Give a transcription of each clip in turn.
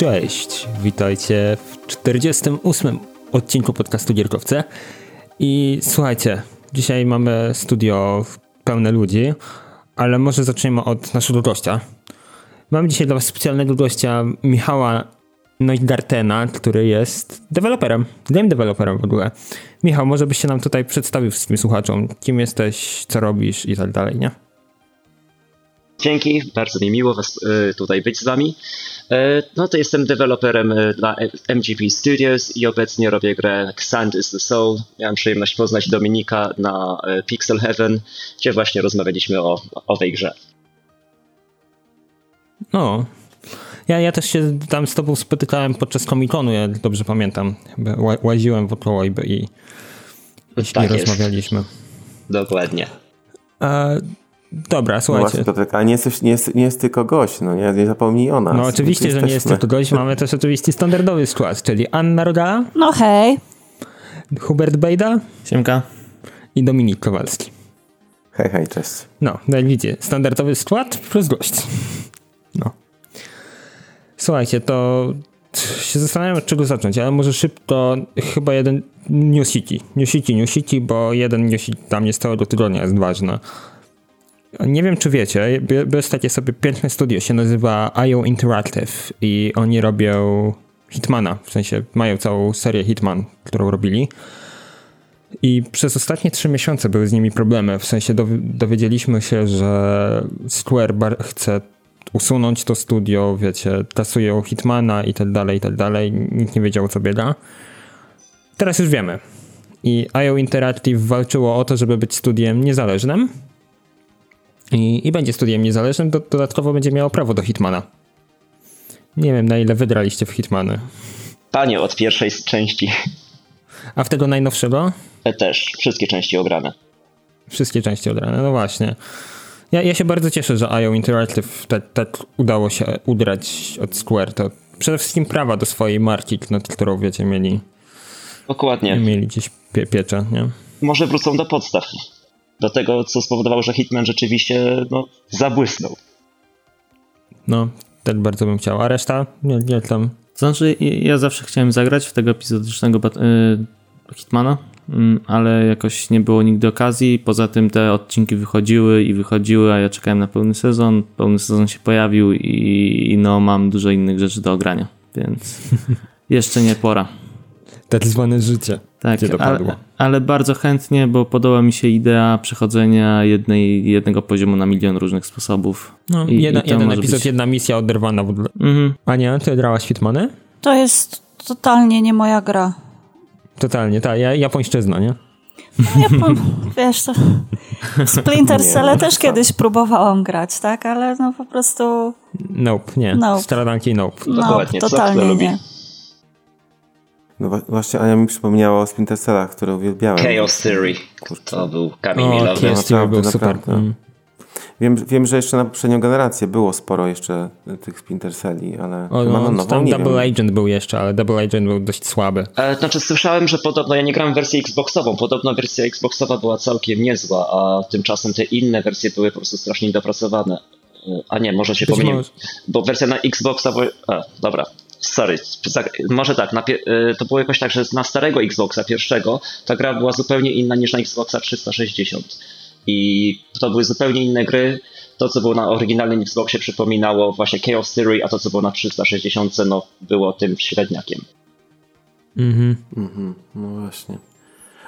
Cześć, witajcie w 48 odcinku podcastu Gierkowce. I słuchajcie, dzisiaj mamy studio pełne ludzi, ale może zaczniemy od naszego gościa. Mam dzisiaj dla was specjalnego gościa Michała Neugartena, który jest deweloperem, game developerem w ogóle. Michał, może byś się nam tutaj przedstawił wszystkim słuchaczom, kim jesteś, co robisz i tak dalej, nie? Dzięki, bardzo mi miło was y, tutaj być z wami. Y, no to jestem deweloperem y, dla MGP Studios i obecnie robię grę Sand is the Soul. Miałem przyjemność poznać Dominika na Pixel Heaven, gdzie właśnie rozmawialiśmy o, o tej grze. No, ja, ja też się tam z tobą spotykałem podczas komikonu, ja dobrze pamiętam. Łaziłem wokoło i, i, tak rozmawialiśmy. Dokładnie. Dobra, słuchajcie. No właśnie, to ale nie, jesteś, nie, jest, nie jest tylko gość, no nie, nie zapomnij o nas. No oczywiście, że nie jest tylko gość. Mamy też oczywiście standardowy skład, czyli Anna Rogala. No hej. Hubert Bejda. Siemka. I Dominik Kowalski. Hej, hej, cześć. No, no jak widzicie, standardowy skład plus gość. No. Słuchajcie, to się zastanawiam, od czego zacząć, ale może szybko, chyba jeden New City. New City, New City, bo jeden New City tam jest całego tygodnia jest ważny. Nie wiem, czy wiecie, jest takie sobie piękne studio, się nazywa IO Interactive i oni robią Hitmana, w sensie mają całą serię Hitman, którą robili. I przez ostatnie trzy miesiące były z nimi problemy, w sensie dowiedzieliśmy się, że Square chce usunąć to studio, wiecie, tasują Hitmana i tak dalej, i tak dalej, nikt nie wiedział co biega. Teraz już wiemy. I IO Interactive walczyło o to, żeby być studiem niezależnym, i, i będzie studiem niezależnym, do, dodatkowo będzie miało prawo do Hitmana. Nie wiem, na ile wydraliście w Hitmany. Panie, od pierwszej części. A w tego najnowszego? E, też, wszystkie części ograne. Wszystkie części ograne, no właśnie. Ja, ja się bardzo cieszę, że IO Interactive tak, tak udało się udrać od Square. To przede wszystkim prawa do swojej marki, nad którą, wiecie, mieli... Dokładnie. Mieli gdzieś pie, pieczę, nie? Może wrócą do podstaw do tego, co spowodowało, że Hitman rzeczywiście no, zabłysnął. No, tak bardzo bym chciał. A reszta? Nie, nie tam. Znaczy, ja zawsze chciałem zagrać w tego epizodycznego yy, Hitmana, yy, ale jakoś nie było nigdy okazji. Poza tym te odcinki wychodziły i wychodziły, a ja czekałem na pełny sezon. Pełny sezon się pojawił i, i no, mam dużo innych rzeczy do ogrania, więc jeszcze nie pora. Tak zwane życie. Tak, ale, ale, bardzo chętnie, bo podoba mi się idea przechodzenia jednej, jednego poziomu na milion różnych sposobów. No, I, jeden, i jeden epizod, być... jedna misja oderwana w ogóle. Mhm. Ania, ty grałaś Hitmany? To jest totalnie nie moja gra. Totalnie, tak. Ja, japońszczyzna, nie? No, Japon, wiesz, to Splinter Cell też kiedyś próbowałam grać, tak? Ale no po prostu... Nope, nie. Nope. Stradanki nope. Nope, totalnie nie. No właśnie Ania mi przypomniała o Splinter Cellach, które uwielbiałem. Chaos Theory. Kurczę. To był kamień o, milowy. Chaos Theory był super. Mm. Wiem, wiem, że jeszcze na poprzednią generację było sporo jeszcze tych Splinter Celli, ale o, no, nową, tam Double wiem. Agent był jeszcze, ale Double Agent był dość słaby. E, znaczy słyszałem, że podobno, ja nie grałem w wersję Xboxową, podobno wersja Xboxowa była całkiem niezła, a tymczasem te inne wersje były po prostu strasznie niedopracowane. E, a nie, może się pomyliłem, bo wersja na Xboxa... A, dobra, sorry, może tak, na, y, to było jakoś tak, że na starego Xboxa pierwszego ta gra była zupełnie inna niż na Xboxa 360. I to były zupełnie inne gry. To, co było na oryginalnym Xboxie przypominało właśnie Chaos Theory, a to, co było na 360, no było tym średniakiem. Mhm. mhm. No właśnie.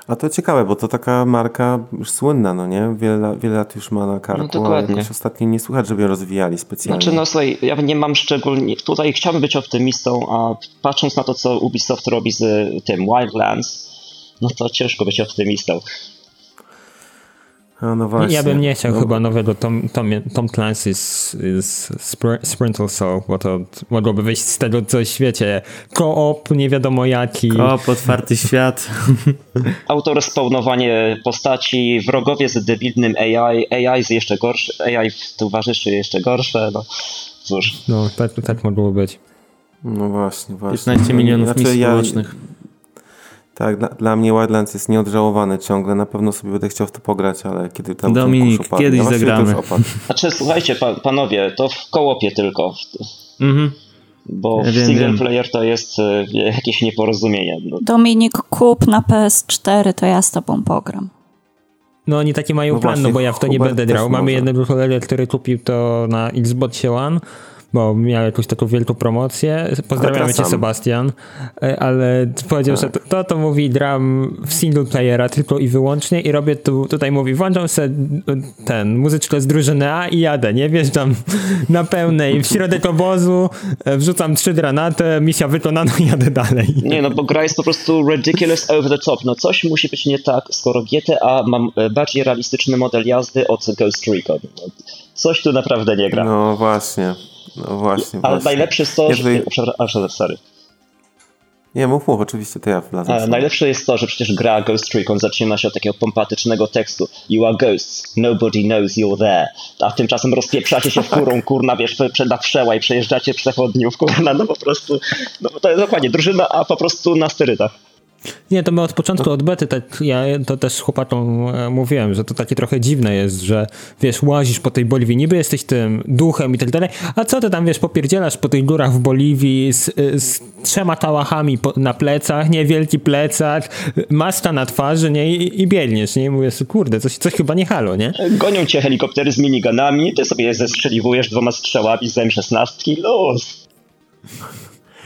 A to ciekawe, bo to taka marka już słynna, no nie? Wiele, wiele lat już ma na karku, no dokładnie. ale ostatnio nie słychać, żeby ją rozwijali specjalnie. Znaczy, no słuchaj, ja nie mam szczególnie... Tutaj chciałbym być optymistą, a patrząc na to, co Ubisoft robi z tym Wildlands, no to ciężko być optymistą. A no właśnie. Ja bym nie chciał no. chyba nowego Tom, Tom, Tom Clancy's z Sprintle Soul, bo to mogłoby wyjść z tego coś, wiecie, koop, nie wiadomo jaki. Koop, otwarty świat. Autor spawnowanie postaci, wrogowie z debilnym AI, AI jest jeszcze gorsze, AI w towarzyszy jeszcze gorsze, no cóż. No, tak, tak mogło być. No właśnie, właśnie. 15 milionów znaczy, misji społecznych. Ja tak, dla, dla, mnie Wildlands jest nieodżałowany ciągle. Na pewno sobie będę chciał w to pograć, ale kiedy tam Dominik, kiedyś zagramy. Znaczy, słuchajcie, pa, panowie, to w kołopie tylko. Mhm. Bo ja single wiem. player to jest e, jakieś nieporozumienie. No. Dominik, kup na PS4, to ja z tobą pogram. No oni taki mają no plan, no bo ja w to nie będę grał. Mamy jednego kolegę, który kupił to na Xbox One bo miał jakąś taką wielką promocję. Pozdrawiamy cię, Sebastian, e, ale powiedział, tak. że to, to mówi dram w single playera tylko i wyłącznie i robię tu, tutaj mówi, włączam sobie ten, muzyczkę z drużyny A i jadę, nie? Wjeżdżam na pełnej w środek obozu, e, wrzucam trzy granaty, misja wykonana i jadę dalej. Nie, no bo gra jest po prostu ridiculous over the top. No coś musi być nie tak, skoro GTA ma e, bardziej realistyczny model jazdy od Ghost Recon. No, coś tu naprawdę nie gra. No właśnie. No właśnie. Ale właśnie. najlepsze jest to, Jeżeli... że... Przepraszam, sorry. Nie, mów, mów, oczywiście, to ja wlazłem. najlepsze jest to, że przecież gra Ghost Recon zaczyna się od takiego pompatycznego tekstu You are ghosts, nobody knows you're there. A tymczasem rozpieprzacie się w kurą, kurna, wiesz, wszeła i przejeżdżacie przechodniów, kurna, no po prostu, no to jest dokładnie, drużyna, a po prostu na sterydach. Nie, to my od początku, od bety, tak, ja to też chłopakom e, mówiłem, że to takie trochę dziwne jest, że wiesz, łazisz po tej Boliwii, niby jesteś tym duchem i tak dalej, a co ty tam, wiesz, popierdzielasz po tych górach w Boliwii z, z trzema tałachami po, na plecach, nie, wielki plecak, maska na twarzy, nie, i, i biegniesz, nie, i mówię, kurde, coś, coś chyba nie halo, nie? Gonią cię helikoptery z miniganami, ty sobie je zestrzeliwujesz dwoma strzałami z M16, luz.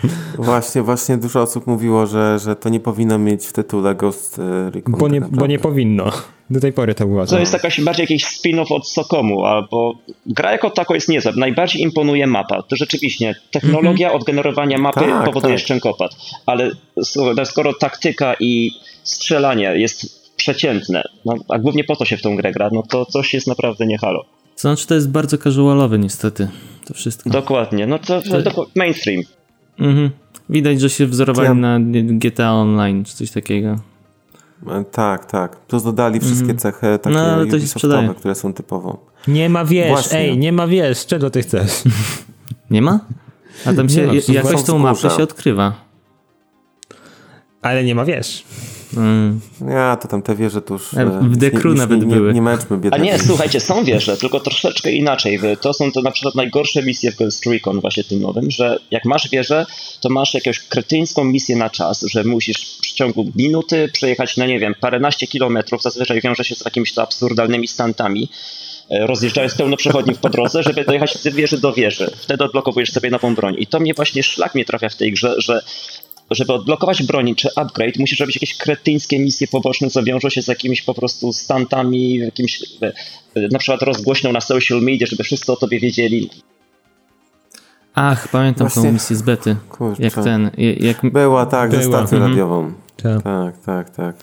Właśnie, właśnie dużo osób mówiło, że, że to nie powinno mieć w tytule Ghost e, Recon. Bo nie, bo nie powinno. Do tej pory to była. To jest jakaś bardziej jakiś spin-off od Sokomu, albo gra jako tako jest niezła. Najbardziej imponuje mapa. To rzeczywiście technologia mm -hmm. od generowania mapy tak, powoduje tak. szczękopad. Ale skoro taktyka i strzelanie jest przeciętne, no, a głównie po to się w tą grę gra, no to coś jest naprawdę nie halo. Znaczy to jest bardzo casualowe niestety, to wszystko. Dokładnie, no to, to mainstream. Mhm. Widać, że się wzorowali ja... na GTA Online czy coś takiego. E, tak, tak. Plus dodali wszystkie mm. cechy takie no, to się które są typowo. Nie ma wiesz, Właśnie. ej, nie ma wiesz, czego ty chcesz? Nie ma? A tam się, ma, jakoś tą mapę się odkrywa. Ale nie ma wiesz. Mm. Ja, to tam te wieże. E, w dekru nawet nie, były. Nie, nie męczmy A nie, słuchajcie, są wieże, tylko troszeczkę inaczej. To są to na przykład najgorsze misje w Ghost Recon właśnie tym nowym, że jak masz wieżę, to masz jakąś kretyńską misję na czas, że musisz w ciągu minuty przejechać na, nie wiem, paręnaście kilometrów, zazwyczaj wiąże się z jakimiś to absurdalnymi stantami, e, rozjeżdżając pełno przechodniów po drodze, żeby dojechać z wieży do wieży. Wtedy odblokowujesz sobie nową broń. I to mnie właśnie szlak mnie trafia w tej grze, że żeby odblokować broń czy upgrade, musisz robić jakieś kretyńskie misje poboczne, co wiążą się z jakimiś po prostu stantami, jakimś na przykład rozgłośną na social media, żeby wszyscy o tobie wiedzieli. Ach, pamiętam Właśnie... tą misję z bety. Kurczę. Jak ten. Jak... Była, tak, Była. ze stacją mhm. radiową. Tak, tak, tak. tak.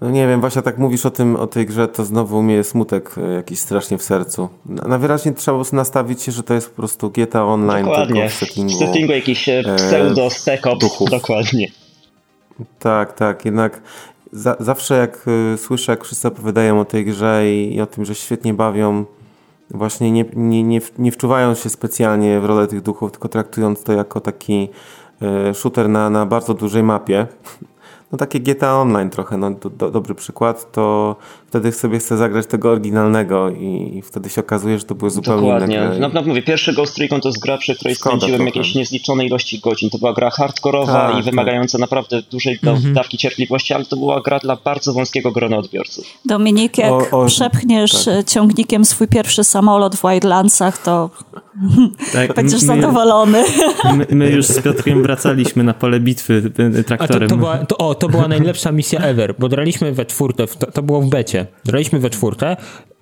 No nie wiem, właśnie tak mówisz o tym, o tej grze, to znowu mnie smutek e, jakiś strasznie w sercu. Na wyraźnie trzeba nastawić się, że to jest po prostu GTA Online. Dokładnie, w settingu, w settingu jakiś e, pseudo spec ops, dokładnie. Tak, tak, jednak za, zawsze jak y, słyszę, jak wszyscy opowiadają o tej grze i, i o tym, że świetnie bawią, właśnie nie, nie, nie, nie wczuwając się specjalnie w rolę tych duchów, tylko traktując to jako taki shooter na, na bardzo dużej mapie, no takie GTA Online trochę, no do, do, dobry przykład, to wtedy sobie chcę zagrać tego oryginalnego i, i wtedy się okazuje, że to były zupełnie Dokładnie. inne gry. No, no mówię, pierwszy Ghost Recon to jest gra, przy której Szkoda spędziłem trochę. jakieś niezliczone ilości godzin. To była gra hardkorowa tak, i tak. wymagająca tak. naprawdę dużej mhm. dawki cierpliwości, ale to była gra dla bardzo wąskiego grona odbiorców. Dominik, jak o, o, przepchniesz tak. ciągnikiem swój pierwszy samolot w Wildlandsach, to tak, będziesz my, zadowolony. My, my, już z Piotrkiem wracaliśmy na pole bitwy traktorem. A to, to, była, to, o, to była najlepsza misja ever, bo graliśmy we czwórkę, to, to było w becie. Graliśmy we czwórkę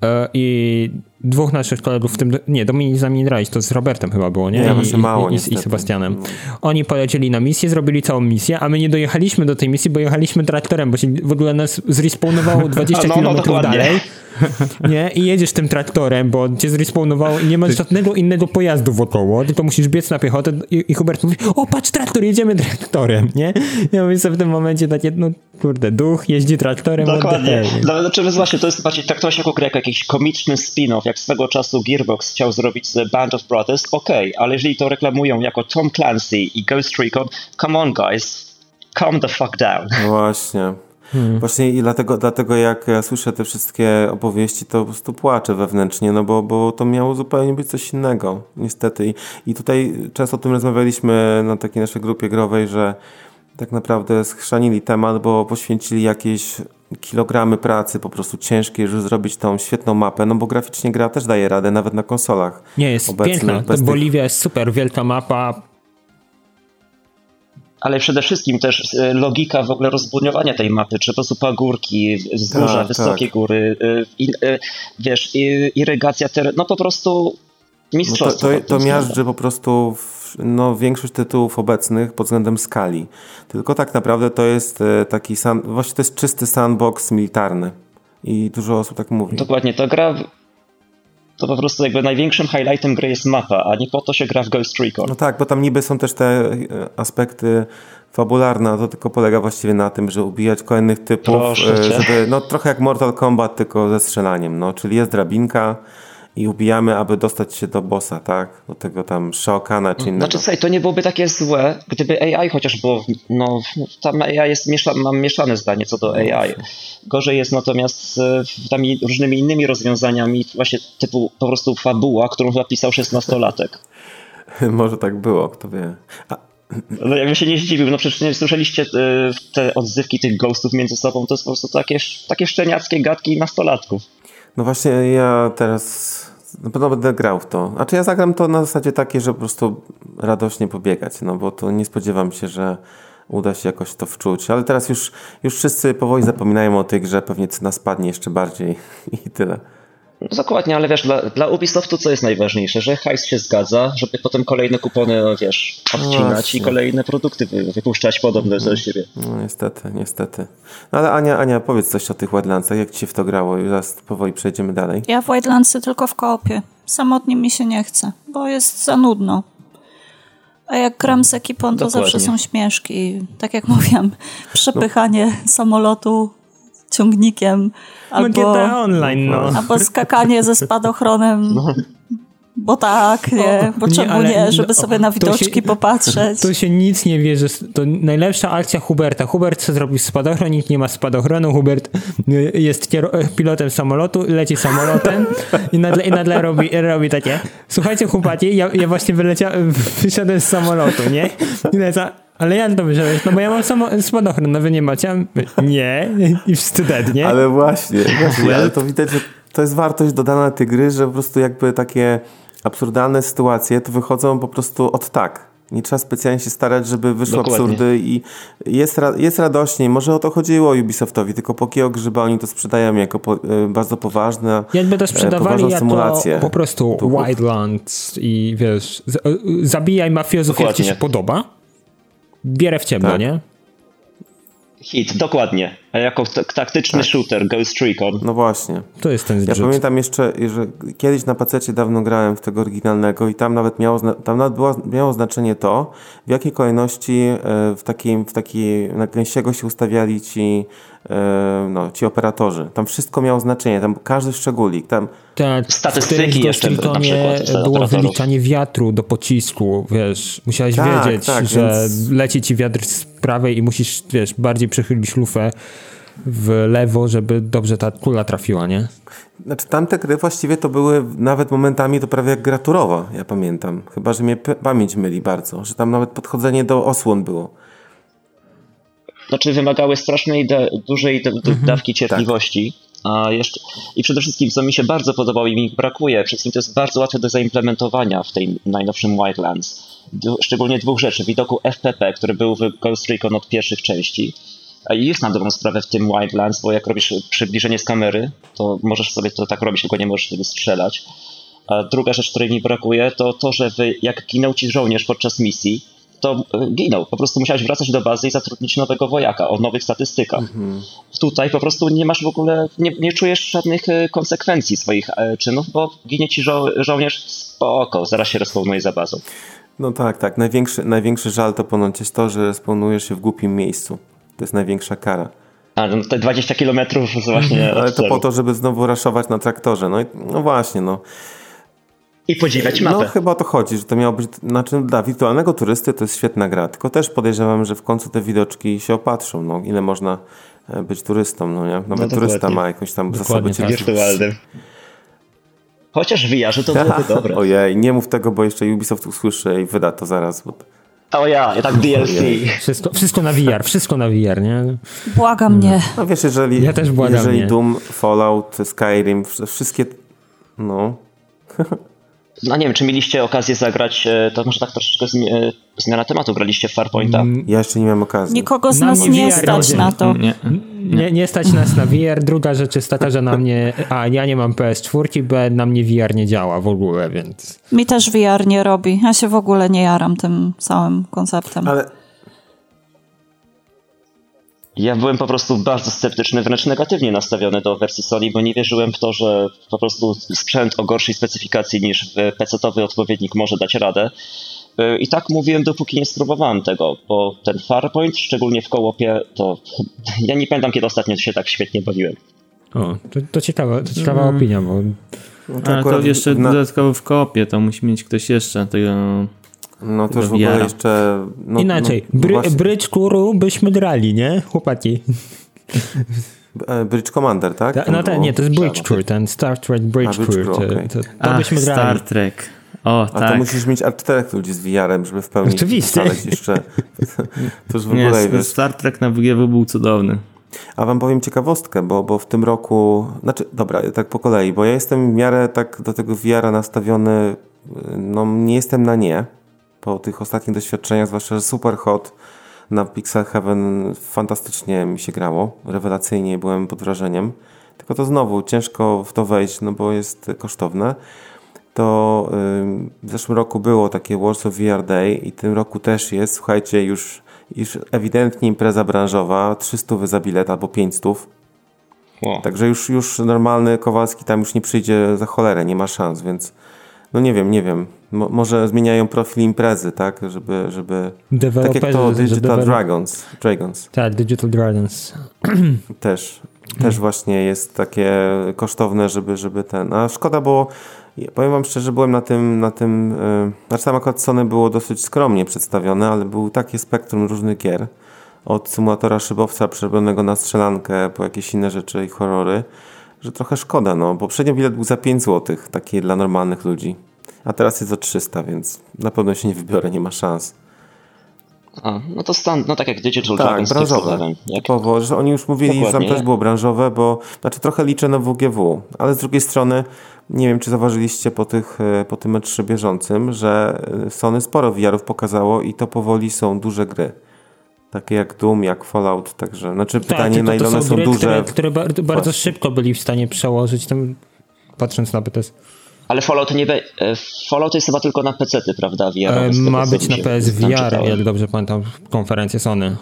e, i dwóch naszych kolegów, w tym, nie, Dominik z nami nie grałeś, to z Robertem chyba było, nie? Nie, I, mało i, i, Sebastianem. Oni polecieli na misję, zrobili całą misję, a my nie dojechaliśmy do tej misji, bo jechaliśmy traktorem, bo się w ogóle nas zrespawnowało 20 no, no, km dalej. Nie? I jedziesz tym traktorem, bo cię zrespawnowało i nie masz żadnego innego pojazdu wokoło, tylko musisz biec na piechotę i, i Hubert mówi, o patrz traktor, jedziemy traktorem, nie? Ja mówię sobie w tym momencie takie, no kurde, duch jeździ traktorem. Dokładnie. No, znaczy, właśnie, to jest bardziej traktować jako jako jakiś komiczny spin-off, jak swego czasu Gearbox chciał zrobić z Band of Brothers, okej, okay, ale jeżeli to reklamują jako Tom Clancy i Ghost Recon, come on guys, calm the fuck down. No właśnie. Hmm. Właśnie i dlatego, dlatego jak ja słyszę te wszystkie opowieści, to po prostu płaczę wewnętrznie, no bo, bo to miało zupełnie być coś innego, niestety. I, i tutaj często o tym rozmawialiśmy na takiej naszej grupie growej, że tak naprawdę schrzanili temat, bo poświęcili jakieś kilogramy pracy po prostu ciężkiej, żeby zrobić tą świetną mapę, no bo graficznie gra też daje radę nawet na konsolach. Nie, jest obecnych, piękna. Bez Boliwia jest super, wielka mapa, ale przede wszystkim też e, logika w ogóle rozbudowania tej mapy, czy po prostu pagórki, wzgórza, tak, wysokie tak. góry, e, i, e, wiesz, irygacja terenu, no po prostu mistrzostwo. No to, to, to miażdży po prostu w, no, większość tytułów obecnych pod względem skali. Tylko tak naprawdę to jest taki, san, właśnie to jest czysty sandbox militarny. I dużo osób tak mówi. Dokładnie, to gra to po prostu jakby największym highlightem gry jest mapa, a nie po to się gra w Ghost Recon. No tak, bo tam niby są też te e, aspekty fabularne, a to tylko polega właściwie na tym, że ubijać kolejnych typów, e, żeby, no trochę jak Mortal Kombat, tylko ze strzelaniem, no, czyli jest drabinka, i ubijamy, aby dostać się do bossa, tak? Do tego tam Shaokana czy innego. Znaczy, słuchaj, to nie byłoby takie złe, gdyby AI chociaż było, no, tam AI jest, miesza, mam mieszane zdanie co do AI. Gorzej jest natomiast z tam różnymi innymi rozwiązaniami, właśnie typu po prostu fabuła, którą zapisał 16-latek. Może tak było, kto wie. A... No jakby się nie zdziwił, no przecież nie słyszeliście y, te odzywki tych ghostów między sobą, to jest po prostu takie, takie szczeniackie gadki nastolatków. No właśnie ja teraz na pewno będę grał w to. Znaczy ja zagram to na zasadzie takiej, że po prostu radośnie pobiegać, no bo to nie spodziewam się, że uda się jakoś to wczuć. Ale teraz już, już wszyscy powoli zapominają o tej grze, pewnie cena spadnie jeszcze bardziej i tyle. No dokładnie, ale wiesz, dla, dla Ubisoftu co jest najważniejsze? Że hajs się zgadza, żeby potem kolejne kupony, no wiesz, odcinać no i kolejne produkty wypuszczać podobne do siebie. No niestety, niestety. No ale Ania, Ania, powiedz coś o tych Wildlandsach, jak ci się w to grało i zaraz powoli przejdziemy dalej. Ja w Wildlandsy tylko w koopie. Samotnie mi się nie chce, bo jest za nudno. A jak gram z ekipą, to Dokładnie. zawsze są śmieszki. Tak jak mówiłam, przepychanie no. samolotu ciągnikiem. No albo, GTA Online, no. Albo skakanie ze spadochronem. No. Bo tak, nie, bo nie, czemu nie, żeby sobie na widoczki się, popatrzeć. To się nic nie wie, że to najlepsza akcja Huberta. Hubert co zrobił spadochron, nikt nie ma spadochronu, Hubert jest pilotem samolotu, leci samolotem i nagle, i nagle robi, robi takie, słuchajcie chłopaki, ja, ja właśnie wyleciałem, wysiadłem z samolotu, nie? I lecę, ale jak to wziąłeś? No bo ja mam samo, spadochron, no wy nie macie? Nie, i wstyd, nie? Ale właśnie, właśnie ale to widać, że to jest wartość dodana tej gry, że po prostu jakby takie absurdalne sytuacje to wychodzą po prostu od tak. Nie trzeba specjalnie się starać, żeby wyszły Dokładnie. absurdy i jest, ra jest radośniej. Może o to chodziło Ubisoftowi, tylko póki grzyba oni to sprzedają jako po, y, bardzo poważne Jakby to sprzedawali jako po prostu Wildlands i wiesz, zabijaj mafiozów jak ci się podoba, bierę w ciemno, tak. nie? Hit, dokładnie. A jako taktyczny tak. shooter, Ghost Recon. No właśnie. To jest ten zrzut. Ja pamiętam jeszcze, że kiedyś na pececie dawno grałem w tego oryginalnego i tam nawet miało, tam nawet było, miało znaczenie to, w jakiej kolejności e, w takiej, w takiej na gęsiego się ustawiali ci, e, no, ci operatorzy. Tam wszystko miało znaczenie, tam każdy szczególik. Tam... Tak, Statystyki w jeszcze na przykład. Było wyliczanie wiatru do pocisku, wiesz. Musiałeś tak, wiedzieć, tak, że więc... leci ci wiatr z prawej i musisz, wiesz, bardziej przechylić lufę w lewo, żeby dobrze ta kula trafiła, nie? Znaczy tamte gry właściwie to były nawet momentami to prawie jak graturowa, ja pamiętam. Chyba, że mnie pamięć myli bardzo, że tam nawet podchodzenie do osłon było. Znaczy wymagały strasznej, dużej mhm, dawki tak. cierpliwości. Tak. A jeszcze, I przede wszystkim, co mi się bardzo podobało i mi brakuje, przede wszystkim to jest bardzo łatwe do zaimplementowania w tej najnowszym Wildlands. Szczególnie dwóch rzeczy. Widoku FPP, który był w Ghost Recon od pierwszych części i jest na dobrą sprawę w tym Wildlands, bo jak robisz przybliżenie z kamery, to możesz sobie to tak robić, tylko nie możesz wtedy strzelać. A druga rzecz, której mi brakuje, to to, że wy, jak ginął ci żołnierz podczas misji, to e, ginął. Po prostu musiałeś wracać do bazy i zatrudnić nowego wojaka o nowych statystykach. Mhm. Tutaj po prostu nie masz w ogóle, nie, nie czujesz żadnych e, konsekwencji swoich e, czynów, bo ginie ci żo żołnierz spoko, zaraz się respawnuje za bazą. No tak, tak. Największy, największy żal to ponoć jest to, że spawnujesz się w głupim miejscu. To jest największa kara. A, no te 20 kilometrów właśnie. Ale to po to, żeby znowu raszować na traktorze. No, i, no właśnie, no. I podziwiać mapę. No chyba o to chodzi, że to miało być, znaczy dla wirtualnego turysty to jest świetna gra, tylko też podejrzewam, że w końcu te widoczki się opatrzą, no ile można e, być turystą, no nie? Nawet no turysta ma jakąś tam dokładnie, zasoby tak. wirtualnym. Chociaż w VR to byłoby dobre. Ojej, nie mów tego, bo jeszcze Ubisoft usłyszy i wyda to zaraz. Bo... O ja, tak DLC. Wszystko, wszystko na VR, wszystko na VR, nie? Błagam mnie. No wiesz, jeżeli, ja też błagam jeżeli nie. Doom, Fallout, Skyrim, wszystkie, no... No nie wiem, czy mieliście okazję zagrać, e, to może tak troszeczkę e, zmiana tematu, graliście w Farpointa? Mm, ja jeszcze nie miałem okazji. Nikogo z nas nie, stać na to. Nie, nie, nie stać nas na VR. Druga rzecz jest taka, że na mnie, a ja nie mam PS4, B, na mnie VR nie działa w ogóle, więc... Mi też VR nie robi. Ja się w ogóle nie jaram tym całym konceptem. Ale ja byłem po prostu bardzo sceptyczny, wręcz negatywnie nastawiony do wersji Sony, bo nie wierzyłem w to, że po prostu sprzęt o gorszej specyfikacji niż PC-owy odpowiednik może dać radę. Y, I tak mówiłem, dopóki nie spróbowałem tego, bo ten Farpoint, szczególnie w kołopie, to ja nie pamiętam, kiedy ostatnio się tak świetnie bawiłem. O, to, to ciekawa, to ciekawa mm. opinia, bo... No to, to jeszcze na... dodatkowo w koopie, to musi mieć ktoś jeszcze tego no to już w ogóle jeszcze... No, Inaczej, no, Bry, właśnie... Bridge Crew byśmy drali, nie? Chłopaki. E, Bridge Commander, tak? Ta, no ten, nie, to jest Bridge Crew, ten Star Trek Bridge, A, Crew. okay. to, to, Ach, byśmy grali. Star Trek. O, A tak. to musisz mieć artyleryk ludzi z VR-em, żeby w pełni Oczywiście. jeszcze. To już w ogóle, nie, Star Trek na WGW był cudowny. A wam powiem ciekawostkę, bo, bo w tym roku, znaczy, dobra, tak po kolei, bo ja jestem w miarę tak do tego VR-a nastawiony, no nie jestem na nie, po tych ostatnich doświadczeniach, zwłaszcza, że Super Hot na Pixel Heaven fantastycznie mi się grało, rewelacyjnie byłem pod wrażeniem. Tylko to znowu ciężko w to wejść, no bo jest kosztowne. To w zeszłym roku było takie Warsaw VR Day i tym roku też jest, słuchajcie, już, już ewidentnie impreza branżowa, 300 za bilet albo 500. Wow. Także już, już normalny Kowalski tam już nie przyjdzie za cholerę, nie ma szans, więc no nie wiem, nie wiem. Mo może zmieniają profil imprezy, tak? Żeby, żeby tak jak to Digital Dragons. Dragons. Tak, Digital Dragons. Też, też właśnie jest takie kosztowne, żeby, żeby ten. A szkoda, bo powiem wam szczerze, byłem na tym, na tym, yy, znaczy tam akurat Sony było dosyć skromnie przedstawione, ale był takie spektrum różnych gier. Od symulatora szybowca przerobionego na strzelankę, po jakieś inne rzeczy i horrory że trochę szkoda, no. Poprzednio bilet był za 5 zł, taki dla normalnych ludzi. A teraz jest za 300, więc na pewno się nie wybiorę, nie ma szans. A, no to stan, no tak jak Digital tak, Dragons. branżowe. Jak... Typowo, że oni już mówili, Dokładnie. że tam też było branżowe, bo znaczy trochę liczę na WGW, ale z drugiej strony nie wiem, czy zauważyliście po, tych, e, po tym metrze bieżącym, że e, Sony sporo VR-ów pokazało i to powoli są duże gry takie jak Doom, jak Fallout, także znaczy tak, pytanie na ile one są gry, duże. Które, które bardzo szybko byli w stanie przełożyć, tam, patrząc na BTS. Ale Fallout nie be... E, Fallout jest chyba tylko na PC, prawda? VR e, ma być na PSVR, jak dobrze pamiętam, konferencję Sony.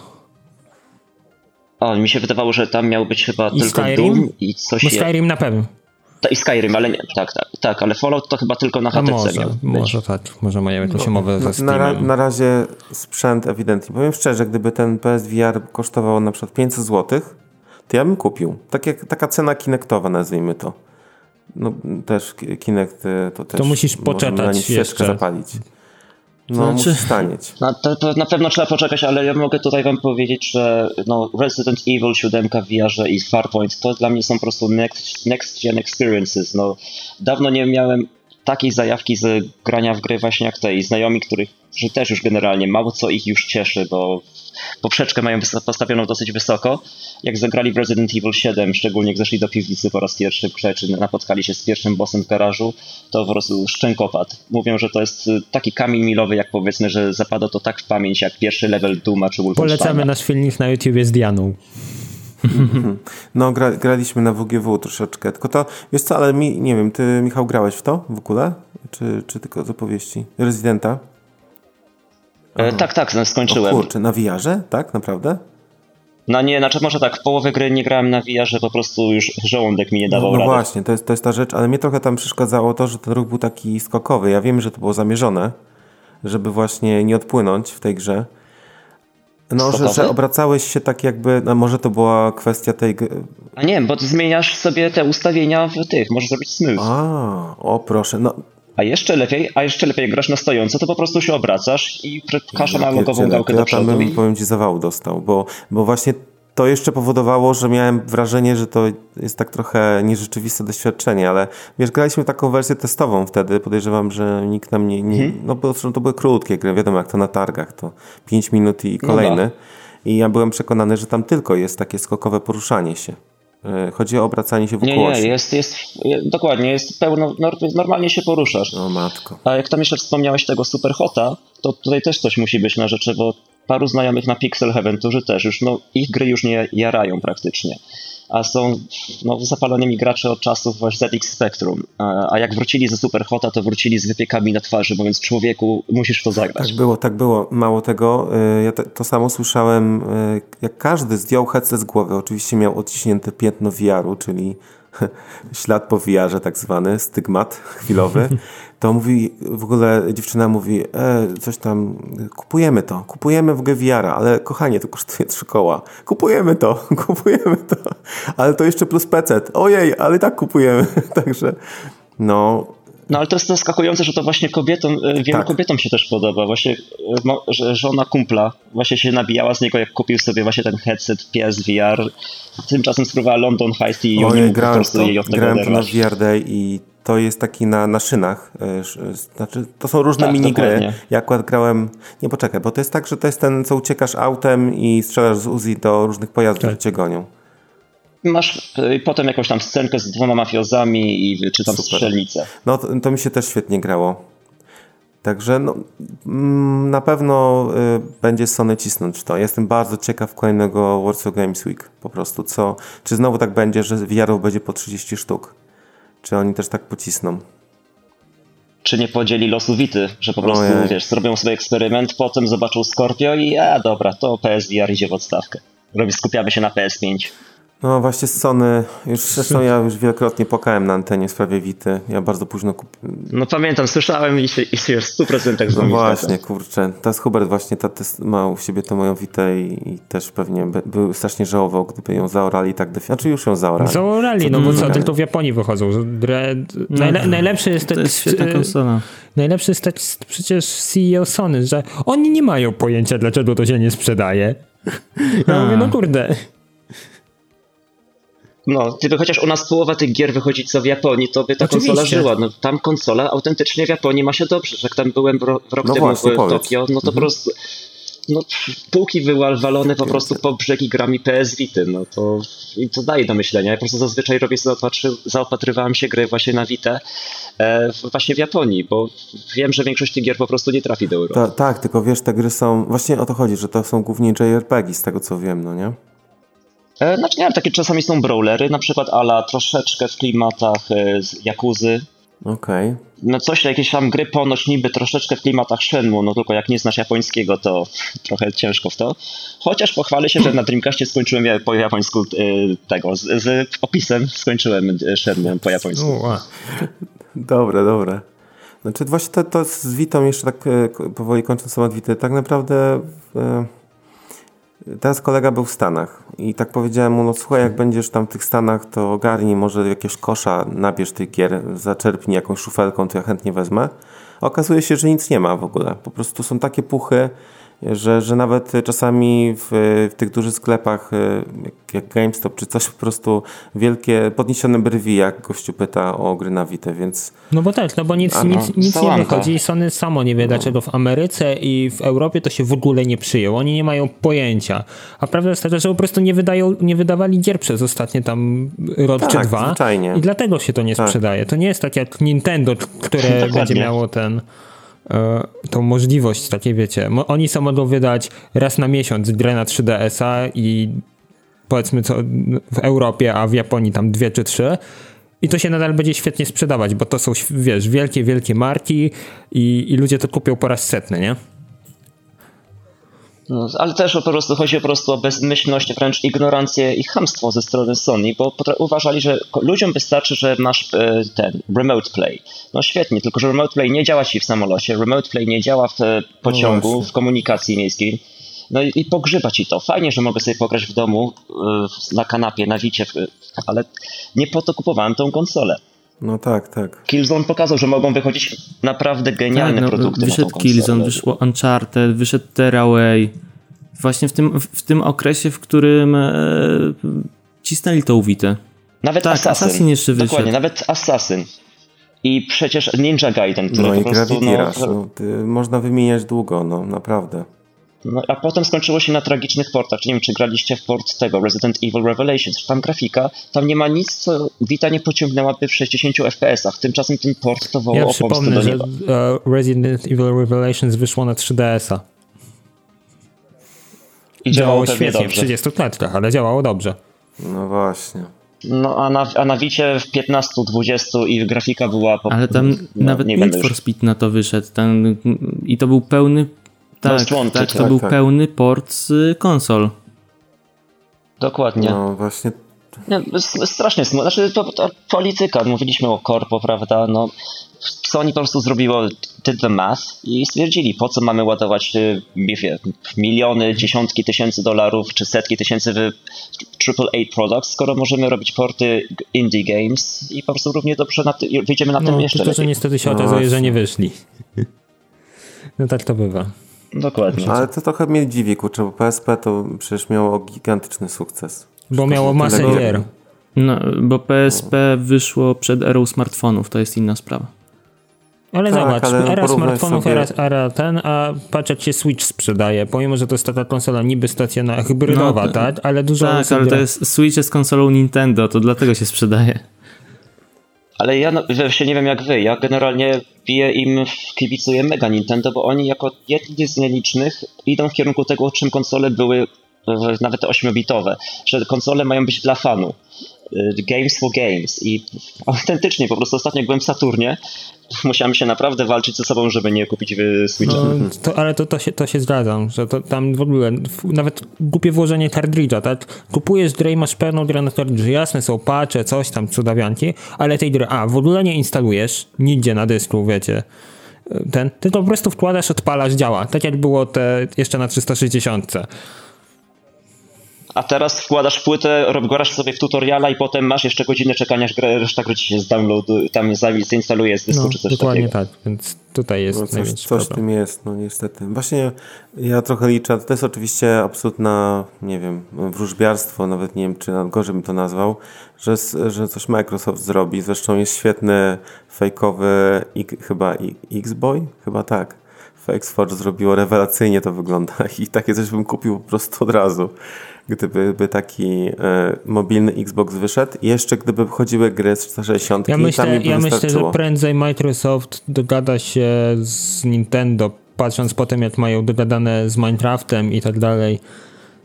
O, mi się wydawało, że tam miał być chyba I tylko Skyrim? Doom i coś. No Skyrim je... na pewno. I Skyrim, ale nie, tak, tak, tak, ale Fallout to chyba tylko na HTC może, miał Może tak, może mają jakąś umowę no, ze na, na razie sprzęt ewidentnie. Powiem szczerze, gdyby ten PSVR kosztował na przykład 500 zł, to ja bym kupił. Tak jak, taka cena Kinectowa, nazwijmy to. No też Kinect to też to musisz poczekać jeszcze. zapalić. No, znaczy... musi stanieć. Na, to, to, na pewno trzeba poczekać, ale ja mogę tutaj wam powiedzieć, że no, Resident Evil 7 w VR i Farpoint to dla mnie są po prostu next, next gen experiences. No, dawno nie miałem takiej zajawki z grania w gry właśnie jak tej. Znajomi, których że też już generalnie mało co ich już cieszy, bo poprzeczkę mają postawioną dosyć wysoko. Jak zagrali w Resident Evil 7, szczególnie jak zeszli do piwnicy po raz pierwszy, czy napotkali się z pierwszym bossem w garażu, to po prostu szczękopad. Mówią, że to jest y, taki kamień milowy, jak powiedzmy, że zapadło to tak w pamięć, jak pierwszy level Duma czy Wolfensteina. Polecamy nasz filmik na YouTubie z Dianą. No, gra, graliśmy na WGW troszeczkę. Tylko to, wiesz co, ale mi, nie wiem, ty Michał grałeś w to w ogóle? Czy, czy tylko z opowieści? Rezydenta? E, tak, tak, skończyłem. O kurczę, na VR-ze? Tak, naprawdę? No nie, znaczy może tak, w połowie gry nie grałem na VR-ze, po prostu już żołądek mi nie dawał No, no właśnie, to jest, to jest ta rzecz, ale mnie trochę tam przeszkadzało to, że ten ruch był taki skokowy. Ja wiem, że to było zamierzone, żeby właśnie nie odpłynąć w tej grze. No, że, że, obracałeś się tak jakby, no może to była kwestia tej... A nie, bo ty zmieniasz sobie te ustawienia w tych, możesz zrobić smooth. A, o proszę, no a jeszcze lepiej, a jeszcze lepiej, grasz na stojąco, to po prostu się obracasz i kasza na logową gałkę do przodu. Ja tam bym, i... powiem ci, zawału dostał, bo, bo właśnie to jeszcze powodowało, że miałem wrażenie, że to jest tak trochę nierzeczywiste doświadczenie, ale wiesz, graliśmy taką wersję testową wtedy, podejrzewam, że nikt nam nie, nie hmm. no bo to były krótkie gry, wiadomo jak to na targach, to 5 minut i kolejny. No I ja byłem przekonany, że tam tylko jest takie skokowe poruszanie się. E, chodzi o obracanie się wokół Nie, nie, jest, jest, dokładnie, jest pełno, normalnie się poruszasz. O matko. A jak tam jeszcze wspomniałeś tego Superhota, to tutaj też coś musi być na rzeczy, bo paru znajomych na Pixel Heaven, którzy też już, no ich gry już nie jarają praktycznie a są no, zapalonymi gracze od czasów właśnie ZX Spectrum. A jak wrócili ze Superhota, to wrócili z wypiekami na twarzy, mówiąc człowieku, musisz to zagrać. Tak było, tak było. Mało tego, y, ja to samo słyszałem, y, jak każdy zdjął headset z głowy. Oczywiście miał odciśnięte piętno VR-u, czyli ślad po VR-ze tak zwany, stygmat chwilowy, to mówi, w ogóle dziewczyna mówi, e, coś tam, kupujemy to, kupujemy w ogóle VR-a, ale kochanie, to kosztuje trzy koła. Kupujemy to, kupujemy to, ale to jeszcze plus PC. Ojej, ale tak kupujemy. Także, no, no ale to jest zaskakujące, że to właśnie kobietom, e, wielu tak. kobietom się też podoba. Właśnie, e, że żona kumpla właśnie się nabijała z niego, jak kupił sobie właśnie ten headset PSVR. Tymczasem spróbowała London Heist i nie mógł po prostu jej od tego Grałem na VR Day i to jest taki na, na szynach. E, znaczy, to są różne tak, minigry. Dokładnie. Ja akurat grałem. Nie poczekaj, bo to jest tak, że to jest ten, co uciekasz autem i strzelasz z Uzi do różnych pojazdów, tak. cię gonią. Masz y, potem jakąś tam scenkę z dwoma mafiozami i czy tam Super. strzelnicę. No to, to, mi się też świetnie grało. Także no, mm, na pewno y, będzie Sony cisnąć to. Jestem bardzo ciekaw kolejnego Warsaw Games Week. Po prostu co, czy znowu tak będzie, że vr będzie po 30 sztuk? Czy oni też tak pocisną? Czy nie podzieli losu Wity, że po prostu, Ojej. wiesz, zrobią sobie eksperyment, potem zobaczą Scorpio i a dobra, to PSVR idzie w odstawkę. Robi, skupiamy się na PS5. No właśnie z Sony, już zresztą ja już wielokrotnie płakałem na antenie w sprawie Wity. Ja bardzo późno kupiłem. No pamiętam, słyszałem i się, i się w 100% z No właśnie, kurczę. Teraz Hubert właśnie taty ma u siebie tę moją Witę i, i, też pewnie by, był strasznie żałował, gdyby ją zaorali tak definitywnie. Znaczy już ją zaorali. Zaorali, no bo co, tylko w Japonii wychodzą. No, najle, najlepszy jest to jest świetna konsola. Najlepszy jest przecież CEO Sony, że oni nie mają pojęcia, dlaczego to się nie sprzedaje. Ja mówię, no kurde. No, gdyby chociaż u nas połowa tych gier wychodzić co w Japonii, to by ta Oczywiście. konsola żyła. No, tam konsola autentycznie w Japonii ma się dobrze. Jak tam byłem w rok no temu właśnie, w powiedz. Tokio, no to mhm. po prostu no, półki wywalone po prostu po brzegi grami PS Vity, no to, i to daje do myślenia. Ja po prostu zazwyczaj robię, zaopatry, zaopatrywałem się gry właśnie na Vita e, właśnie w Japonii, bo wiem, że większość tych gier po prostu nie trafi do Europy. Ta, tak, tylko wiesz, te gry są, właśnie o to chodzi, że to są głównie JRPG z tego co wiem, no nie? E, znaczy nie, takie czasami są brawlery, na przykład ala troszeczkę w klimatach e, z Jakuzy. Okej. Okay. No coś, jakieś tam gry ponoć niby troszeczkę w klimatach Shenmue, no tylko jak nie znasz japońskiego, to trochę ciężko w to. Chociaż pochwalę się, że na Dreamcastie skończyłem po japońsku e, tego, z, z opisem skończyłem Shenmue po japońsku. Wow. Dobre, dobre. Znaczy właśnie to, to z Witą jeszcze tak powoli kończąc temat Wity, tak naprawdę... Teraz kolega był w Stanach i tak powiedziałem mu, no słuchaj, jak będziesz tam w tych Stanach, to ogarnij może jakieś kosza, nabierz tych gier, zaczerpnij jakąś szufelką, to ja chętnie wezmę. Okazuje się, że nic nie ma w ogóle. Po prostu są takie puchy, że, że nawet czasami w, w tych dużych sklepach e, jak, jak GameStop czy coś po prostu wielkie, podniesione brwi, jak gościu pyta o gry na Vita, więc... No bo tak, no bo nic, nic, nic nie wychodzi i Sony samo nie wie, no. dlaczego w Ameryce i w Europie to się w ogóle nie przyjął. Oni nie mają pojęcia. A prawda jest taka, że po prostu nie, wydają, nie wydawali gier przez ostatnie tam rok tak, czy dwa. Zwyczajnie. I dlatego się to nie tak. sprzedaje. To nie jest tak jak Nintendo, które będzie miało ten tą możliwość takiej, wiecie, oni są mogą wydać raz na miesiąc grę na 3DS-a i powiedzmy co w Europie, a w Japonii tam dwie czy trzy i to się nadal będzie świetnie sprzedawać, bo to są, wiesz, wielkie, wielkie marki i, i ludzie to kupią po raz setny, nie? No, ale też po prostu chodzi po prostu o bezmyślność, wręcz ignorancję i chamstwo ze strony Sony, bo uważali, że ludziom wystarczy, że masz e, ten remote play. No świetnie, tylko że remote play nie działa ci w samolocie, remote play nie działa w e, pociągu, no w komunikacji miejskiej. No i, i pogrzyba ci to. Fajnie, że mogę sobie pograć w domu, e, na kanapie, na wicie, ale nie po to kupowałem tą konsolę. No tak, tak. Killzone pokazał, że mogą wychodzić naprawdę genialne tak, no, produkty. Wyszedł Killzone, wyszło Uncharted, wyszedł Terraway. Właśnie w tym, w tym okresie, w którym e, cisnęli to uwite. Nawet tak, Assassin. Assassin jeszcze wyszedł. Dokładnie, nawet Assassin. I przecież Ninja Gaiden, który no po i prostu... Gravity No, Rush, no, można wymieniać długo, no naprawdę. No, a potem skończyło się na tragicznych portach. Nie wiem, czy graliście w port tego Resident Evil Revelations. Tam grafika, tam nie ma nic, co Vita nie pociągnęłaby w 60 FPS-ach. Tymczasem ten port to wołał ja o pomstę do nieba. że Resident Evil Revelations wyszło na 3DS-a. I działało pewnie świetnie dobrze. w 30 klatkach, ale działało dobrze. No właśnie. No a na, a na Wicie w 15-20 i grafika była po Ale tam no, nawet nie Need for Speed na to wyszedł. Tam, I to był pełny. Tak, Most Wanted. tak, to Tak, był tak. pełny port z konsol. Dokładnie. No właśnie. Nie, strasznie smutno. Znaczy, to, to polityka. Mówiliśmy o korpo, prawda? No, Sony po prostu zrobiło did the math i stwierdzili, po co mamy ładować y, nie wiem, miliony, dziesiątki tysięcy dolarów czy setki tysięcy w AAA products, skoro możemy robić porty indie games i po prostu równie dobrze na ty, wyjdziemy na tym No, jeszcze tylko, że lepiej. niestety się No okazuje, że nie wyszli. No tak to bywa. Dokładnie. Ale to trochę mnie dziwi, kurczę, bo PSP to przecież miało gigantyczny sukces. Bo miało masę gier. No, bo PSP wyszło przed erą smartfonów, to jest inna sprawa. Ale Tak, zobacz, ale era smartfonów, sobie- era, era ten, a patrz jak się Switch sprzedaje, pomimo, że to jest taka konsola niby stacjonarna, hybrydowa, No, tak? Ale dużo Tak, ale to jest Switch jest konsolą Nintendo, to dlatego się sprzedaje. Ale ja no, się nie wiem jak wy, ja generalnie biję im, kibicuję mega Nintendo, bo oni jako jedni z nielicznych idą w kierunku tego, czym konsole były nawet te 8-bitowe, że konsole mają być dla fanu. E, Games for games i autentycznie po prostu ostatnio byłem w Saturnie, musiałem się naprawdę walczyć ze sobą, żeby nie kupić e, Switcha. No, to, ale to, to, się, to się zgadzam, że to tam w ogóle, nawet głupie włożenie kartridża, tak? Kupujesz grę i masz pełną grę na kartridżu, jasne są patche, coś tam, cudawianki, ale tej gry, a, w ogóle nie instalujesz, nigdzie na dysku, wiecie, ten, ty to po prostu wkładasz, odpalasz, działa, tak jak było te jeszcze na 360. A teraz wkładasz płytę, grasz sobie w tutoriala i potem masz jeszcze godzinę czekania, aż gra- reszta gry ci się zdownload, tam za- zainstaluje z dysku No, czy coś dokładnie takiego. tak, więc tutaj jest No coś, największy coś problem. tym jest, no niestety. Właśnie ja trochę liczę, to jest oczywiście absolutna, nie wiem, wróżbiarstwo, nawet nie wiem, czy gorzej bym to nazwał, że, że coś Microsoft zrobi. Zresztą jest świetny, fejkowy, i, chyba i- X-Boy? Chyba tak. FakeSforge zrobiło rewelacyjnie to wygląda i takie coś bym kupił po prostu od razu. Gdyby by taki e, mobilny Xbox wyszedł i jeszcze gdyby wchodziły gry z 360 Ja tam myślę, ja myślę, że prędzej Microsoft dogada się z Nintendo, patrząc po tym, jak mają dogadane z Minecraftem i tak dalej,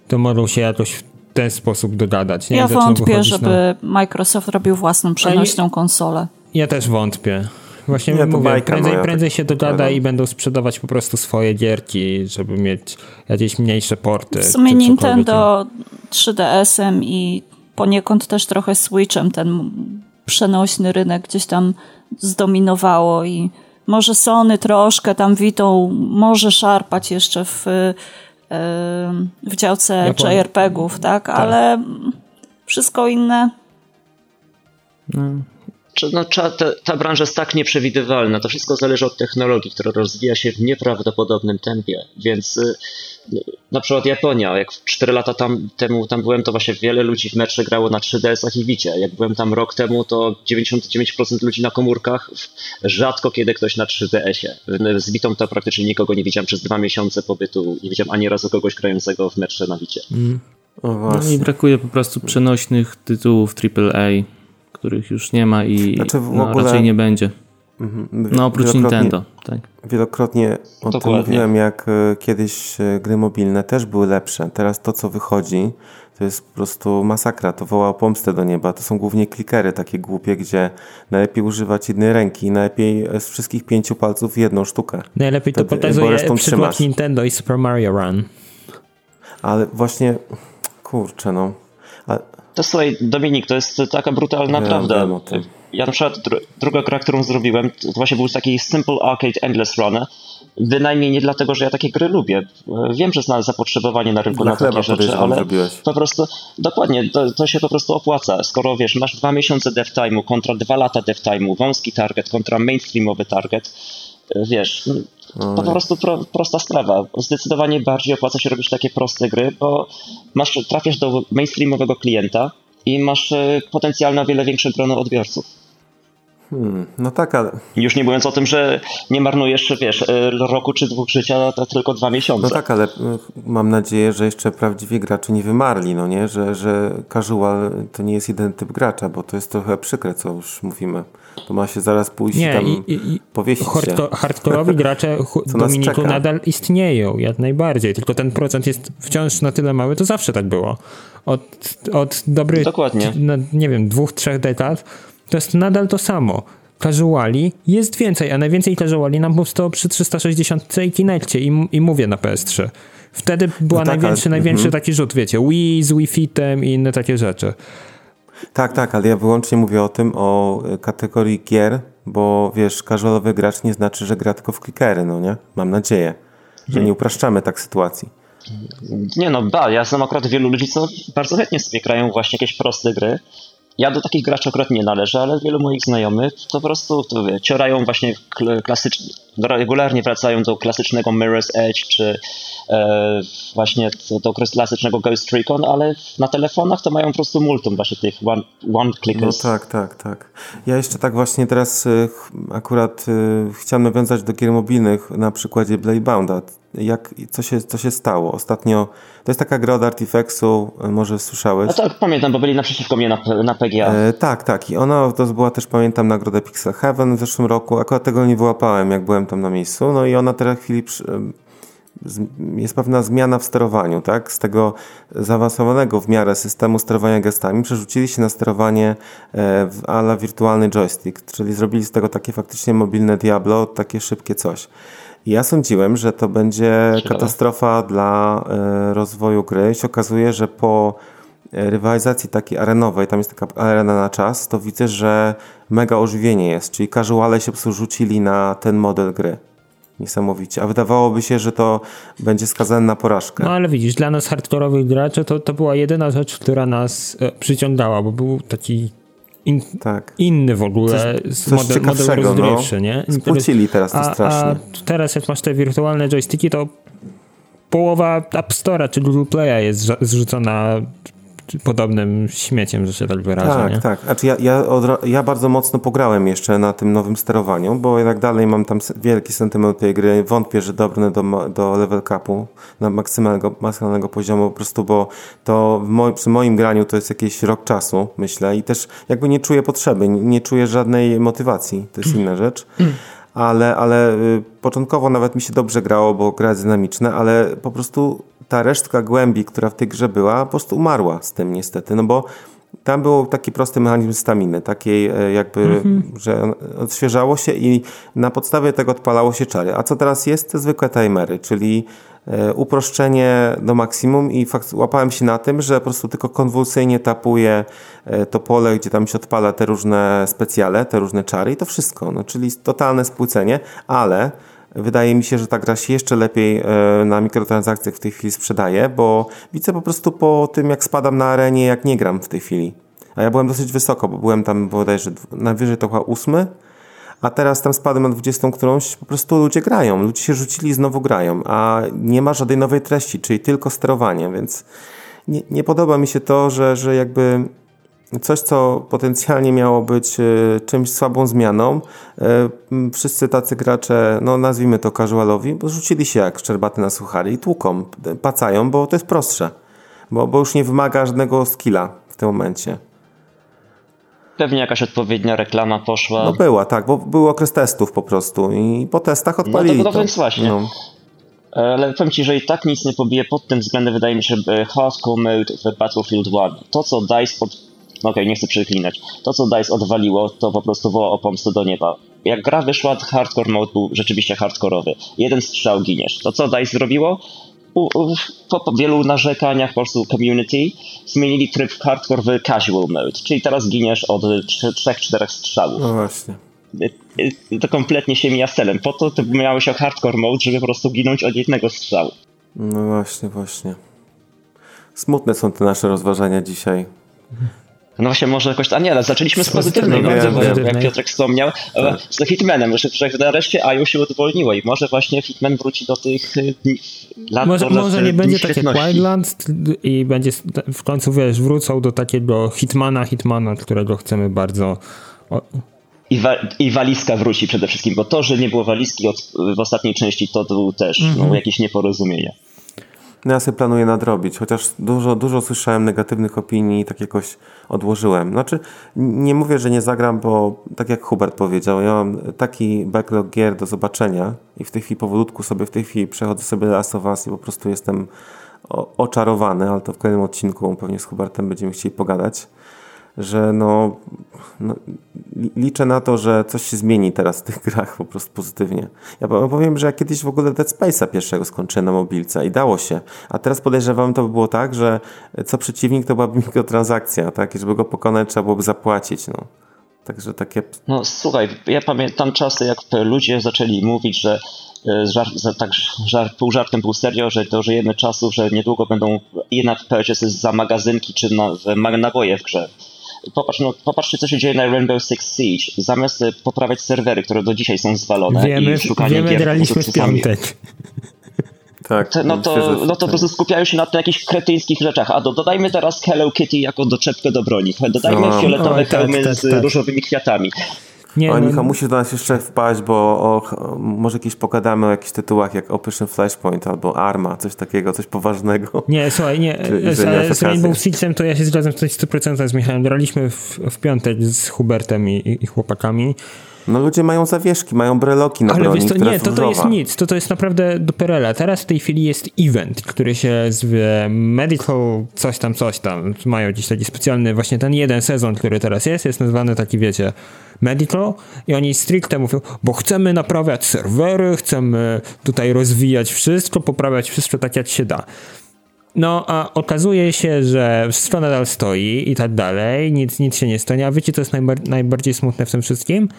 to mogą się jakoś w ten sposób dogadać. Nie? Ja Zaczną wątpię, żeby na- Microsoft robił własną przenośną konsolę. Ja też wątpię. Właśnie Nie, mówię, bajka prędzej, moja, prędzej tak się dogada uważam. i będą sprzedawać po prostu swoje gierki, żeby mieć jakieś mniejsze porty. W sumie. Nintendo 3DS-em i poniekąd też trochę Switchem ten przenośny rynek gdzieś tam zdominowało i może Sony troszkę tam witą, może szarpać jeszcze w, y, w działce. JRPG-ów, tak? Ale wszystko inne No, No, ta, ta branża jest tak nieprzewidywalna. To wszystko zależy od technologii, która rozwija się w nieprawdopodobnym tempie. Więc y, na przykład Japonia, jak 4 lata tam, temu tam byłem, to właśnie wiele ludzi w metrze grało na 3DS-ach i Wicie. Jak byłem tam rok temu, to 99% ludzi na komórkach, rzadko kiedy ktoś na 3DS-ie. Z Witą to praktycznie nikogo nie widziałem przez dwa miesiące pobytu. Nie widziałem ani razu kogoś grającego w metrze na Wicie. O, no i brakuje po prostu przenośnych tytułów AAA, których już nie ma i Znaczy w no, ogóle- raczej nie będzie. Mhm. No oprócz Nintendo, tak. Wielokrotnie o tym Dokładnie. mówiłem, jak e, kiedyś e, gry mobilne też były lepsze. Teraz to, co wychodzi, to jest po prostu masakra. To woła o pomstę do nieba. To są głównie klikery takie głupie, gdzie najlepiej używać jednej ręki. Najlepiej e, z wszystkich pięciu palców jedną sztukę. Najlepiej to Wtedy- pokazuje przykład trzymasz. Nintendo i Super Mario Run. Ale właśnie, kurczę no. A, To słuchaj, Dominik, to jest taka brutalna Wiem, prawda. Ja na przykład dru- druga gra, którą zrobiłem, to właśnie był taki Simple Arcade Endless Run. Bynajmniej nie dlatego, że ja takie gry lubię. Wiem, że jest zapotrzebowanie na rynku Dla na takie rzeczy, ale zrobiłeś. po prostu, dokładnie, to, to się po prostu opłaca. Skoro wiesz, masz dwa miesiące dev time'u kontra dwa lata dev time'u, wąski target kontra mainstreamowy target, wiesz, To po prostu pro, prosta sprawa. Zdecydowanie bardziej opłaca się robić takie proste gry, bo masz, trafiasz do mainstreamowego klienta i masz e, potencjalnie o wiele większe grono odbiorców. Hmm, no tak, ale... Już nie mówiąc o tym, że nie marnujesz, wiesz, e, roku czy dwóch życia, to tylko dwa miesiące. No tak, ale e, mam nadzieję, że jeszcze prawdziwi gracze nie wymarli, no nie? Że, że casual to nie jest jeden typ gracza, bo to jest trochę przykre, co już mówimy. To ma się zaraz pójść nie, tam i, i, powiesić hardko, Hardkorowi gracze Dominiku nadal istnieją, jak najbardziej, tylko ten procent jest wciąż na tyle mały, to zawsze tak było. Od, od dobrych, Dokładnie. nie wiem, dwóch, trzech dekad to jest nadal to samo. Casuali jest więcej, a najwięcej casuali nam powstało przy 360 i Kinectie i, i mówię na PS3. Wtedy była no tak, największy, ale... największy -hmm. taki rzut, wiecie, Wii z Wii Fitem i inne takie rzeczy. Tak, tak, ale ja wyłącznie mówię o tym, o e, kategorii gier, bo wiesz, casualowy gracz nie znaczy, że gra tylko w klikery, no nie? Mam nadzieję, że nie upraszczamy tak sytuacji. Nie no, ba, ja znam akurat wielu ludzi, co bardzo chętnie sobie grają właśnie jakieś proste gry, ja do takich graczy akurat nie należę, ale wielu moich znajomych to po prostu to wie, ciorają właśnie klasycznie, regularnie wracają do klasycznego Mirror's Edge, czy e, właśnie do, klasycznego Ghost Recon, ale na telefonach to mają po prostu multum właśnie tych one, one clickers. No tak, tak, tak. Ja jeszcze tak właśnie teraz y, akurat y, chciałem nawiązać do gier mobilnych na przykładzie Bladebounda jak, co, się, co się stało. Ostatnio, to jest taka gra od Artifexu, e, może słyszałeś? No tak, pamiętam, bo byli naprzeciwko mnie na, na PGA. E, tak, tak. I ona, to była też, pamiętam, nagroda Pixel Heaven w zeszłym roku. Akurat tego nie wyłapałem, jak byłem tam na miejscu. No i ona teraz w chwili... Przy, jest pewna zmiana w sterowaniu, tak? Z tego zaawansowanego w miarę systemu sterowania gestami przerzucili się na sterowanie e, w ala wirtualny joystick, czyli zrobili z tego takie faktycznie mobilne Diablo, takie szybkie coś. Ja sądziłem, że to będzie katastrofa dla e, rozwoju gry. I się okazuje, że po e, rywalizacji takiej arenowej, tam jest taka arena na czas, to widzę, że mega ożywienie jest, czyli casuale się po rzucili na ten model gry. Niesamowicie. A wydawałoby się, że to będzie skazane na porażkę. No ale widzisz, dla nas hardkorowych graczy to, to była jedyna rzecz, która nas e, przyciągała, bo był taki in, tak. inny w ogóle coś, coś model, model rozgrywczy, no. nie? Spłucili teraz to strasznie. A, a teraz jak masz te wirtualne joysticki, to połowa App Store'a czy Google Play'a jest zrzucona podobnym śmieciem, że się tak wyrażę. Tak, nie? tak. Znaczy ja, ja, ja bardzo mocno pograłem jeszcze na tym nowym sterowaniu, bo jednak dalej mam tam wielki sentyment tej gry. Wątpię, że dobrny do, do level capu na maksymalnego, maksymalnego poziomu po prostu, bo to moj, przy moim graniu to jest jakiś rok czasu, myślę, i też jakby nie czuję potrzeby, nie, nie czuję żadnej motywacji. To jest inna rzecz ale, ale y, początkowo nawet mi się dobrze grało, bo gra jest dynamiczna, ale po prostu ta resztka głębi, która w tej grze była, po prostu umarła z tym niestety, no bo tam był taki prosty mechanizm staminy, takiej e, jakby, -hmm. że odświeżało się i na podstawie tego odpalało się czary. A co teraz jest? To zwykłe timery, czyli e, uproszczenie do maksimum i fakt, łapałem się na tym, że po prostu tylko konwulsyjnie tapuję e, to pole, gdzie tam się odpala te różne specjale, te różne czary i to wszystko. No, czyli totalne spłycenie, ale Wydaje mi się, że ta gra się jeszcze lepiej e, na mikrotransakcjach w tej chwili sprzedaje, bo widzę po prostu po tym, jak spadam na arenie, jak nie gram w tej chwili. A ja byłem dosyć wysoko, bo byłem tam bodajże najwyżej to chyba ósmy, a teraz tam spadłem na 20 którąś, po prostu ludzie grają, ludzie się rzucili i znowu grają, a nie ma żadnej nowej treści, czyli tylko sterowanie, więc nie, nie podoba mi się to, że, że jakby coś, co potencjalnie miało być e, czymś słabą zmianą, e, wszyscy tacy gracze, no nazwijmy to casualowi, bo rzucili się jak szczerbaty na suchary i tłuką, pacają, bo to jest prostsze, bo, bo już nie wymaga żadnego skilla w tym momencie. Pewnie jakaś odpowiednia reklama poszła. No była, tak, bo był okres testów po prostu i po testach odpalili no to. No więc właśnie. No. Ale powiem Ci, że i tak nic nie pobije pod tym względem, wydaje mi się, Hardcore Mode w Battlefield 1. To, co DICE pod no okej, okay, nie chcę przeklinać. To, co DICE odwaliło, to po prostu woła o pomstę do nieba. Jak gra wyszła, hardcore mode był rzeczywiście hardkorowy. Jeden strzał giniesz. To, co DICE zrobiło? U, u, po, po, wielu narzekaniach po prostu community zmienili tryb hardcore w casual mode, czyli teraz giniesz od 3-4 strzałów. No właśnie. Y, y, to kompletnie się mija celem. Po to, to miałeś hardcore mode, żeby po prostu ginąć od jednego strzału. No właśnie, właśnie. Smutne są te nasze rozważania dzisiaj. No właśnie, może jakoś. A nie, ale zaczęliśmy z pozytywnej bardzo, bo jak Piotrek wspomniał, tak. z Hitmanem, że nareszcie Aju się udowolniło i może właśnie Hitman wróci do tych y, lat. Może, może nie będzie tak jak Wildlands i będzie w końcu, wiesz, wrócą do takiego Hitmana, Hitmana, którego chcemy bardzo. I, wa I walizka wróci przede wszystkim, bo to, że nie było walizki od, w ostatniej części, to był też mm -hmm. no, mhm. jakieś nieporozumienie. No ja sobie planuję nadrobić, chociaż dużo, dużo słyszałem negatywnych opinii i tak jakoś odłożyłem. Znaczy, nie mówię, że nie zagram, bo tak jak Hubert powiedział, ja mam taki backlog gier do zobaczenia i w tej chwili powolutku sobie, w tej chwili przechodzę sobie Last of Us i po prostu jestem oczarowany, ale to w kolejnym odcinku pewnie z Hubertem będziemy chcieli pogadać że no, no, liczę na to, że coś się zmieni teraz w tych grach po prostu pozytywnie. Ja powiem, że ja kiedyś w ogóle Dead Space'a pierwszego skończyłem na mobilce i dało się. A teraz podejrzewam, to by było tak, że co przeciwnik to byłaby mikrotransakcja, tak? I żeby go pokonać trzeba byłoby zapłacić, no. Także takie... No słuchaj, ja pamiętam czasy, jak ludzie zaczęli mówić, że e, żart, tak żart, pół żartem, pół serio, że dożyjemy czasów, że niedługo będą jednak purchases za magazynki czy na, naboje w grze. Popatrz, no, popatrzcie, co się dzieje na Rainbow Six Siege. Zamiast e, poprawiać serwery, które do dzisiaj są zwalone wiemy, i szukanie wiemy, gier... graliśmy w piątek. Tak, no to, myślę, no to po prostu skupiają się na jakichś kretyńskich rzeczach. A do, dodajmy teraz Hello Kitty jako doczepkę do broni. Dodajmy no. fioletowe Oj, tak, hełmy tak, z tak. różowymi kwiatami. Nie, Oni no, musi do nas jeszcze wpaść, bo o, może jakieś pogadamy o jakichś tytułach jak Operation Flashpoint albo Arma, coś takiego, coś poważnego. Nie, słuchaj, nie, z, z Rainbow Sixem to ja się zgadzam w 100% z Michałem. Graliśmy w, w piątek z Hubertem i, i chłopakami. No ludzie mają zawieszki, mają breloki na Ale broni, wiesz, to nie, to, to jest nic, to, to jest naprawdę do perela. Teraz w tej chwili jest event, który się zwie Medical coś tam, coś tam. Mają gdzieś taki specjalny, właśnie ten jeden sezon, który teraz jest, jest nazwany taki, wiecie, Medical i oni stricte mówią, bo chcemy naprawiać serwery, chcemy tutaj rozwijać wszystko, poprawiać wszystko tak, jak się da. No, a okazuje się, że wszystko nadal stoi i tak dalej, nic, nic się nie stanie. A wiecie, co jest najbar najbardziej smutne w tym wszystkim?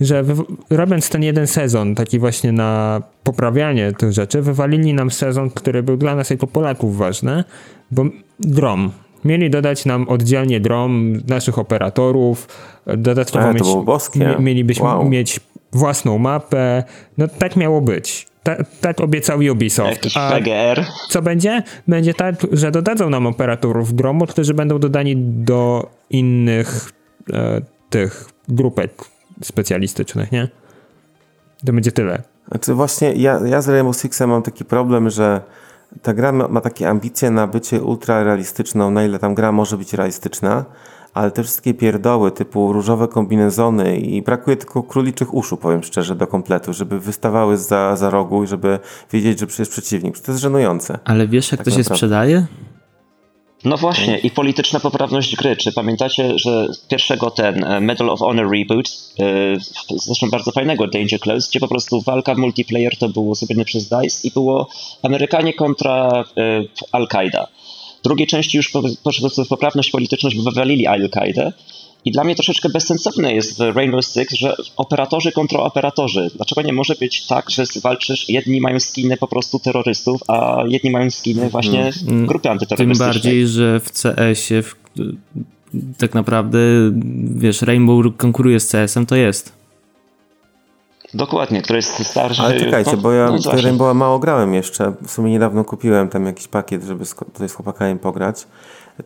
Że robiąc ten jeden sezon, taki właśnie na poprawianie tych rzeczy, wywalili nam sezon, który był dla nas jako Polaków ważny, bo DROM. Mieli dodać nam oddzielnie DROM naszych operatorów, dodatkowo e, mieć, boskie. mielibyśmy wow. mieć własną mapę. No tak miało być. Ta, tak obiecał Ubisoft. A PGR. co będzie? Będzie tak, że dodadzą nam operatorów DROMu, którzy będą dodani do innych e, tych grupek specjalistycznych, nie? To będzie tyle. Znaczy właśnie ja, ja z Rainbow Sixem mam taki problem, że ta gra ma, ma takie ambicje na bycie ultra realistyczną, na ile tam gra może być realistyczna, ale te wszystkie pierdoły typu różowe kombinezony i brakuje tylko króliczych uszu, powiem szczerze, do kompletu, żeby wystawały za, za rogu i żeby wiedzieć, że jest przeciwnik. To jest żenujące. Ale wiesz, jak tak to się naprawdę. sprzedaje? No właśnie, i polityczna poprawność gry. Czy pamiętacie, że pierwszego ten e, Medal of Honor reboot, e, zresztą bardzo fajnego Danger Close, gdzie po prostu walka multiplayer to było zrobione przez DICE i było Amerykanie kontra e, Al-Qaida. W drugiej części już po, po, po poprawność polityczność wywalili Al-Qaidę i dla mnie troszeczkę bezsensowne jest w Rainbow Six, że operatorzy kontra operatorzy. Dlaczego nie może być tak, że walczysz, jedni mają skiny po prostu terrorystów, a jedni mają skiny właśnie hmm. grupy antyterrorystycznej. Tym bardziej, że w CS-ie w, tak naprawdę, wiesz, Rainbow konkuruje z CS-em, to jest. Dokładnie, który jest starszy. Ale czekajcie, no, bo ja no Rainbowa mało grałem jeszcze. W sumie niedawno kupiłem tam jakiś pakiet, żeby tutaj z chłopakami pograć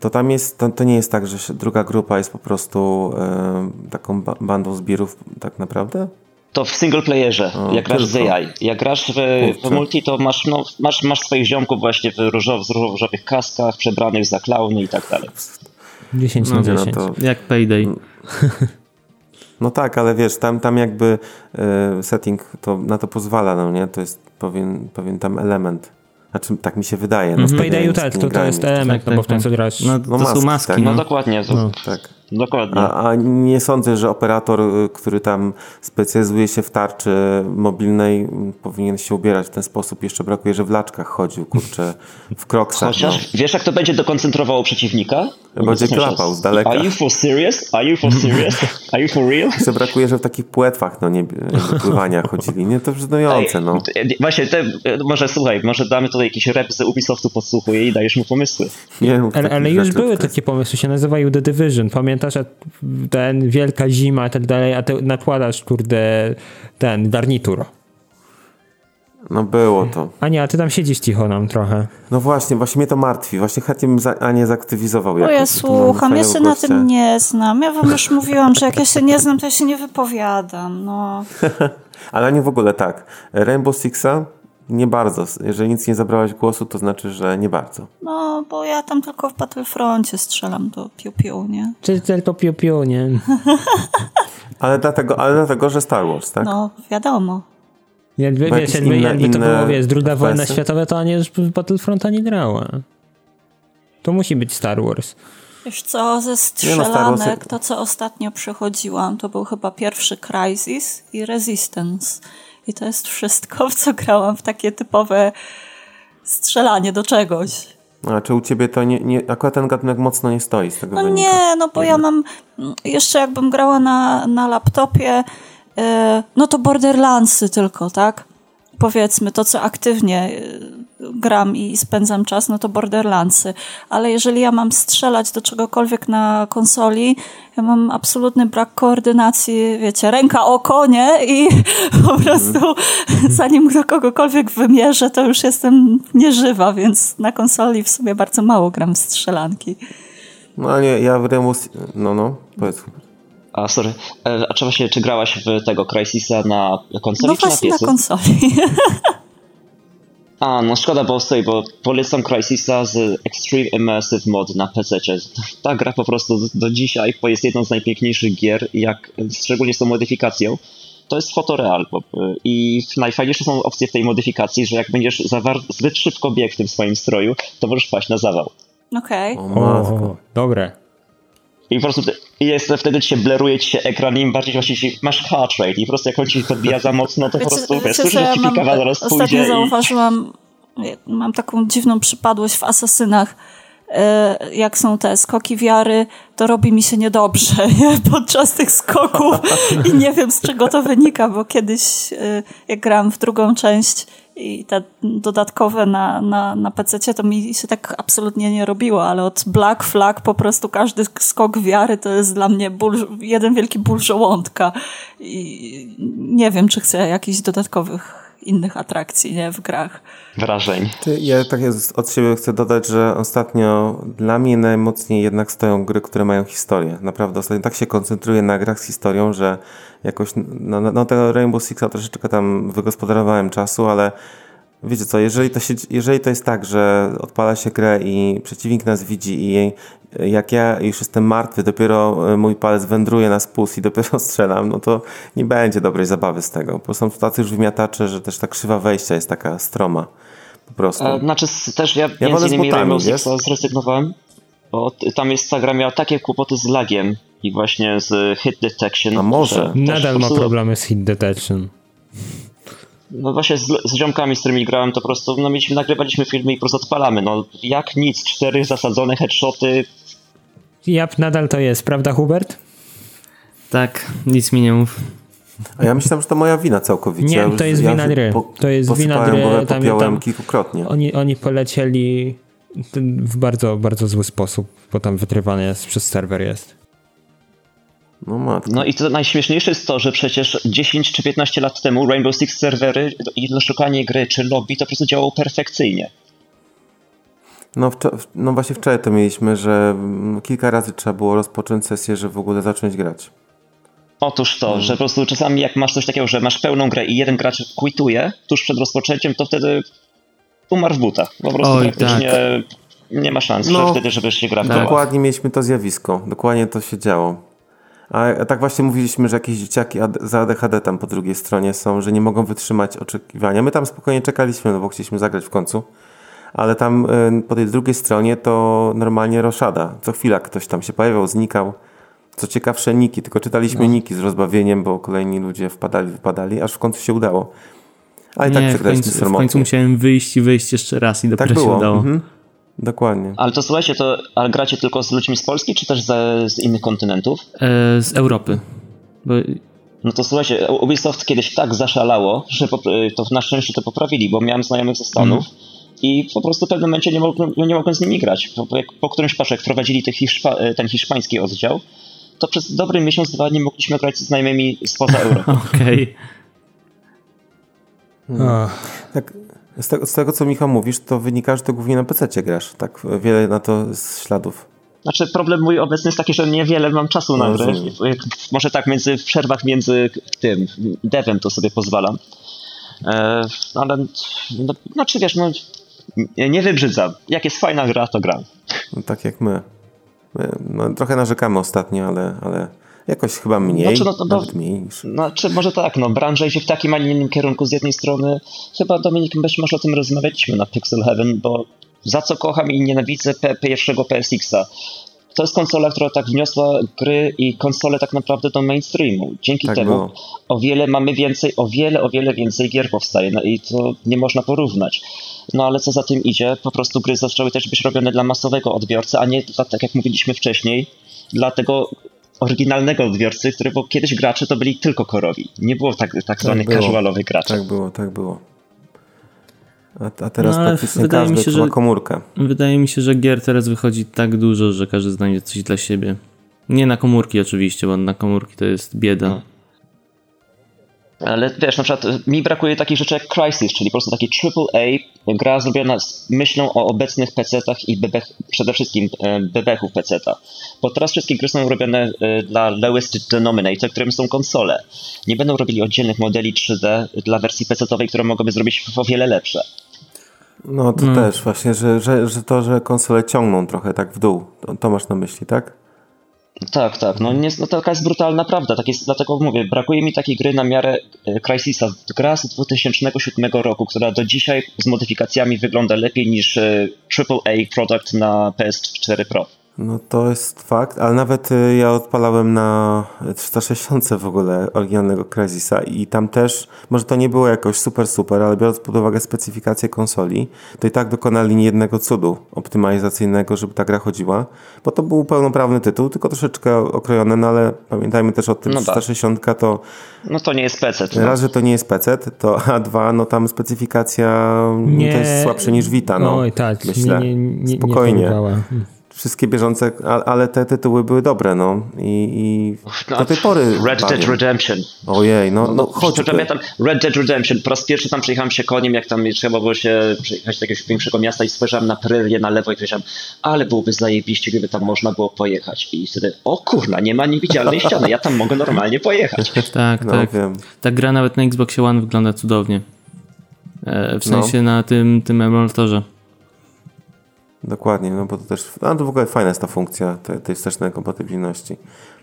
to tam jest, to, to nie jest tak, że druga grupa jest po prostu e, taką bandą zbirów tak naprawdę? To w single playerze, o, jak grasz z AI. Jak grasz w, w, multi, to masz, no, masz, masz swoich ziomków właśnie w różowych, w różowych kaskach, przebranych za klauny i tak dalej. 10 na 10. No to... Jak Payday. No tak, ale wiesz, tam, tam jakby e, setting to na to pozwala, no nie? To jest pewien, pewien tam element znaczy, tak mi się wydaje. No, w Paydayu tak, to, to jest element, tak, no bo w tym co grać. No, to no, maski, są maski. Tak? No, dokładnie. To... No. Tak. Dokładnie. A, a, nie sądzę, że operator, y, który tam specjalizuje się w tarczy mobilnej, powinien się ubierać w ten sposób. Jeszcze brakuje, że w laczkach chodził, kurczę, w kroksach. Chociaż no. wiesz, jak to będzie dokoncentrował przeciwnika? Będzie klapał z daleka. Are you for serious? Are you for serious? Are you for real? Jeszcze brakuje, że w takich płetwach, no nie, pływania chodzili. Nie, to żenujące, no. Właśnie, te, może słuchaj, może damy tutaj jakiś rep z Ubisoftu podsłuchuje i dajesz mu pomysły. Nie, ale, ale już były takie pomysły, się nazywają The Division. Pamiętasz, że ten wielka zima i tak dalej, a ty nakładasz, kurde, ten garnitur. No było to. Ania, a ty tam siedzisz cicho nam trochę. No właśnie, właśnie mnie to martwi. Właśnie chętnie bym za, Anię zaktywizował. No ja słucham, ja się na tym nie znam. Ja wam już mówiłam, że jak ja się nie znam, to ja się nie wypowiadam. No. Ale nie w ogóle tak. Rainbow Sixa nie bardzo. Jeżeli nic nie zabrałaś głosu, to znaczy, że nie bardzo. No, bo ja tam tylko w Battlefroncie strzelam do piu-piu, nie? Czy tylko piu-piu, nie? ale, dlatego, ale dlatego, że Star Wars, tak? No, wiadomo. Jakby, wiesz, jakby, inne, jakby to było, wiesz, druga wojna światowa, to Ania już w Battlefronta nie grała. To musi być Star Wars. Wiesz co, ze no, strzelanek, to co ostatnio przechodziłam, to był chyba pierwszy Crisis i Resistance. I to jest wszystko, w co grałam, w takie typowe strzelanie do czegoś. A czy u ciebie to nie, nie akurat ten gatunek mocno nie stoi z tego No wynika? nie, no bo ja mam, jeszcze jakbym grała na, na laptopie, yy, no to Borderlandsy tylko, tak? Powiedzmy, to co aktywnie yy, gram i spędzam czas, no to Borderlandsy. Ale jeżeli ja mam strzelać do czegokolwiek na konsoli, ja mam absolutny brak koordynacji, wiecie, ręka, oko, nie? I po prostu zanim do kogokolwiek wymierzę, to już jestem nieżywa, więc na konsoli w sumie bardzo mało gram w strzelanki. No nie, ja w Remus... No, no, powiedz. A sorry, e, a czy właśnie, czy grałaś w tego Crysisa na konsoli no czy na piecu? na konsoli. A, no szkoda bo sobie, bo polecam Crysisa z Extreme Immersive Mod na PC. Ta gra po prostu do dzisiaj jest jedną z najpiękniejszych gier, jak, szczególnie z tą modyfikacją. To jest fotoreal. I najfajniejsze są opcje w tej modyfikacji, że jak będziesz zbyt szybko biegł w tym swoim stroju, to możesz paść na zawał. Okej. Okay. O, dobre. I po prostu jest, wtedy ci się bleruje ci się ekran, im bardziej właśnie masz heart rate i po prostu jak on ci podbija za mocno, to wiecie, po prostu wiesz, słyszysz, że ci pikawa zaraz Ostatnio pójdzie zauważyłam, i... mam taką dziwną przypadłość w Asasynach, e, jak są te skoki wiary, to robi mi się niedobrze nie? podczas tych skoków i nie wiem z czego to wynika, bo kiedyś e, jak grałam w drugą część i te dodatkowe na, na, na PC to mi się tak absolutnie nie robiło, ale od Black Flag po prostu każdy skok wiary to jest dla mnie ból, jeden wielki ból żołądka. I nie wiem, czy chcę jakichś dodatkowych innych atrakcji nie, w grach. Wrażeń. Ja tak od siebie chcę dodać, że ostatnio dla mnie najmocniej jednak stoją gry, które mają historię. Naprawdę ostatnio tak się koncentruję na grach z historią, że jakoś no, no, no tego Rainbow Sixa troszeczkę tam wygospodarowałem czasu, ale wiecie co, jeżeli to, się, jeżeli to jest tak, że odpala się grę i przeciwnik nas widzi i jak ja już jestem martwy, dopiero e, mój palec wędruje na spust i dopiero strzelam, no to nie będzie dobrej zabawy z tego. Bo są tacy już wymiatacze, że też ta krzywa wejścia jest taka stroma. Po prostu. E, znaczy też ja, ja między innymi Rainbow zrezygnowałem, bo tam jest ta gra miała takie kłopoty z lagiem i właśnie z hit detection. A może? Nadal ma problemy z hit detection. No właśnie z, z ziomkami, z którymi grałem, to po prostu no mieliśmy, nagrywaliśmy filmy i po prostu odpalamy. No jak nic, cztery zasadzone headshoty. Jap, nadal to jest, prawda Hubert? Tak, nic mi nie mów. A ja myślałem, że to moja wina całkowicie. Nie, to jest ja wina gry. Po, to jest wina gry. Tam, tam kilkukrotnie. Oni, oni polecieli w bardzo, bardzo zły sposób, bo tam wytrywane jest przez serwer jest. No, matko. no i to najśmieszniejsze jest to, że przecież 10 czy 15 lat temu Rainbow Six serwery i szukanie gry czy lobby to po prostu działało perfekcyjnie. No, no właśnie wczoraj to mieliśmy, że kilka razy trzeba było rozpocząć sesję, żeby w ogóle zacząć grać. Otóż to, hmm. że po prostu czasami jak masz coś takiego, że masz pełną grę i jeden gracz quituje tuż przed rozpoczęciem, to wtedy umarł w butach. Po prostu Oj, praktycznie tak. nie ma szans no, wtedy, żeby się gra Dokładnie mieliśmy to zjawisko. Dokładnie to się działo. A tak właśnie mówiliśmy, że jakieś dzieciaki za ADHD tam po drugiej stronie są, że nie mogą wytrzymać oczekiwania. My tam spokojnie czekaliśmy, no bo chcieliśmy zagrać w końcu. Ale tam y, po tej drugiej stronie to normalnie roszada. Co chwila ktoś tam się pojawiał, znikał. Co ciekawsze, niki, tylko czytaliśmy no. niki z rozbawieniem, bo kolejni ludzie wpadali, wypadali, aż w końcu się udało. Ale i tak przegraliście w końcu musiałem wyjść i wyjść jeszcze raz i dopiero tak się udało. Mhm. Dokładnie. Ale to słuchajcie, to ale gracie tylko z ludźmi z Polski, czy też ze, z innych kontynentów? E, z Europy. Bo... No to słuchajcie, Ubisoft kiedyś tak zaszalało, że to na szczęście to poprawili, bo miałem znajomych ze Stanów mm. i po prostu w pewnym momencie nie mogłem, nie mogłem z nimi grać. Po, po, po którymś pasze, jak wprowadzili Hiszpa, ten hiszpański oddział, to przez dobry miesiąc, dwa nie mogliśmy grać z znajomymi spoza Europy. Okej. Okay. Hmm. Tak, z tego, z tego, co Michał mówisz, to wynika, że to głównie na PC grasz. Tak wiele na to śladów. Znaczy problem mój obecny jest taki, że niewiele mam czasu na no, grę. Może tak między w przerwach między tym devem to sobie pozwalam. E, ale no, znaczy wiesz, no nie wybrzydzam. Jak jest fajna gra, to gram. No, tak jak my. my no, trochę narzekamy ostatnio, ale, ale Jakoś chyba mniej, znaczy, no, to, nawet mniej niż... Znaczy, może tak, no, branża idzie w takim, a nie innym kierunku z jednej strony. Chyba, Dominik, być może o tym rozmawialiśmy na Pixel Heaven, bo za co kocham i nienawidzę pierwszego PSX-a. To jest konsola, która tak wniosła gry i konsole tak naprawdę do mainstreamu. Dzięki tak temu było. o wiele mamy więcej, o wiele, o wiele więcej gier powstaje no i to nie można porównać. No ale co za tym idzie, po prostu gry zaczęły też być robione dla masowego odbiorcy, a nie dla, tak jak mówiliśmy wcześniej, dla tego oryginalnego odbiorcy, który, bo kiedyś gracze to byli tylko korowi. Nie było tak, tak, tak zwanych casualowych graczy. Tak było, tak było. A, a teraz no, praktycznie każdy mi się, ma komórkę. Wydaje mi się, że gier teraz wychodzi tak dużo, że każdy znajdzie coś dla siebie. Nie na komórki oczywiście, bo na komórki to jest bieda. No. Ale wiesz, na przykład mi brakuje takich rzeczy jak Crisis, czyli po prostu taki AAA, gra zrobiona z myślą o obecnych PC-tach i bebech, przede wszystkim e, bebechów PC-ta. Bo teraz wszystkie gry są robione e, dla lowest denominator, którym są konsole. Nie będą robili oddzielnych modeli 3D dla wersji PC-owej, które mogłyby zrobić o wiele lepsze. No to hmm. też właśnie, że, że, że to, że konsole ciągną trochę tak w dół. To, to masz na myśli, tak? Tak, tak. No, nie, no taka jest brutalna prawda. Tak jest, dlatego mówię, brakuje mi takiej gry na miarę e, Crysisa. Gra z 2007 roku, która do dzisiaj z modyfikacjami wygląda lepiej niż AAA e, product na PS4 Pro. No to jest fakt, ale nawet y, ja odpalałem na 360 w ogóle oryginalnego Crysisa i tam też, może to nie było jakoś super super, ale biorąc pod uwagę specyfikację konsoli, to i tak dokonali niejednego cudu optymalizacyjnego, żeby ta gra chodziła, bo to był pełnoprawny tytuł, tylko troszeczkę okrojony, no ale pamiętajmy też o tym, no 360 tak. to... No to nie jest PC. No. Raz, że to nie jest PC, to a dwa, no tam specyfikacja nie, to jest słabsza niż Vita, no. Oj, tak, myślę. Nie, nie, nie, Spokojnie. Nie wszystkie bieżące, ale te tytuły były dobre, no. I, i no, do tej pory. Red Dead Redemption. Ojej, no, no chodź. Pamiętam Red Dead Redemption. Po raz pierwszy tam przejechałem się koniem, jak tam trzeba było się przejechać do jakiegoś większego miasta i spojrzałem na prerię na lewo i powiedziałem, ale byłoby zajebiście, gdyby tam można było pojechać. I wtedy, o kurna, nie ma niewidzialnej ściany, ja tam mogę normalnie pojechać. tak, no, tak. Wiem. Ta gra nawet na Xbox One wygląda cudownie. E, w no. sensie no. na tym, tym emulatorze. Dokładnie, no bo to też, no to w ogóle fajna jest ta funkcja tej, tej wstecznej kompatybilności.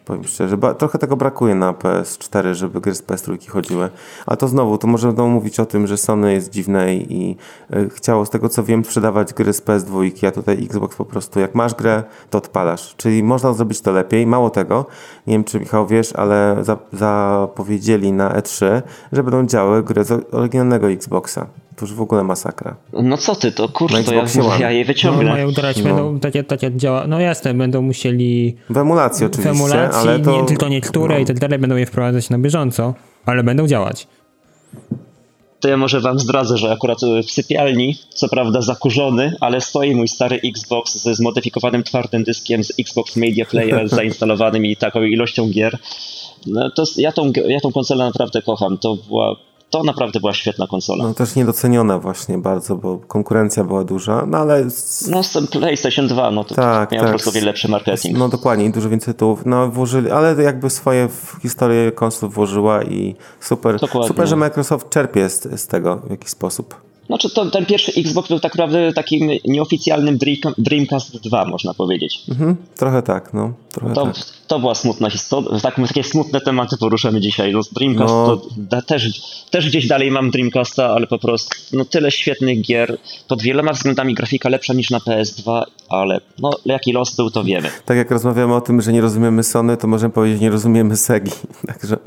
Powiem szczerze, trochę tego brakuje na PS4, żeby gry z PS3 chodziły. Ale to znowu, to może będą mówić o tym, że Sony jest dziwne i y, chciało z tego co wiem sprzedawać gry z PS2, a tutaj Xbox po prostu jak masz grę, to odpalasz. Czyli można zrobić to lepiej. Mało tego, nie wiem czy Michał wiesz, ale za, zapowiedzieli na E3, że będą działy gry z oryginalnego Xboxa. To już w ogóle masakra. No co ty, to kurczę, to ja, ja je wyciągnę. No, mają grać, no. będą takie, takie działa, no jasne, będą musieli... W emulacji oczywiście, w emulacji, ale to... Nie, tylko niektóre no. i tak dalej będą je wprowadzać na bieżąco, ale będą działać. To ja może wam zdradzę, że akurat w sypialni, co prawda zakurzony, ale stoi mój stary Xbox ze zmodyfikowanym twardym dyskiem z Xbox Media Player zainstalowanym i taką ilością gier. No to ja, tą, ja tą konsolę naprawdę kocham. To była to naprawdę była świetna konsola. No też niedoceniona właśnie bardzo, bo konkurencja była duża, no ale... No z PlayStation 2, no to tak, miał tak. po prostu wiele lepszy marketing. No dokładnie i dużo więcej tytułów, no włożyli, ale jakby swoje w historię konsol włożyła i super, super, że Microsoft czerpie z, z tego w jakiś sposób. Znaczy to, ten pierwszy Xbox był tak naprawdę takim nieoficjalnym Dreamcast 2, można powiedzieć. Mhm, trochę tak, no. Trochę to, tak. to była smutna historia. Tak, takie smutne tematy poruszamy dzisiaj. No, Dreamcast no. to da, też, też gdzieś dalej mam Dreamcasta, ale po prostu no, tyle świetnych gier. Pod wieloma względami grafika lepsza niż na PS2, ale no, jaki los był, to wiemy. Tak jak rozmawiamy o tym, że nie rozumiemy Sony, to możemy powiedzieć, że nie rozumiemy Segi. Także...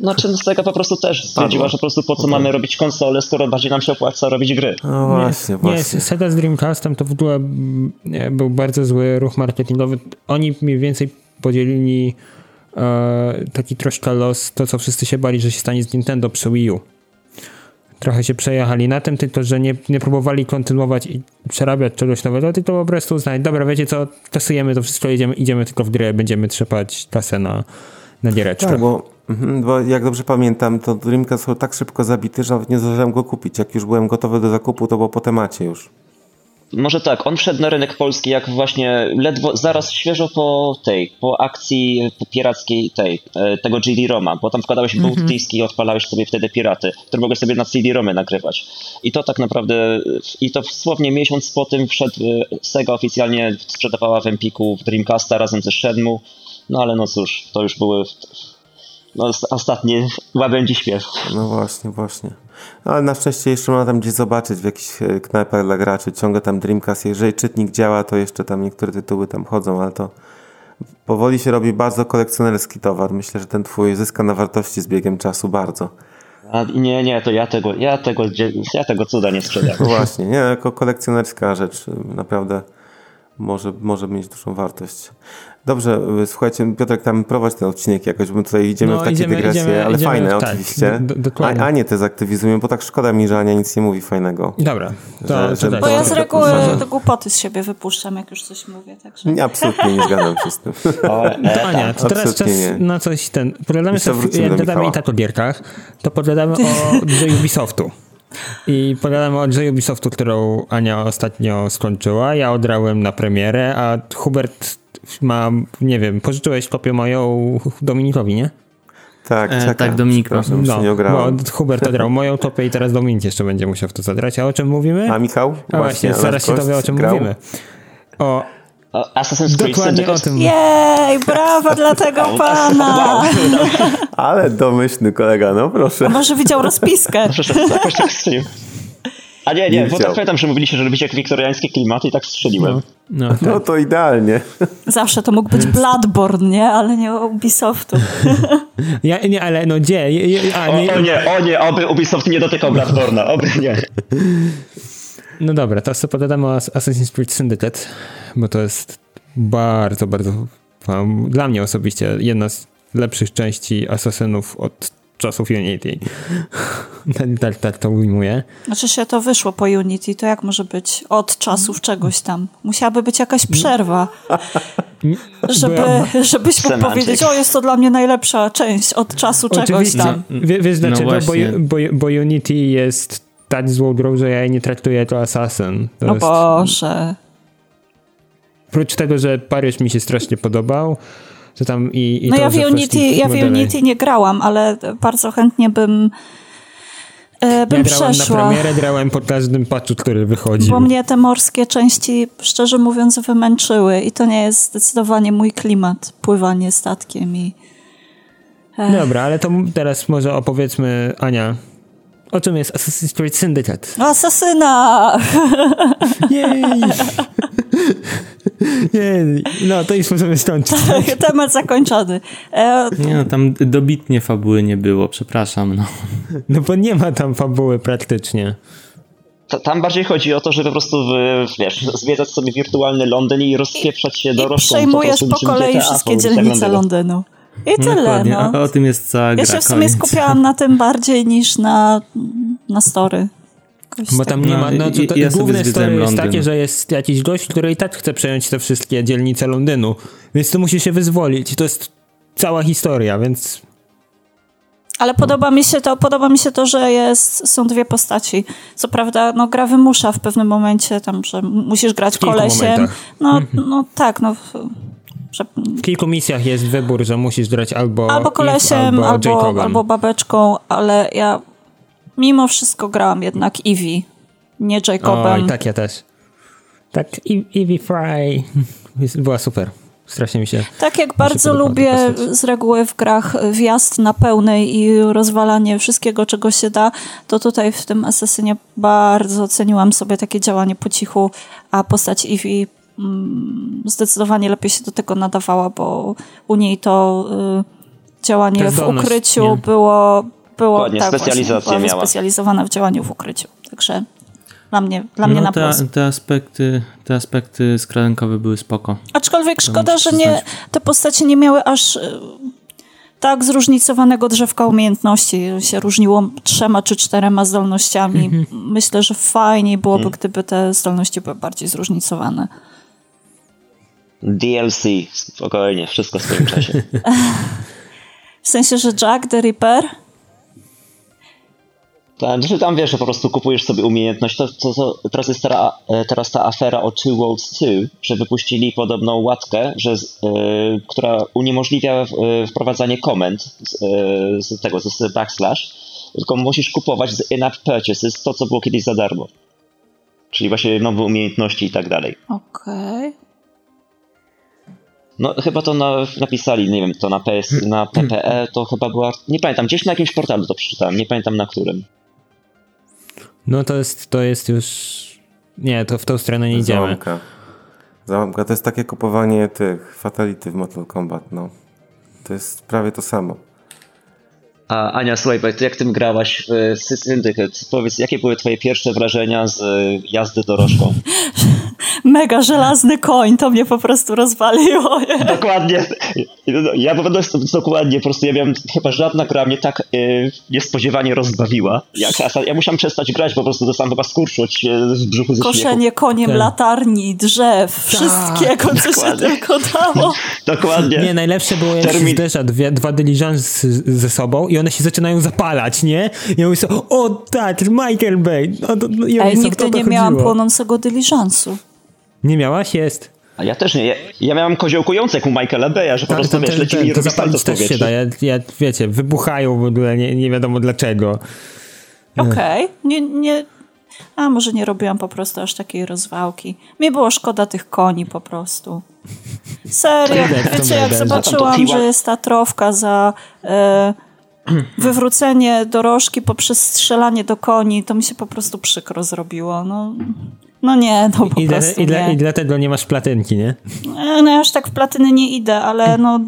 Znaczy no, Sega po prostu też stwierdziła, że po prostu po co mamy robić konsole, skoro bardziej nam się opłaca robić gry. No właśnie, nie, właśnie. Nie, Sega z Dreamcastem to w ogóle był bardzo zły ruch marketingowy. Oni mniej więcej podzielili e, taki troszkę los, to co wszyscy się bali, że się stanie z Nintendo przy Wii U. Trochę się przejechali na tym, tylko że nie, nie próbowali kontynuować i przerabiać czegoś nowego, tylko po prostu uznać, dobra, wiecie co, kasujemy to wszystko, idziemy, idziemy tylko w grę, będziemy trzepać kasę na, na giereczkę. Tak, bo Mhm, bo jak dobrze pamiętam, to Dreamcast był tak szybko zabity, że nawet nie zdążyłem go kupić. Jak już byłem gotowy do zakupu, to było po temacie już. Może tak, on wszedł na rynek polski jak właśnie ledwo, zaraz świeżo po tej, po akcji pirackiej tej, e, tego GD-ROMa, bo tam wkładałeś mm -hmm. boot disk i odpalałeś sobie wtedy piraty, które mogłeś sobie na CD-ROMy nagrywać. I to tak naprawdę, i to dosłownie miesiąc po tym wszedł, e, Sega oficjalnie sprzedawała w Empiku w Dreamcasta razem ze Shenmue, no ale no cóż, to już były no, ostatnie łabędzi śpiew. No właśnie, właśnie. No, ale na szczęście jeszcze można tam gdzieś zobaczyć w jakichś e, knajpach dla graczy. Ciągle tam Dreamcast. Jeżeli czytnik działa, to jeszcze tam niektóre tytuły tam chodzą, ale to powoli się robi bardzo kolekcjonerski towar. Myślę, że ten twój zyska na wartości z biegiem czasu bardzo. A nie, nie, to ja tego, ja tego, ja tego cuda nie sprzedam. No właśnie, nie, jako kolekcjonerska rzecz naprawdę może, może mieć dużą wartość. Dobrze, y, słuchajcie, Piotrek, tam prowadź ten odcinek jakoś, bo tutaj idziemy no, w takie idziemy, dygresje, idziemy, ale idziemy, fajne tak, oczywiście. dokładnie. A, Anię te zaktywizujemy, bo tak szkoda mi, że Ania nic nie mówi fajnego. Dobra. To, że, że, bo ja z reguły do głupoty z siebie wypuszczam, jak już coś mówię. Także. Nie, absolutnie nie zgadzam się z tym. O, e, Ania, to teraz czas nie. na coś ten... Pogadamy sobie, jak gadamy i tak o gierkach, to pogadamy o Ubisoftu. I pogadamy o grze Ubisoftu, którą Ania ostatnio skończyła. Ja odrałem na premierę, a Hubert ma, nie wiem, pożyczyłeś kopię moją Dominikowi, nie? Tak, e, tak, Dominik. No, nie bo Hubert odrał moją kopię i teraz Dominik jeszcze będzie musiał w to zadrać. A o czym mówimy? A Michał? A właśnie, zaraz się dowie, o czym grał? mówimy. O Assassin's Creed Dokładnie o tym. Jej, brawa dla tego pana! Ale domyślny kolega, no proszę. A może widział rozpiskę. Proszę, tak. A nie, nie, nie bo tak pamiętam, że mówiliście, że lubicie wiktoriańskie klimaty i tak strzeliłem. No, no, tak. no to idealnie. Zawsze to mógł być Bloodborne, nie? Ale nie Ubisoftu. Ja, nie, ale no gdzie? A, nie. O, o nie, o nie, oby Ubisoft nie dotykał Bloodborne'a, oby nie. No dobra, to sobie pogadamy o Assassin's Creed Syndicate, bo to jest bardzo, bardzo dla mnie osobiście jedna z lepszych części Assassinów od czasów Unity. tak, tak, tak to ujmuję. Znaczy się to wyszło po Unity, to jak może być od czasów czegoś tam? Musiałaby być jakaś przerwa, żeby, żebyś mógł powiedzieć, o jest to dla mnie najlepsza część od czasu czegoś Oczywiście. tam. W, wiesz dlaczego? No bo, bo, bo Unity jest tak złą grą, że ja jej nie traktuję jako Assassin. To o jest... Boże. Oprócz tego, że Paryż mi się strasznie podobał, to tam i, i No ja, w Unity, ja w Unity nie grałam, ale bardzo chętnie bym e, bym ja grałem przeszła. na premierę, grałem po każdym patchu, który wychodzi. Bo mnie te morskie części, szczerze mówiąc, wymęczyły i to nie jest zdecydowanie mój klimat, pływanie statkiem i... Ech. Dobra, ale to teraz może opowiedzmy, Ania, o czym jest Assassin's Creed Syndicate? Asasyna! Jej! Jej! No, to już możemy skończyć. Tak, temat zakończony. E... Nie no, tam dobitnie fabuły nie było, przepraszam. No, no bo nie ma tam fabuły praktycznie. Tam bardziej chodzi o to, żeby po prostu wiesz, zwiedzać sobie wirtualny Londyn i rozpieprzać się do roszczą. Przejmujesz po, po kolei wszystkie dzielnice Londynu. I tyle. Dokładnie. No. O tym jest cała Ja się w sumie koniec. skupiałam na tym bardziej niż na, na story. Bo tam nie ma. No, to, to, ja główne story jest Londyn. takie, że jest jakiś gość, który i tak chce przejąć te wszystkie dzielnice Londynu. Więc to musi się wyzwolić. To jest cała historia, więc. Ale podoba mi się to, podoba mi się to, że jest, są dwie postaci. Co prawda, no, gra wymusza w pewnym momencie tam, że musisz grać kolesiem. No, mhm. no tak, no w kilku misjach jest wybór, że musisz grać albo albo kolesiem, albo, albo, albo babeczką, ale ja mimo wszystko grałam jednak Eevee, nie Jacobem. O, i tak ja też. Tak, Eevee Fry była super. Strasznie mi się. Tak jak bardzo lubię z reguły w grach wjazd na pełnej i rozwalanie wszystkiego, czego się da, to tutaj w tym Assassinie bardzo ceniłam sobie takie działanie po cichu, a postać Eevee mm, zdecydowanie lepiej się do tego nadawała, bo u niej to y, działanie w ukryciu nie? było, było tak, specjalizację właśnie, miała. specjalizowana w działaniu w ukryciu. Także dla mnie, dla mnie no, na te, plus. Te aspekty, te aspekty skradankowe były spoko. Aczkolwiek to szkoda, że nie, te postacie nie miały aż y, tak zróżnicowanego drzewka umiejętności. Się różniło trzema czy czterema zdolnościami. Mhm. Myślę, że fajniej byłoby, mhm. gdyby te zdolności były bardziej zróżnicowane. DLC, spokojnie, wszystko w swoim czasie. w sensie, że Jack the Ripper tak, znaczy tam wiesz, że po prostu kupujesz sobie umiejętność. To, to, to teraz jest ta, e, teraz ta afera o Two Worlds 2, że wypuścili podobną łatkę, że, yy, która uniemożliwia yy, wprowadzanie komend z, z tego, z backslash, tylko musisz kupować z in-app purchases to, co było kiedyś za darmo. Czyli właśnie nowe umiejętności i tak dalej. Okej. Okay. No chyba to na, napisali, nie wiem, to na PS, na PPE, to chyba była, nie pamiętam, gdzieś na jakimś portalu to przeczytałem, nie pamiętam na którym. No to jest, to jest już... Nie, to w tą stronę nie idziemy. Załamka. Załamka to jest takie kupowanie tych fatality w Mortal Kombat, no. To jest prawie to samo. A Ania, słuchaj, jak tym grałaś w Syndicate, powiedz, jakie były twoje pierwsze wrażenia z jazdy dorożką? Mega żelazny koń, to mnie po prostu rozwaliło. Nie? Dokładnie. Ja po prostu dokładnie, po prostu ja miałem, chyba żadna gra mnie tak y, niespodziewanie rozbawiła. Jak, ja musiałem przestać grać, po prostu dostałem chyba skurcz z brzuchu ze Koszenie śmiechu. koniem tak. latarni, drzew, tak, wszystkiego, co dokładnie. się tylko dało. Dokładnie. Nie, najlepsze było jak Termin... się zderza dwie, dwa dyliżans ze sobą i one się zaczynają zapalać, nie? I ja mówię o tak, Michael Bay. No, no, ja Ej, nigdy nie miałam płonącego dyliżansu. Nie miałaś? Jest. A ja też nie. Ja, ja miałam koziołkujące jak u Michaela Beya, że po tak, prostu, wiesz, leci mi to też się da. Ja, ja, wiecie, wybuchają w ogóle, nie, nie wiadomo dlaczego. Okej. Okay. Nie, nie... A może nie robiłam po prostu aż takiej rozwałki. Mi było szkoda tych koni po prostu. Serio. Wiecie, jak zobaczyłam, że jest ta trofka za... E, wywrócenie dorożki poprzez strzelanie do koni, to mi się po prostu przykro zrobiło. No, no nie, no po I, prostu i, nie. I dlatego nie masz platynki, nie? E, no ja już tak w platyny nie idę, ale no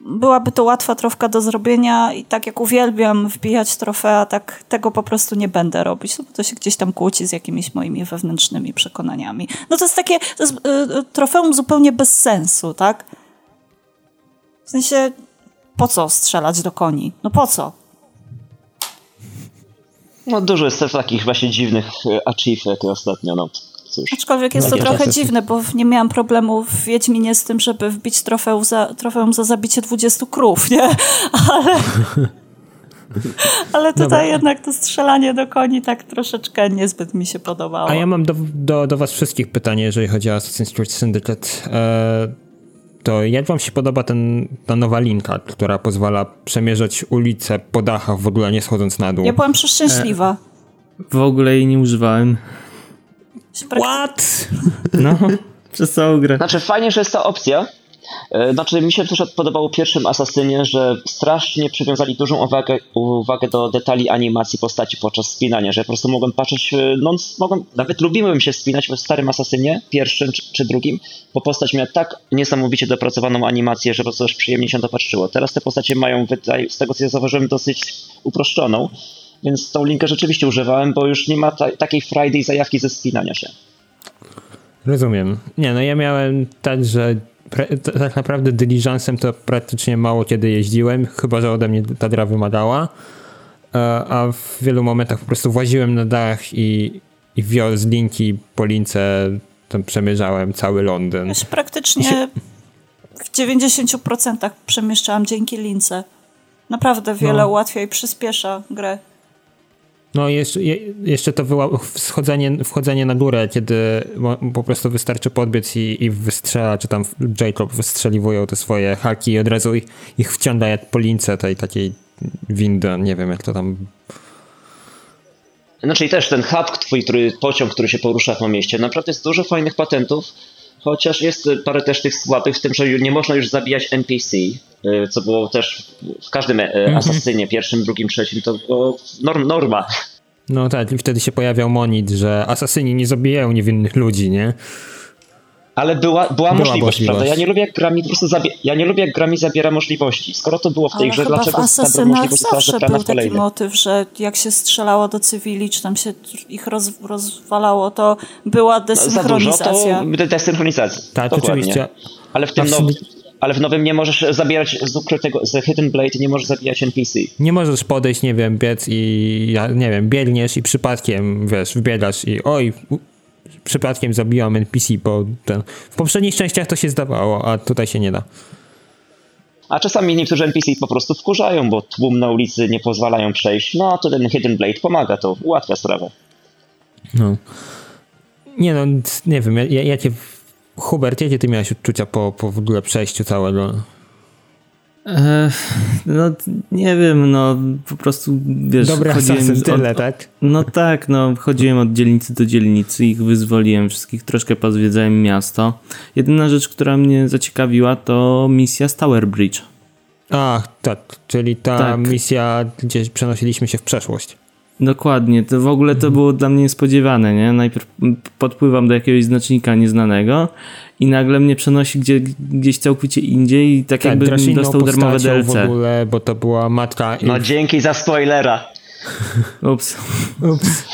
byłaby to łatwa trofka do zrobienia i tak jak uwielbiam wbijać trofea, tak tego po prostu nie będę robić, no bo to się gdzieś tam kłóci z jakimiś moimi wewnętrznymi przekonaniami. No to jest takie to jest, y, trofeum zupełnie bez sensu, tak? W sensie po co strzelać do koni? No po co? No dużo jest też takich właśnie dziwnych e, achievek ostatnio, no cóż. Aczkolwiek jest to trochę dziwne, bo nie miałam problemu w Wiedźminie z tym, żeby wbić trofeum za, trofeum za zabicie 20 krów, nie? Ale... Ale tutaj Dobra. jednak to strzelanie do koni tak troszeczkę niezbyt mi się podobało. A ja mam do, do, do was wszystkich pytanie, jeżeli chodzi o Assassin's Creed Syndicate. E, to jak wam się podoba ten, ta nowa linka, która pozwala przemierzać ulicę po dachach w ogóle nie schodząc na dół? Ja byłam przeszczęśliwa. E, w ogóle jej nie używałem. What? No, przez całą grę. Znaczy fajnie, że jest ta opcja, znaczy, mi się też podobało pierwszym Asasynie, że strasznie przywiązali dużą uwagę, uwagę do detali animacji postaci podczas spinania, że po prostu mogłem patrzeć, e, no, mogłem, nawet lubiłem się spinać w starym Asasynie, pierwszym czy, czy, drugim, bo postać miała tak niesamowicie dopracowaną animację, że po prostu aż przyjemnie się to patrzyło. Teraz te postacie mają, z tego co ja zauważyłem, dosyć uproszczoną, więc tą linkę rzeczywiście używałem, bo już nie ma ta, takiej Friday zajawki ze spinania się. Rozumiem. Nie, no ja miałem tak, że tak naprawdę dyliżansem to praktycznie mało kiedy jeździłem, chyba że ode mnie ta gra wymagała. E, a w wielu momentach po prostu właziłem na dach i, i wiózł linki po lince, tam przemierzałem cały Londyn. Ja się praktycznie się... w 90% przemieszczałam dzięki lince. Naprawdę wiele no. ułatwia i przyspiesza grę. No jeszcze, jeszcze to było wchodzenie, wchodzenie na górę, kiedy po prostu wystarczy podbiec i, i wystrzela, czy tam Jacob wystrzeliwują te swoje haki i od razu ich, ich wciąga jak po lince tej takiej windy, nie wiem jak to tam Znaczy też ten hub twój, który, pociąg, który się porusza po mieście, naprawdę jest dużo fajnych patentów, chociaż jest parę też tych słabych w tym, że nie można już zabijać NPC, co było też w każdym mm asasynie, pierwszym, drugim, trzecim, to było norm, norma. No tak, i wtedy się pojawiał monit, że asasyni nie zabijają niewinnych ludzi, nie? Ale była, była, była możliwość, możliwość, prawda? Ja nie lubię, jak gra mi po prostu zabie- ja nie lubię, jak gra mi zabiera możliwości. Skoro to było w tej Ale grze, dlaczego w ta możliwość zawsze był taki motyw, że jak się strzelało do cywili, czy tam się ich roz, rozwalało, to była desynchronizacja. Za dużo, to desynchronizacja. Tak, oczywiście. Ale w tym nowym... Ale w nowym nie możesz zabierać z ukrytego, z Hidden Blade nie możesz zabijać NPC. Nie możesz podejść, nie wiem, biec i, nie wiem, biegniesz i przypadkiem, wiesz, wbiegasz i oj, przypadkiem zabijam NPC, bo ten, w poprzednich częściach to się zdawało, a tutaj się nie da. A czasami niektórzy NPC po prostu wkurzają, bo tłum na ulicy nie pozwalają przejść. No to ten Hidden Blade pomaga, to ułatwia sprawę. No. Nie no, nie wiem, jakie... Hubert, jakie ty miałeś odczucia po, po w ogóle przejściu całego? no nie wiem, no po prostu wiesz... Dobry asasyn, tyle, od, tak? No tak, no chodziłem od dzielnicy do dzielnicy, ich wyzwoliłem wszystkich, troszkę pozwiedzałem miasto. Jedyna rzecz, która mnie zaciekawiła to misja z Tower Bridge. Ach, tak, czyli ta tak. misja, gdzie przenosiliśmy się w przeszłość. Dokładnie, to w ogóle to było dla mnie niespodziewane, nie? Najpierw podpływam do jakiegoś znacznika nieznanego i nagle mnie przenosi gdzie, gdzieś całkowicie indziej i tak, tak jakby dostał darmowe DLC. w ogóle, bo to była matka... No dzięki za spoilera. Ups. Ups.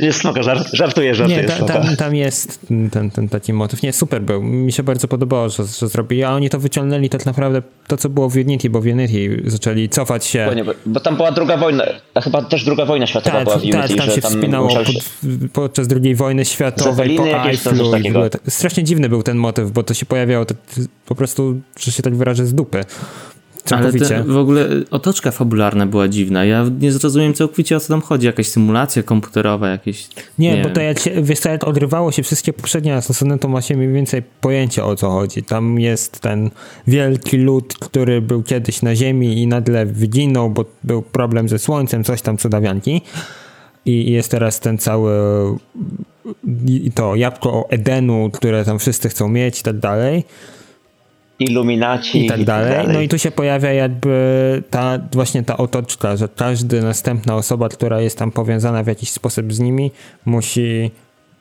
Nie smoka, żart, żartuję, żartuję. Nie, ta, tam, tam jest ten, ten taki motyw. Nie, super był. Mi się bardzo podobało, że, że zrobili, a oni to wyciągnęli tak naprawdę to, co było w Unity, bo w Unity zaczęli cofać się. Bo, bo tam była druga wojna, a chyba też druga wojna światowa tak, była w Unity. Tak, tam się tam wspinało pod, podczas drugiej wojny światowej, po Eifflu. Strasznie dziwny był ten motyw, bo to się pojawiało tak, po prostu, że się tak wyrażę, z dupy. Całkowicie. Ale w ogóle otoczka fabularna była dziwna. Ja nie zrozumiałem całkowicie o co tam chodzi. Jakaś symulacja komputerowa, jakieś... Nie, nie bo to jak się, wiesz, jak odrywało się wszystkie poprzednie Assassiny, to ma się mniej więcej pojęcie o co chodzi. Tam jest ten wielki lud, który był kiedyś na ziemi i nagle wyginął, bo był problem ze słońcem, coś tam cudawianki. I jest teraz ten cały to jabłko Edenu, które tam wszyscy chcą mieć i tak dalej. Iluminaci i tak, i tak dalej. No i tu się pojawia jakby ta właśnie ta otoczka, że każda następna osoba, która jest tam powiązana w jakiś sposób z nimi, musi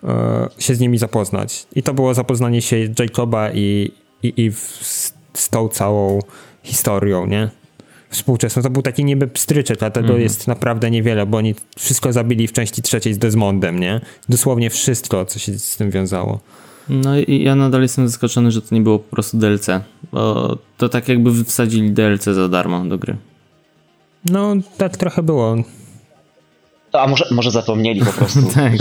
e, się z nimi zapoznać. I to było zapoznanie się Jacoba i, i, i z, z tą całą historią, nie? Współczesną. To był taki niby pstryczek, a tego mm. jest naprawdę niewiele, bo oni wszystko zabili w części trzeciej z Desmondem, nie? Dosłownie wszystko, co się z tym wiązało. No i ja nadal jestem zaskoczony, że to nie było po prostu DLC, bo to tak jakby wsadzili DLC za darmo do gry. No, tak trochę było. A może, może zapomnieli po prostu. tak.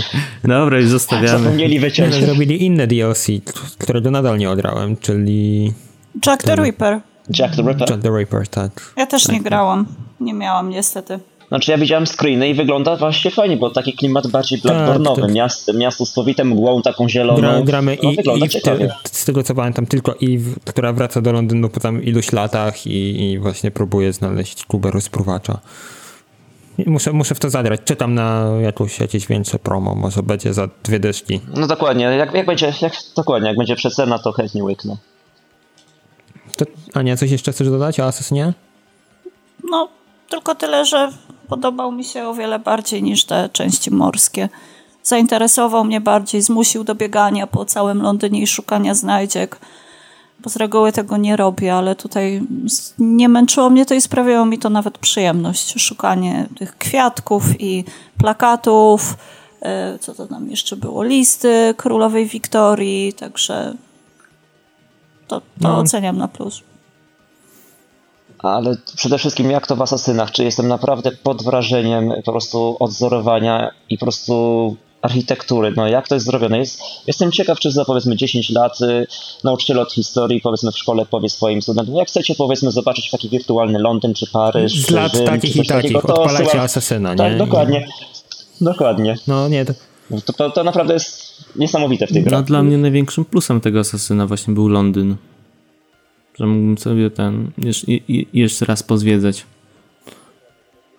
Dobra, już zostawiamy. Zapomnieli wyciąć. No, zrobili inne DLC, którego nadal nie odrałem, czyli... Jack the Ripper. Jack the Ripper? Jack the Ripper, tak. Ja też tak. nie grałam. Nie miałam niestety. Znaczy ja widziałem screeny i wygląda właśnie fajnie, bo taki klimat bardziej Bloodborne'owy. Tak, Miast, miasto z powitem mgłą taką zieloną. Gra, gramy no, i, i te, z tego co pamiętam tylko Eve, która wraca do Londynu po tam iluś latach i, i właśnie próbuje znaleźć Kubę rozpruwacza. Muszę, muszę w to zagrać. Czytam na jakąś, jakieś większe promo, może będzie za dwie dyszki. No dokładnie, jak, jak będzie, jak, dokładnie, jak będzie przecena, to chętnie łyknę. To, Ania, coś jeszcze chcesz dodać o Assassinie? No, tylko tyle, że podobał mi się o wiele bardziej niż te części morskie. Zainteresował mnie bardziej, zmusił do biegania po całym Londynie i szukania znajdziek, bo z reguły tego nie robię, ale tutaj nie męczyło mnie to i sprawiało mi to nawet przyjemność. Szukanie tych kwiatków i plakatów, e, co to tam jeszcze było, listy królowej Wiktorii, także to, to no. oceniam na plus ale przede wszystkim jak to w Asasynach, czy jestem naprawdę pod wrażeniem po prostu odzorowania i po prostu architektury, no jak to jest zrobione. Jest, jestem ciekaw, czy za powiedzmy 10 lat y, nauczyciel od historii powiedzmy w szkole powie swoim studentom, jak chcecie powiedzmy zobaczyć taki wirtualny Londyn czy Paryż, Z lat Rzym, takich i takich, takiego, odpalacie Asasyna, nie? Tak, dokładnie. Dokładnie. No nie, to... To, to, to naprawdę jest niesamowite w tej grze. No, dla mnie największym plusem tego Asasyna właśnie był Londyn że mógłbym sobie ten jeszcze, jeszcze raz pozwiedzać.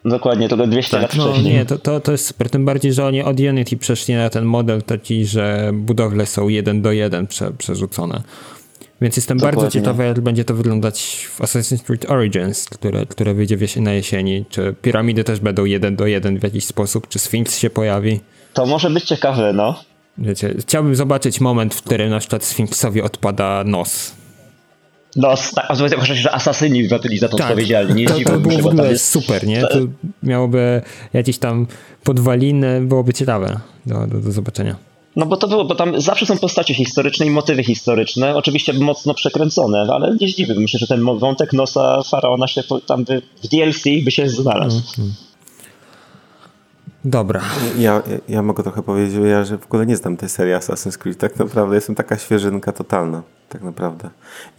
Dokładnie, tylko 200 tak, lat no, wcześniej. Nie, to, to, to jest super. Tym bardziej, że oni od Unity przeszli na ten model taki, że budowle są jeden do jeden prze, przerzucone. Więc jestem Dokładnie. bardzo ciekawy, jak będzie to wyglądać w Assassin's Creed Origins, które, które wyjdzie na jesieni. Czy piramidy też będą jeden do jeden w jakiś sposób, czy Sphinx się pojawi. To może być ciekawe, no. Wiecie, chciałbym zobaczyć moment, w którym na przykład Sfinksowi odpada nos. Nos, tak, a że asasyni byli za to tak, odpowiedzialni. Nie to, to było w ogóle jest... super, nie? To miałoby jakieś tam podwaliny, byłoby ciekawe do, do, do zobaczenia. No bo to było, bo tam zawsze są postacie historyczne i motywy historyczne, oczywiście mocno przekręcone, ale nie zdziwiłbym się, że ten wątek nosa faraona się tam by w DLC by się znalazł. Mm -hmm. Dobra. Ja, ja mogę trochę powiedzieć, ja, że w ogóle nie znam tej serii Assassin's Creed. Tak naprawdę jestem taka świeżynka totalna. Tak naprawdę.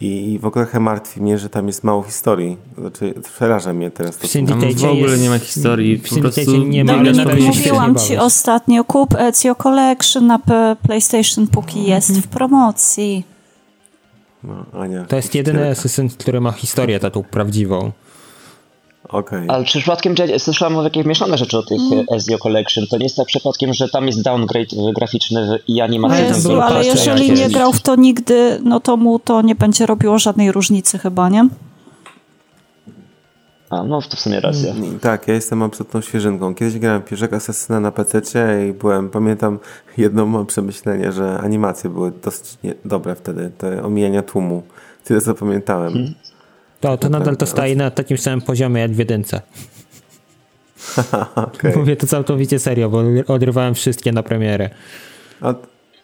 I, i w ogóle martwi mnie, że tam jest mało historii. Znaczy, przeraża mnie teraz to. Tam w ogóle nie ma historii. W po prostu nie ma. No, mówiłam ci ostatnio, kup Ezio Collection na PlayStation, póki jest w promocji. No, Ania, to jest jedyny Assassin, który ma historię taką prawdziwą. Okay. Ale czy przypadkiem słyszałem o jakieś mieszane rzeczy o tych mm. Ezio Collection? To nie jest tak przypadkiem, że tam jest downgrade graficzny i animacyjny. No ale jeżeli nie grał w to nigdy, no to mu to nie będzie robiło żadnej różnicy chyba, nie? A, no to w sumie racja. Mm, tak, ja jestem absolutną świeżynką. Kiedyś grałem pierwszego Asasyna na PC i byłem, pamiętam jedno mam przemyślenie, że animacje były dosyć dobre wtedy, te omijania tłumu. Tyle zapamiętałem. Hmm. To, to nadal to staje na takim samym poziomie jak w jedynce. okay. Mówię to całkowicie serio, bo odrywałem wszystkie na premierę. A...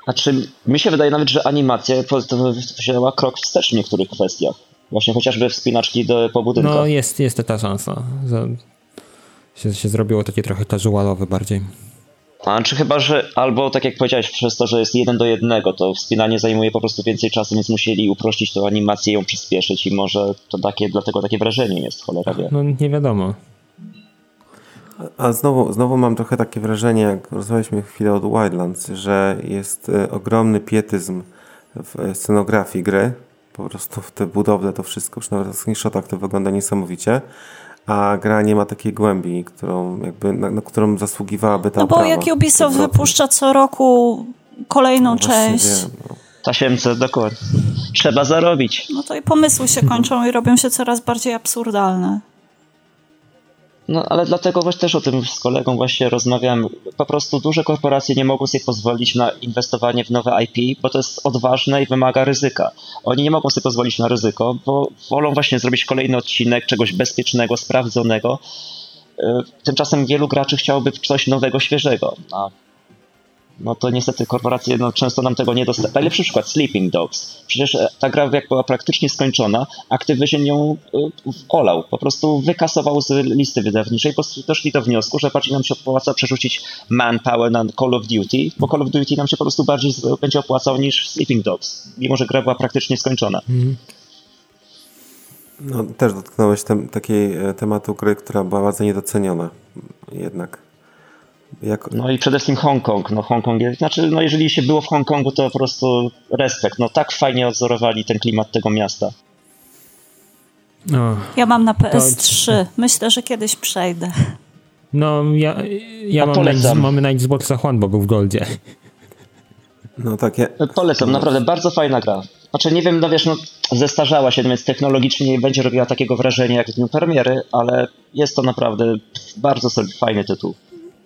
Znaczy, mi się wydaje nawet, że animacja wzięła krok wstecz w niektórych kwestiach. Właśnie chociażby wspinaczki do, po budynkach. No jest, jest ta szansa. Że się, się zrobiło takie trochę casualowe bardziej. A czy chyba, że albo tak jak powiedziałeś, przez to, że jest jeden do jednego, to wspinanie zajmuje po prostu więcej czasu, więc musieli uprościć tą animację, ją przyspieszyć i może to takie, dlatego takie wrażenie jest, cholera wie. No nie wiadomo. A znowu, znowu mam trochę takie wrażenie, jak rozmawialiśmy chwilę od Wildlands, że jest e, ogromny pietyzm w scenografii gry. Po prostu w te budowle, to wszystko, przynajmniej w screenshotach to wygląda niesamowicie a gra nie ma takiej głębi, którą jakby, na, na którą zasługiwałaby ta No bo jak Ubisoft wypuszcza co roku kolejną no część. Wiem, no. Tasiemce, dokładnie. Trzeba zarobić. No to i pomysły się kończą i robią się coraz bardziej absurdalne. No ale dlatego właśnie też o tym z kolegą właśnie rozmawiałem. Po prostu duże korporacje nie mogą sobie pozwolić na inwestowanie w nowe IP, bo to jest odważne i wymaga ryzyka. Oni nie mogą sobie pozwolić na ryzyko, bo wolą właśnie zrobić kolejny odcinek czegoś bezpiecznego, sprawdzonego. E, tymczasem wielu graczy chciałoby coś nowego, świeżego. A no to niestety korporacje no, często nam tego nie dostarczają. Najlepszy przykład, Sleeping Dogs. Przecież e, ta gra jak była praktycznie skończona, Activision ją e, olał, po prostu wykasował z listy wydawniczej, po prostu doszli do wniosku, że bardziej nam się opłaca przerzucić Manpower na Call of Duty, bo Call of Duty nam się po prostu bardziej będzie opłacał niż Sleeping Dogs, mimo że gra była praktycznie skończona. Mm. No, też dotknąłeś tem, takiej e, tematu gry, która była bardzo niedoceniona jednak. Jak... No i przede wszystkim Hongkong. No Hongkong jest, znaczy, no jeżeli się było w Hongkongu, to po prostu respekt. No tak fajnie odzorowali ten klimat tego miasta. No, ja mam na PS3. To... Myślę, że kiedyś przejdę. No, ja, ja mam, na, mamy na Xboxa One, bo był w Goldzie. No takie. Polecam, naprawdę bardzo fajna gra. Znaczy nie wiem, no wiesz, no zestarzała się, więc technologicznie nie będzie robiła takiego wrażenia jak w dniu premiery, ale jest to naprawdę bardzo sobie fajny tytuł.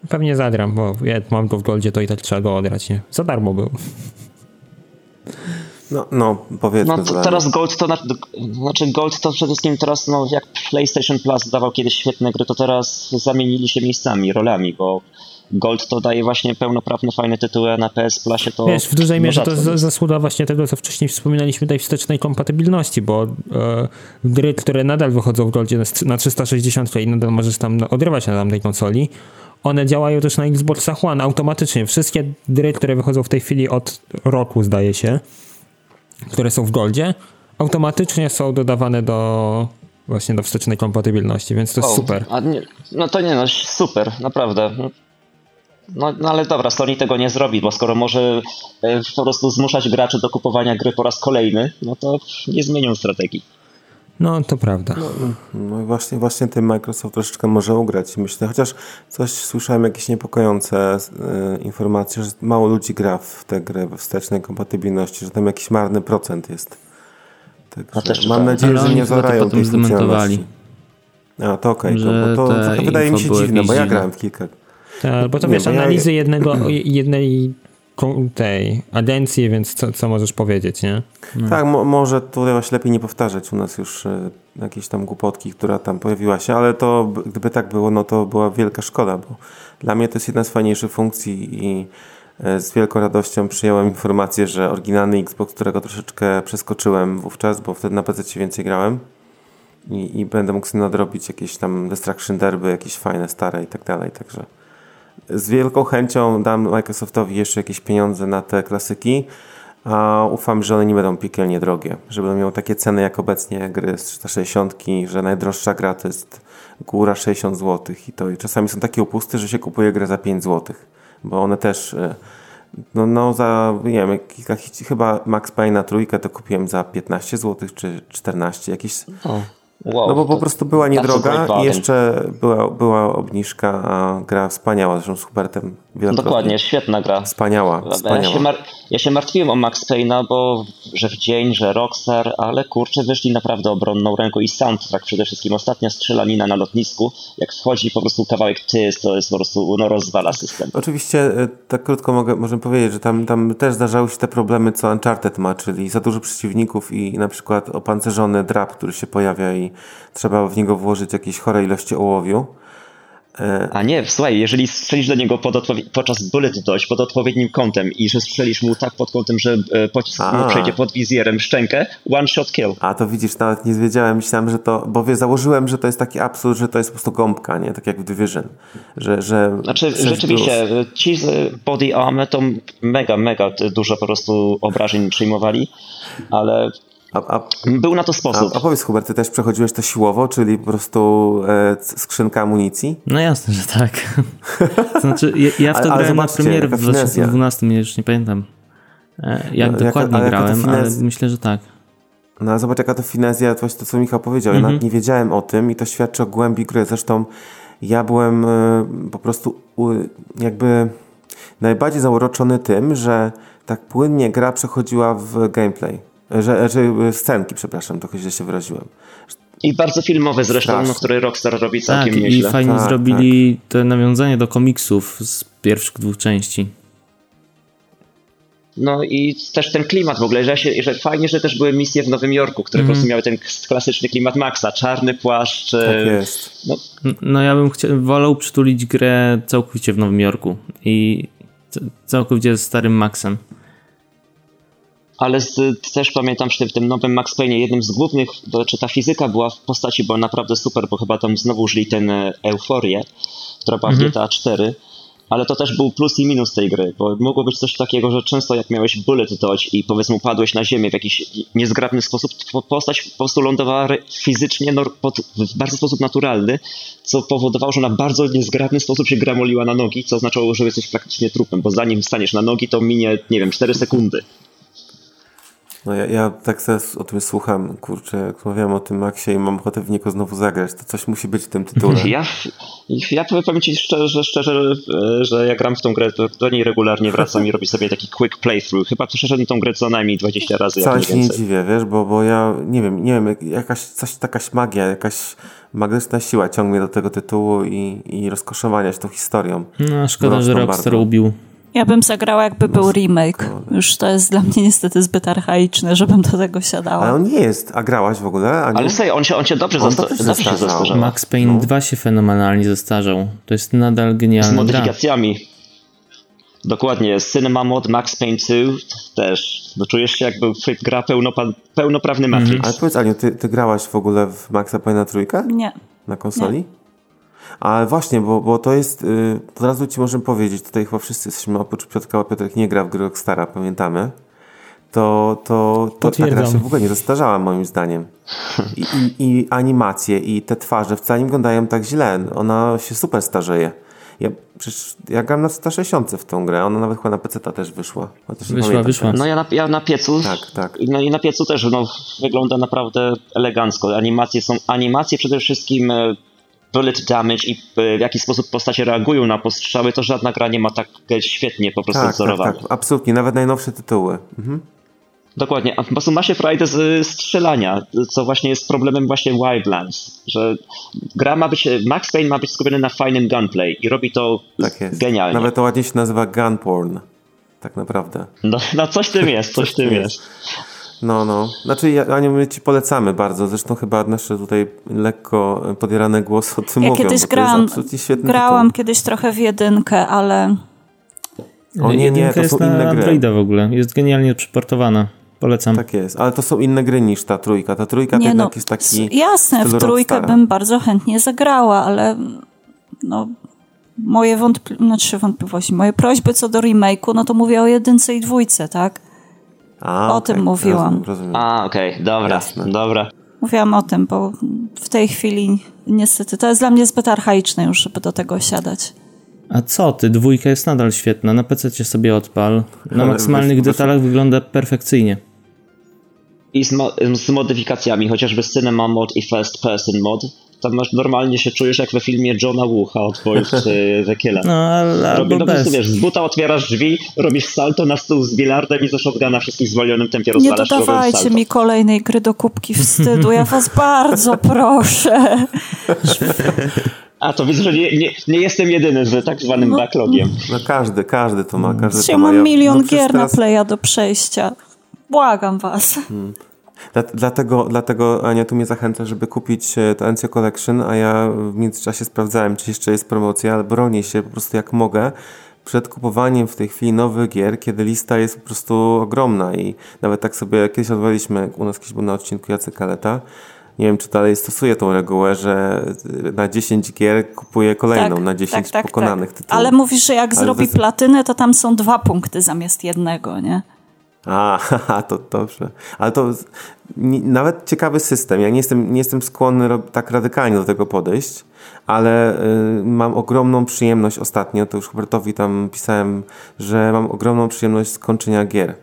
Pewnie zadram, bo ja mam go w Goldzie, to i tak trzeba go odrać, nie? Za darmo był. No, no powiedzmy. No to teraz Gold to, znaczy Gold to przede wszystkim teraz, no jak PlayStation Plus dawał kiedyś świetne gry, to teraz zamienili się miejscami, rolami, bo Gold to daje właśnie pełnoprawne, fajne tytuły, a na PS Plusie to... Wiesz, w dużej mierze to jest zasługa właśnie tego, co wcześniej wspominaliśmy, tej wstecznej kompatybilności, bo e, gry, które nadal wychodzą w Goldzie na 360 i nadal możesz tam odrywać na tamtej konsoli, one działają też na Xboxach One automatycznie. Wszystkie gry, które wychodzą w tej chwili od roku, zdaje się, które są w Goldzie, automatycznie są dodawane do właśnie do wstecznej kompatybilności, więc to jest o, super. Nie, no to nie, no super, naprawdę. No, no, ale dobra, Sony tego nie zrobi, bo skoro może e, po prostu zmuszać graczy do kupowania gry po raz kolejny, no to nie zmienią strategii. No, to prawda. No, no, no właśnie, właśnie tym Microsoft troszeczkę może ugrać, myślę. Chociaż coś słyszałem, jakieś niepokojące y, informacje, że mało ludzi gra w tę grę we wstecznej kompatybilności, że tam jakiś marny procent jest. Także mam nadzieję, że nie zarają tej funkcjonalności. A, to okej, okay, to, bo to, to wydaje mi się dziwne, bo ja grałem w kilka. Tak, bo to wiesz, analizy ja... jednego, jednej tej agencji, więc co, co możesz powiedzieć, nie? No. Tak, mo może tutaj właśnie lepiej nie powtarzać u nas już y, jakieś tam głupotki, która tam pojawiła się, ale to gdyby tak było, no to była wielka szkoda, bo dla mnie to jest jedna z fajniejszych funkcji i y, z wielką radością przyjąłem informację, że oryginalny Xbox, którego troszeczkę przeskoczyłem wówczas, bo wtedy na PC więcej grałem i, i będę mógł sobie nadrobić jakieś tam Destruction Derby, jakieś fajne, stare i tak dalej, także z wielką chęcią dam Microsoftowi jeszcze jakieś pieniądze na te klasyki, a ufam, że one nie będą piekielnie drogie, że będą miały takie ceny jak obecnie gry z 360, że najdroższa gra to jest góra 60 zł i to i czasami są takie upusty, że się kupuje grę za 5 zł, bo one też e, no, no za, nie wiem, kilka, chyba Max Payne na trójkę to kupiłem za 15 zł czy 14, jakieś. Wow, no bo po prostu była niedroga i jeszcze była, była obniżka, a gra wspaniała, zresztą z Hubertem Dokładnie, świetna gra. Wspaniała, wspaniała. Ja się, mar- ja się martwiłem o Max Payne'a, bo że w dzień, że Rockstar, ale kurczę, wyszli naprawdę obronną ręką i soundtrack przede wszystkim. Ostatnia strzelanina na lotnisku, jak wchodzi po prostu kawałek tyst, to jest po prostu, no rozwala system. Oczywiście, e, tak krótko mogę, możemy powiedzieć, że tam, tam też zdarzały się te problemy, co Uncharted ma, czyli za dużo przeciwników i na przykład opancerzony drap, który się pojawia i trzeba w niego włożyć jakieś chore ilości ołowiu. E, A nie, słuchaj, jeżeli strzelisz do niego pod podczas bullet dojść pod odpowiednim kątem i że strzelisz mu tak pod kątem, że e, pocisk mu przejdzie pod wizjerem szczękę, one shot kill. A to widzisz, nawet nie wiedziałem, myślałem, że to, bo wie, założyłem, że to jest taki absurd, że to jest po prostu gąbka, nie? Tak jak w Division. Że, że znaczy, rzeczywiście, plus. ci z body armor to mega, mega dużo po prostu obrażeń przyjmowali, ale a, a, Był na to sposób. A, a, powiedz Hubert, ty też przechodziłeś to siłowo, czyli po prostu e, skrzynka amunicji? No jasne, że tak. znaczy, ja, ja w to ale, grałem na premierę w 2012, już nie pamiętam e, jak no, dokładnie jaka, grałem, finez... ale myślę, że tak. No a zobacz jaka to finezja, to, to co Michał powiedział. Ja mhm. nie wiedziałem o tym i to świadczy o głębi gry. Zresztą ja byłem e, po prostu jakby najbardziej zauroczony tym, że tak płynnie gra przechodziła w gameplay że, że scenki, przepraszam, trochę źle się wyraziłem. I bardzo filmowe zresztą, no, które Rockstar robi całkiem tak, nieźle. i fajnie tak, zrobili tak. to nawiązanie do komiksów z pierwszych dwóch części. No i też ten klimat w ogóle, że, się, że fajnie, że też były misje w Nowym Jorku, które mm. po prostu mhm. miały ten klasyczny klimat Maxa, czarny płaszcz. Tak e, jest. No, no ja bym chciał, wolał przytulić grę całkowicie w Nowym Jorku i całkowicie z starym Maxem ale z, też pamiętam, że w tym nowym Max Payne jednym z głównych, czy ta fizyka była w postaci, była naprawdę super, bo chyba tam znowu użyli ten Euforię, która była mhm. w GTA 4, ale to też był plus i minus tej gry, bo mogło być coś takiego, że często jak miałeś bullet dodge i powiedzmy upadłeś na ziemię w jakiś niezgrabny sposób, postać po prostu lądowała fizycznie w bardzo sposób naturalny, co powodowało, że na bardzo niezgrabny sposób się gramoliła na nogi, co oznaczało, że jesteś praktycznie trupem, bo zanim staniesz na nogi, to minie, nie wiem, 4 sekundy. No ja, ja tak teraz o tym słucham, kurczę, rozmawiam o tym Maxie i mam ochotę w niego znowu zagrać. To coś musi być w tym tytule. Ja, ja powiem ci szczerze, szczerze, że ja gram w tą grę, to do niej regularnie wracam i robię sobie taki quick playthrough. Chyba przeszedłem tą grę co najmniej 20 razy. Wcale się nie dziwię, wiesz, bo, bo ja nie wiem, nie wiem, jakaś coś, takaś magia, jakaś magiczna siła ciągnie do tego tytułu i, i rozkoszowania się tą historią. No, szkoda, że Rockstar ubił ja bym zagrała, jakby był remake. Już to jest dla mnie niestety zbyt archaiczne, żebym do tego siadała. Ale on nie jest. A grałaś w ogóle? Ale sobie, on się, on się dobrze, on zasta- dobrze się zastarzał. Max Payne no. 2 się fenomenalnie zastarzał. To jest nadal genialny Z modyfikacjami. Gra. Dokładnie. Cinema Mod Max Payne 2 też. No, czujesz się jakby gra pełnopa- pełnoprawny mhm. Matrix. Mm. Ale powiedz Aniu, ty, ty grałaś w ogóle w Maxa Payne'a trójkę? Nie. Na konsoli? Nie. Ale właśnie, bo, bo to jest, yy, od razu ci możemy powiedzieć, tutaj chyba wszyscy jesteśmy, oprócz Piotrka, Piotrek nie gra w gry Rockstara, pamiętamy, to, to, to ta gra się w ogóle nie zestarzała moim zdaniem. I, i, I animacje i te twarze wcale nie wyglądają tak źle. Ona się super starzeje. Ja, przecież ja gram na 160 w tą grę, ona nawet chyba na PC też wyszła. wyszła, wyszła. No ja na, ja na piecu, tak, tak. No i na piecu też no, wygląda naprawdę elegancko. Animacje są, animacje przede wszystkim e, bullet damage i e, w jaki sposób postacie reagują na postrzały, to żadna gra nie ma tak świetnie po prostu tak, wzorowane. Tak, tak, absolutnie, nawet najnowsze tytuły. Mhm. Dokładnie, a po prostu ma się frajdę z strzelania, co właśnie jest problemem właśnie Wildlands, że gra ma być, Max Payne ma być skupiony na fajnym gunplay i robi to tak jest. genialnie. Nawet to ładnie się nazywa gunporn, tak naprawdę. No, no coś tym jest, coś, tym jest. jest. No, no. Znaczy, ja, Aniu, my ci polecamy bardzo. Zresztą chyba nasze tutaj lekko podierane głosy o tym ja mówią. Kiedyś grałam, grałam tytuł. kiedyś trochę w jedynkę, ale... O nie, nie, to jest są inne gry. Androida w ogóle. Jest genialnie przyportowana. Polecam. Tak jest, ale to są inne gry niż ta trójka. Ta trójka nie, jednak no, jest taki. Jasne, w trójkę bym bardzo chętnie zagrała, ale no, moje wątpli znaczy wątpliwości, moje prośby co do remake'u, no to mówię o jedynce i dwójce, tak? A, o okay. tym mówiłam. Rozumiem, rozumiem. A, okej, okay. dobra, Jasne. dobra. Mówiłam o tym, bo w tej chwili niestety to jest dla mnie zbyt archaiczne już, żeby do tego siadać. A co ty, dwójka jest nadal świetna, na PC cię sobie odpal. Na maksymalnych detalach wygląda perfekcyjnie i z, mo z, modyfikacjami, chociażby Cinema Mod i First Person Mod. Tam masz, normalnie się czujesz jak we filmie Johna Wooha od Voice czy The Killer. No, ale Robię, no, bez. wiesz, z buta otwierasz drzwi, robisz salto na stół z bilardem i ze shotguna wszystkich w zwolnionym tempie rozwalasz Nie dodawajcie mi kolejnej gry do kubki wstydu, ja was bardzo proszę. A to widzę, że nie, nie, nie, jestem jedyny z tak zwanym no, backlogiem. No każdy, każdy to ma. Każdy ja mam milion no, gier teraz... na playa do przejścia. Błagam was. Hmm. Dlatego, dlatego Ania tu mnie zachęca, żeby kupić e, to Encio Collection, a ja w międzyczasie sprawdzałem, czy jeszcze jest promocja, ale bronię się po prostu jak mogę przed kupowaniem w tej chwili nowych gier, kiedy lista jest po prostu ogromna i nawet tak sobie kiedyś odwaliśmy, u nas kiedyś był na odcinku Jacek Kaleta, nie wiem, czy dalej stosuje tą regułę, że na 10 gier kupuje kolejną, tak, na 10 tak, tak, pokonanych tytułów. Ale mówisz, że jak Ale zrobi platynę, to tam są dwa punkty zamiast jednego, nie? A, to dobrze. Ale to nawet ciekawy system. Ja nie jestem, nie jestem skłonny tak radykalnie do tego podejść, ale y, mam ogromną przyjemność ostatnio, to już Hubertowi tam pisałem, że mam ogromną przyjemność skończenia gier.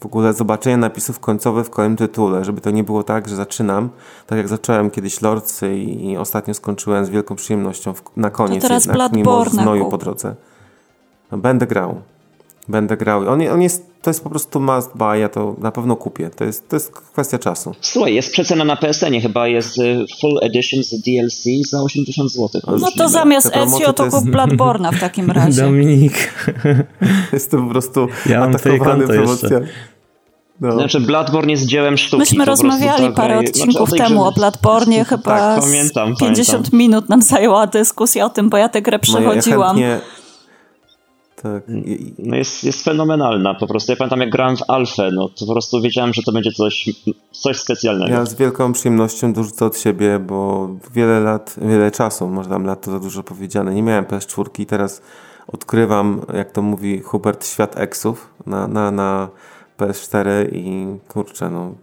W ogóle zobaczenie napisów końcowych w kolejnym tytule, żeby to nie było tak, że zaczynam, tak jak zacząłem kiedyś Lordsy i, i ostatnio skończyłem z wielką przyjemnością w, na koniec, to teraz jednak, mimo znoju po drodze. No, będę grał. Będę grał. On, on jest, to jest po prostu must buy, ja to na pewno kupię. To jest, to jest kwestia czasu. Słuchaj, jest przecena na PSN-ie chyba, jest y, full edition z DLC za 80 zł. No to zamiast Ezio to kup Bloodborne'a w takim razie. Dominik. jest to po prostu ja atakowany promocjami. No. Znaczy Bloodborne jest dziełem sztuki. Myśmy rozmawiali parę odcinków znaczy, temu o Bloodborne, chyba tak, pamiętam, 50 pamiętam. minut nam zajęła dyskusja o tym, bo ja tę grę przechodziłam. No ja chętnie tak. No jest, jest fenomenalna po prostu. Ja pamiętam jak grałem w Alfę, no to po prostu wiedziałem, że to będzie coś, coś specjalnego. Ja z wielką przyjemnością dorzucę od siebie, bo wiele lat, wiele czasu, może tam lat to za dużo powiedziane, nie miałem PS4 i teraz odkrywam, jak to mówi Hubert, świat eksów na, na, na PS4 i kurczę, no.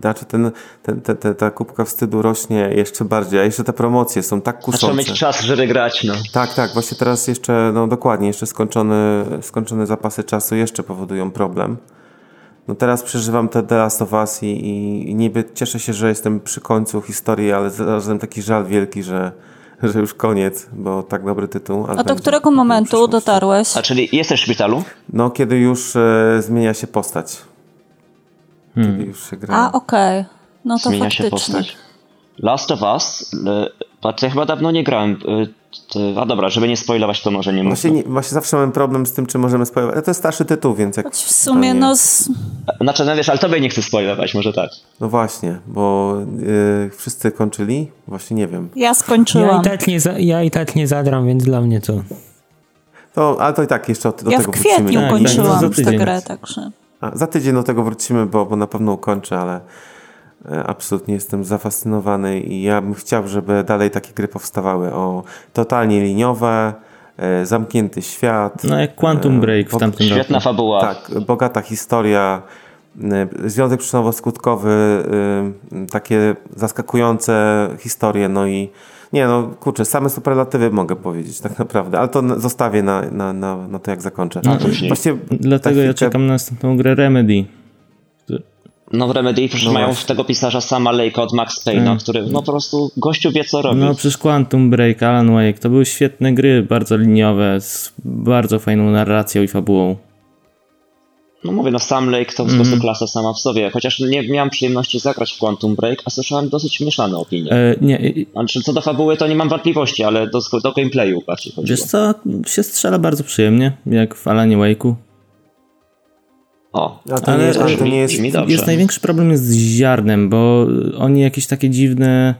Znaczy ten, ten, ten, ten, ta kubka wstydu rośnie jeszcze bardziej, a jeszcze te promocje są tak kuszące. Trzeba mieć czas, żeby grać, no. Tak, tak, właśnie teraz jeszcze, no dokładnie, jeszcze skończone, skończone zapasy czasu jeszcze powodują problem. No teraz przeżywam te The Last of Us i, i niby cieszę się, że jestem przy końcu historii, ale zarazem taki żal wielki, że, że już koniec, bo tak dobry tytuł. A do którego momentu dotarłeś? A czyli jesteś w szpitalu? No, kiedy już e, zmienia się postać. Hmm. Kiedy już się gra. A, okej. Okay. No to zmienia faktycznie. się postać. Last of Us, e, ja chyba dawno nie grałem. A dobra, żeby nie spoilować, to może nie właśnie, nie, właśnie zawsze mam problem z tym, czy możemy spoilować. To jest starszy tytuł, więc jak... W sumie, no... Z... Znaczy, no wiesz, ale tobie nie chcę spoilować, może tak. No właśnie, bo yy, wszyscy kończyli? Właśnie nie wiem. Ja skończyłam. Ja i tak nie, za, ja i tak nie zadram, więc dla mnie to... To, ale to i tak jeszcze do ja tego wrócimy. Ja w kwietniu kończyłam tę grę, także... A, za tydzień do tego wrócimy, bo, bo na pewno ukończę, ale absolutnie jestem zafascynowany i ja bym chciał, żeby dalej takie gry powstawały. O totalnie liniowe, e, zamknięty świat. No jak Quantum e, Break w tamtym Świetna roku. fabuła. Tak, bogata historia, związek przyczynowo-skutkowy, takie zaskakujące historie, no i Nie no, kurczę, same superlatywy mogę powiedzieć tak naprawdę, ale to zostawię na, na, na, na to, jak zakończę. No, Właśnie Dlatego ja czekam na następną grę Remedy. No w Remedy no mają właśnie. tego pisarza sama Lake od Max Payne'a, tak. który no po prostu gościu wie co robi. No przecież Quantum Break, Alan Wake, to były świetne gry, bardzo liniowe, z bardzo fajną narracją i fabułą. No mówię, no Sam Lake to po prostu mm. klasa sama w sobie. Chociaż nie miałem przyjemności zagrać w Quantum Break, a słyszałem dosyć mieszane opinie. E, nie. Znaczy, co do fabuły to nie mam wątpliwości, ale do, do gameplayu bardziej chodziło. Wiesz co, się strzela bardzo przyjemnie, jak w Alanie Wake'u. O, to ale nie jest, to nie jest, jest największy problem jest z ziarnem, bo oni jakieś takie dziwne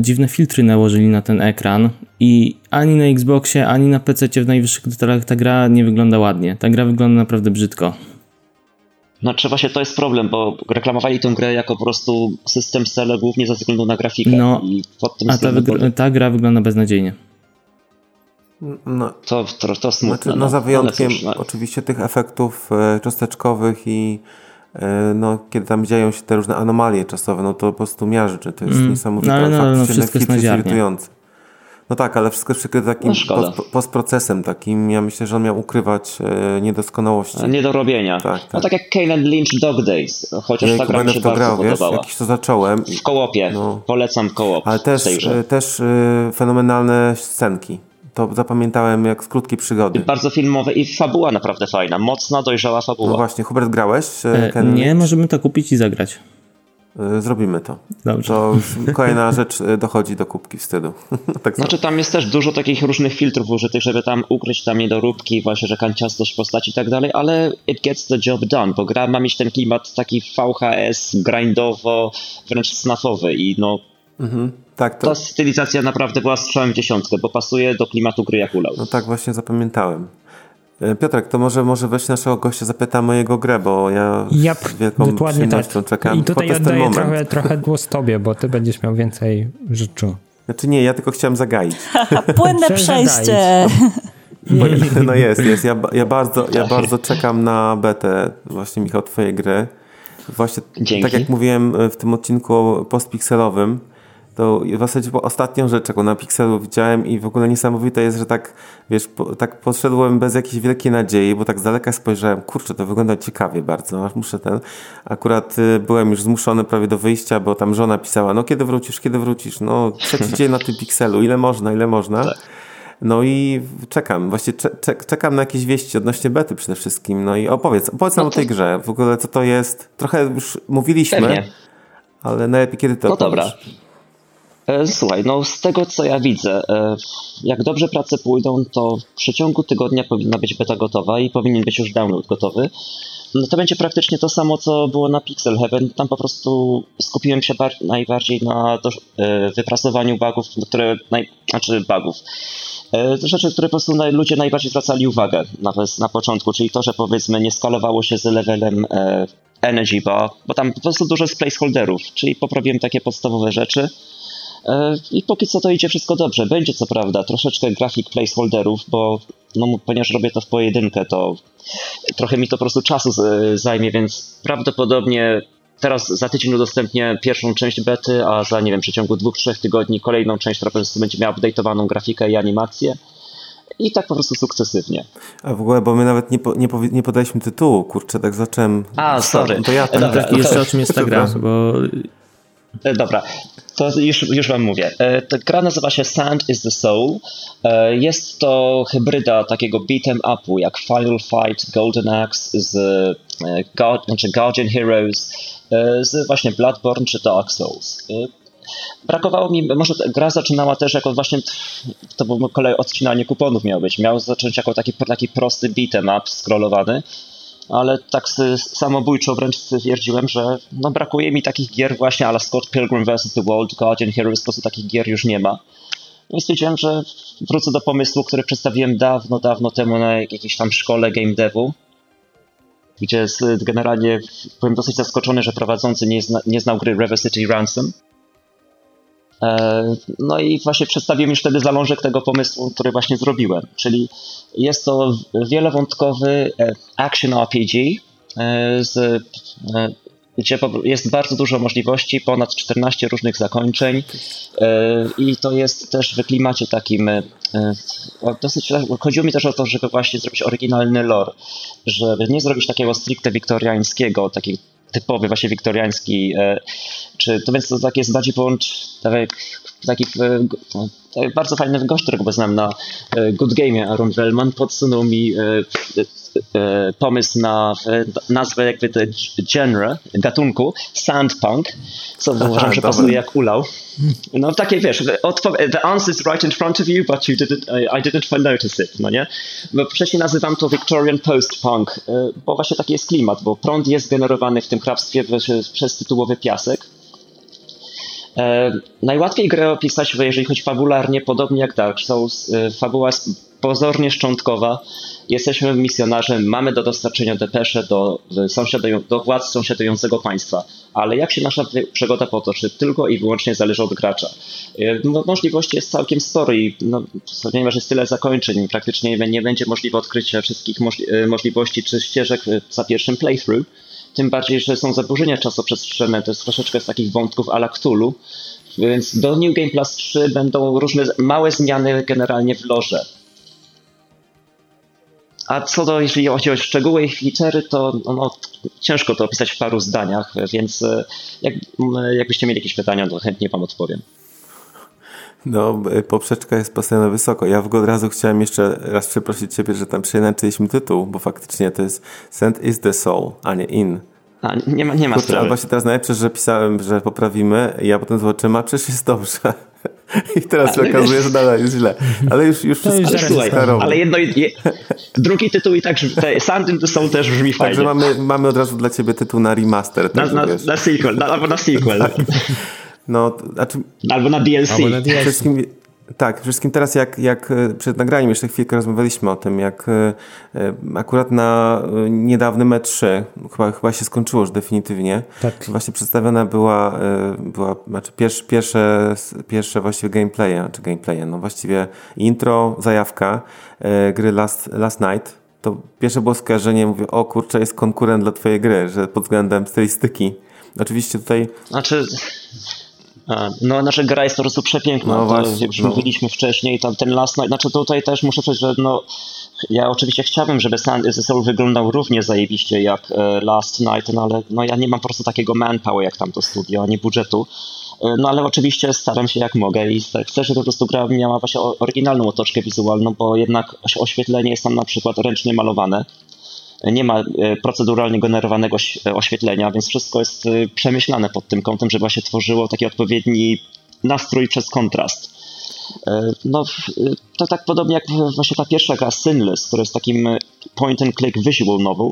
dziwne filtry nałożyli na ten ekran i ani na Xboxie, ani na PC w najwyższych detalach ta gra nie wygląda ładnie. Ta gra wygląda naprawdę brzydko. No trzeba się, to jest problem, bo reklamowali tę grę jako po prostu system cele głównie ze względu na grafikę. No, i pod tym a ta, ta gra wygląda beznadziejnie. No, to, to, to smutne. Znaczy, no, no za wyjątkiem cóż, no. oczywiście tych efektów e, cząsteczkowych i e, no, kiedy tam dzieją się te różne anomalie czasowe, no to po prostu miażdży. To jest mm. niesamowite. No, ale no, no, wszystko jest irytujące. No tak, ale wszystko jest przykryte takim no post, postprocesem takim. Ja myślę, że on miał ukrywać e, niedoskonałości. Niedorobienia. Tak, tak. No tak jak Kane Lynch Dog Days, chociaż Jejku, ta gra mi się to bardzo grał, podobała. Wiesz, jakiś to zacząłem. W kołopie. No. Polecam kołop. Ale też, e, też e, fenomenalne scenki. To zapamiętałem jak z krótkiej przygody. Bardzo filmowe i fabuła naprawdę fajna. Mocna, dojrzała fabuła. No właśnie, Hubert, grałeś? E, nie, możemy to kupić i zagrać. E, zrobimy to. Dobrze. To kolejna rzecz e, dochodzi do kubki wstydu. tak znaczy tam jest też dużo takich różnych filtrów użytych, żeby tam ukryć tam niedoróbki, właśnie, że kanciastość postaci i tak dalej, ale it gets the job done, bo gra ma mieć ten klimat taki VHS, grindowo, wręcz snafowy i no mhm. Tak, to... Ta stylizacja naprawdę była strzałem w dziesiątkę, bo pasuje do klimatu gry jak ulał. No tak właśnie zapamiętałem. E, Piotrek, to może, może weź naszego gościa zapytamy o jego grę, bo ja yep, z wielką przyjemnością tak. czekam. I tutaj oddaję trochę, trochę głos tobie, bo ty będziesz miał więcej rzeczy. Znaczy nie, ja tylko chciałem zagaić. Płynne przejście. No jest, jest. Ja, ja, bardzo, ja bardzo czekam na betę właśnie, Michał, twojej gry. Właśnie Dzięki. tak jak mówiłem w tym odcinku postpixelowym, to w zasadzie ostatnią rzecz, jaką na Pixelu widziałem i w ogóle niesamowite jest, że tak, wiesz, po, tak podszedłem bez jakiejś wielkiej nadziei, bo tak z daleka spojrzałem, kurczę, to wygląda ciekawie bardzo, aż muszę ten, akurat y, byłem już zmuszony prawie do wyjścia, bo tam żona pisała, no kiedy wrócisz, kiedy wrócisz, no trzeci dzień na tym Pixelu, ile można, ile można. Tak. No i czekam, właśnie czekam na jakieś wieści odnośnie bety przede wszystkim. No i opowiedz, opowiedz nam no to... o tej grze. W ogóle co to jest? Trochę już mówiliśmy, Pewnie. ale najlepiej kiedy to No opowiesz. dobra. E, słuchaj, no z tego co ja widzę, e, jak dobrze prace pójdą, to w przeciągu tygodnia powinna być beta gotowa i powinien być już download gotowy. No to będzie praktycznie to samo, co było na Pixel Heaven. Tam po prostu skupiłem się najbardziej na do, e, wyprasowaniu bugów, które, naj, znaczy bugów, rzeczy, które po prostu ludzie najbardziej zwracali uwagę na, na początku, czyli to, że powiedzmy nie skalowało się z levelem Energy Bar, bo tam po prostu dużo jest placeholderów, czyli poprawiłem takie podstawowe rzeczy. E, I póki co to idzie wszystko dobrze. Będzie co prawda troszeczkę grafik placeholderów, bo no, ponieważ robię to w pojedynkę, to trochę mi to po prostu czasu zajmie, więc prawdopodobnie teraz za tydzień udostępnię pierwszą część bety, a za nie wiem, w przeciągu dwóch, trzech tygodni kolejną część, która po prostu będzie miała update'owaną grafikę i animację. I tak po prostu sukcesywnie. A w ogóle, bo my nawet nie, po, nie, nie podaliśmy tytułu, kurczę, tak zacząłem. A, sorry. To ja tam Dobra, tak, jeszcze o czym jest ta gra, bo dobra, to już, już wam mówię. E, ta gra nazywa się Sand is the Soul. E, jest to hybryda takiego beat'em upu jak Final Fight, Golden Axe z God, znaczy Guardian Heroes, z właśnie Bloodborne czy Dark Souls. Brakowało mi, może gra zaczynała też jako właśnie, to było kolej odcinanie kuponów miał być. Miał zacząć jako taki, taki prosty beat'em up scrollowany, ale tak samobójczo wręcz stwierdziłem, że no brakuje mi takich gier właśnie ala Scott Pilgrim vs. The World, Guardian Heroes, po prostu takich gier już nie ma. No i stwierdziłem, że wrócę do pomysłu, który przedstawiłem dawno, dawno temu na jakiejś tam szkole game devu, gdzie generalnie byłem dosyć zaskoczony, że prowadzący nie, zna, nie znał gry River City Ransom. E, no i właśnie przedstawiłem już wtedy zalążek tego pomysłu, który właśnie zrobiłem. Czyli jest to wielowątkowy e, action RPG e, z gdzie jest bardzo dużo możliwości, ponad 14 różnych zakończeń i to jest też w klimacie takim dosyć, chodziło mi też o to, żeby właśnie zrobić oryginalny lore, żeby nie zrobić takiego stricte wiktoriańskiego, takiego typowy, właśnie wiktoriański, e, czy to więc to taki jest bardziej połącz, taki, taki, taki bardzo fajny gość, którego znam na e, Good Game, Aaron Wellman, podsunął mi e, pomysł na nazwę jakby te genre, gatunku, sandpunk, co uważam, że pasuje jak ulał. No takie, wiesz, the answer is right in front of you, but you didn't, I didn't notice it, no nie? Bo wcześniej nazywam to Victorian post-punk, bo właśnie taki jest klimat, bo prąd jest generowany w tym hrabstwie przez tytułowy piasek. E, najłatwiej grę opisać, jeżeli chodzi fabularnie, podobnie jak Dark Souls. E, fabuła pozornie szczątkowa. Jesteśmy misjonarzem, mamy do dostarczenia depesze do, do władz sąsiadującego państwa, ale jak się nasza przygoda potoczy, tylko i wyłącznie zależy od gracza. E, możliwości jest całkiem sporo i no, ponieważ jest tyle zakończeń, praktycznie nie będzie możliwe odkrycie wszystkich możliwości czy ścieżek za pierwszym playthrough, tym bardziej, że są zaburzenia czasoprzestrzenne, to jest troszeczkę z takich wątków ala Cthulhu, więc do New Game Plus 3 będą różne małe zmiany generalnie w loże. A co do, jeśli chodzi o szczegóły i feature'y, to no, ciężko to opisać w paru zdaniach, więc e, jak, jakbyście mieli jakieś pytania, to chętnie Wam odpowiem. No, e, poprzeczka jest postawiona wysoko. Ja w od razu chciałem jeszcze raz przeprosić Ciebie, że tam przeinaczyliśmy tytuł, bo faktycznie to jest Send is the Soul, a nie In. A, nie ma, nie ma Kurczę, sprawy. właśnie teraz najlepsze, że pisałem, że poprawimy, ja potem zobaczyłem, a przecież jest dobrze. I teraz się okazuje, że dalej jest źle. Ale już, już wszystko jest Słuchaj, ale jedno, je, drugi tytuł i tak, Sand in the Soul też brzmi fajnie. Także mamy, mamy od razu dla ciebie tytuł na remaster. Na, na, na, sequel, na, albo na sequel. No, znaczy, albo na DLC. Albo na DLC. Wszystkim, tak, wszystkim teraz jak, jak e, przed nagraniem jeszcze chwilkę rozmawialiśmy o tym, jak e, e, akurat na niedawnym E3, chyba, chyba się skończyło już definitywnie, tak. właśnie przedstawiona była, była znaczy pierwsze, pierwsze, pierwsze właściwie gameplaye, czy gameplaye, no właściwie intro, zajawka gry Last, Last Night, to pierwsze było skojarzenie, mówię, o kurczę, jest konkurent dla twojej gry, że pod względem stylistyki. Oczywiście tutaj... Znaczy, no, nasza gra jest po prostu przepiękna. No, to, jak już no. mówiliśmy wcześniej, tam ten Last Night, znaczy tutaj też muszę powiedzieć, że no, ja oczywiście chciałbym, żeby Sand is Soul wyglądał równie zajebiście jak e, Last Night, no ale no, ja nie mam po prostu takiego manpower jak tamto studio, ani budżetu. E, no ale oczywiście staram się jak mogę i chcę, żeby po prostu gra miała właśnie oryginalną otoczkę wizualną, bo jednak oświetlenie jest tam na przykład ręcznie malowane nie ma e, proceduralnie generowanego e, oświetlenia, więc wszystko jest e, przemyślane pod tym kątem, żeby właśnie tworzyło taki odpowiedni nastrój przez kontrast. No, to tak podobnie jak właśnie ta pierwsza gra Sinless, która jest takim point and click visual novel,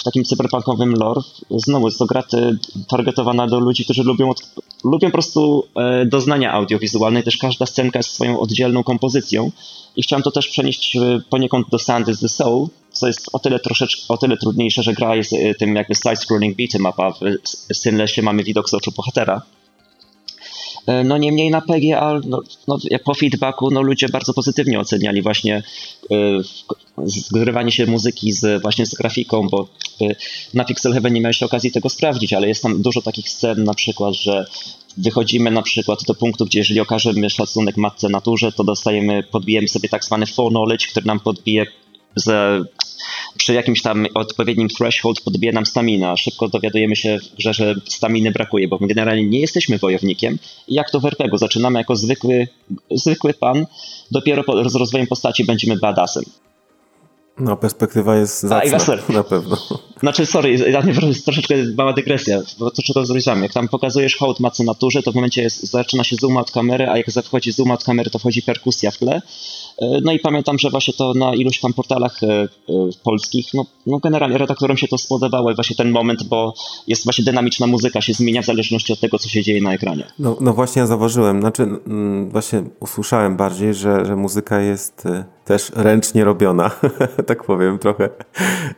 w takim cyberpunkowym lore. Znowu jest to gra targetowana do ludzi, którzy lubią, lubią po prostu doznania audiowizualne. Też każda scenka jest swoją oddzielną kompozycją. I chciałem to też przenieść poniekąd do Sand is the Soul, co jest o tyle troszeczkę, o tyle trudniejsze, że gra jest y, tym jakby side-scrolling beat'em a w Sinlessie mamy widok z oczu bohatera. E, no niemniej na PGA, no, no, po feedbacku, no ludzie bardzo pozytywnie oceniali właśnie y, zgrywanie się muzyki z, właśnie z grafiką, bo y, na Pixel Heaven nie miałeś okazji tego sprawdzić, ale jest tam dużo takich scen na przykład, że wychodzimy na przykład do punktu, gdzie jeżeli okażemy szacunek matce naturze, to dostajemy, podbijemy sobie tak zwany knowledge, który nam podbije przy jakimś tam odpowiednim threshold podbije nam stamina. Szybko dowiadujemy się w grze, że staminy brakuje, bo my generalnie nie jesteśmy wojownikiem. I jak to w RPG, zaczynamy jako zwykły, zwykły pan, dopiero po, z rozwojem postaci będziemy badassem. No, perspektywa jest zacna, A, na pewno. Znaczy, sorry, jest troszeczkę mała dygresja, bo to czego zrozumiałem. Jak tam pokazujesz hołd macy naturze, to w momencie jest, zaczyna się zoom od kamery, a jak wchodzi zoom od kamery, to wchodzi perkusja w tle. E, no i pamiętam, że właśnie to na iluś tam portalach e, e, polskich, no, no generalnie redaktorom się to spodobało właśnie ten moment, bo jest właśnie dynamiczna muzyka, się zmienia w zależności od tego, co się dzieje na ekranie. No, no właśnie ja zauważyłem, znaczy właśnie usłyszałem bardziej, że, że muzyka jest też ręcznie robiona, tak powiem trochę,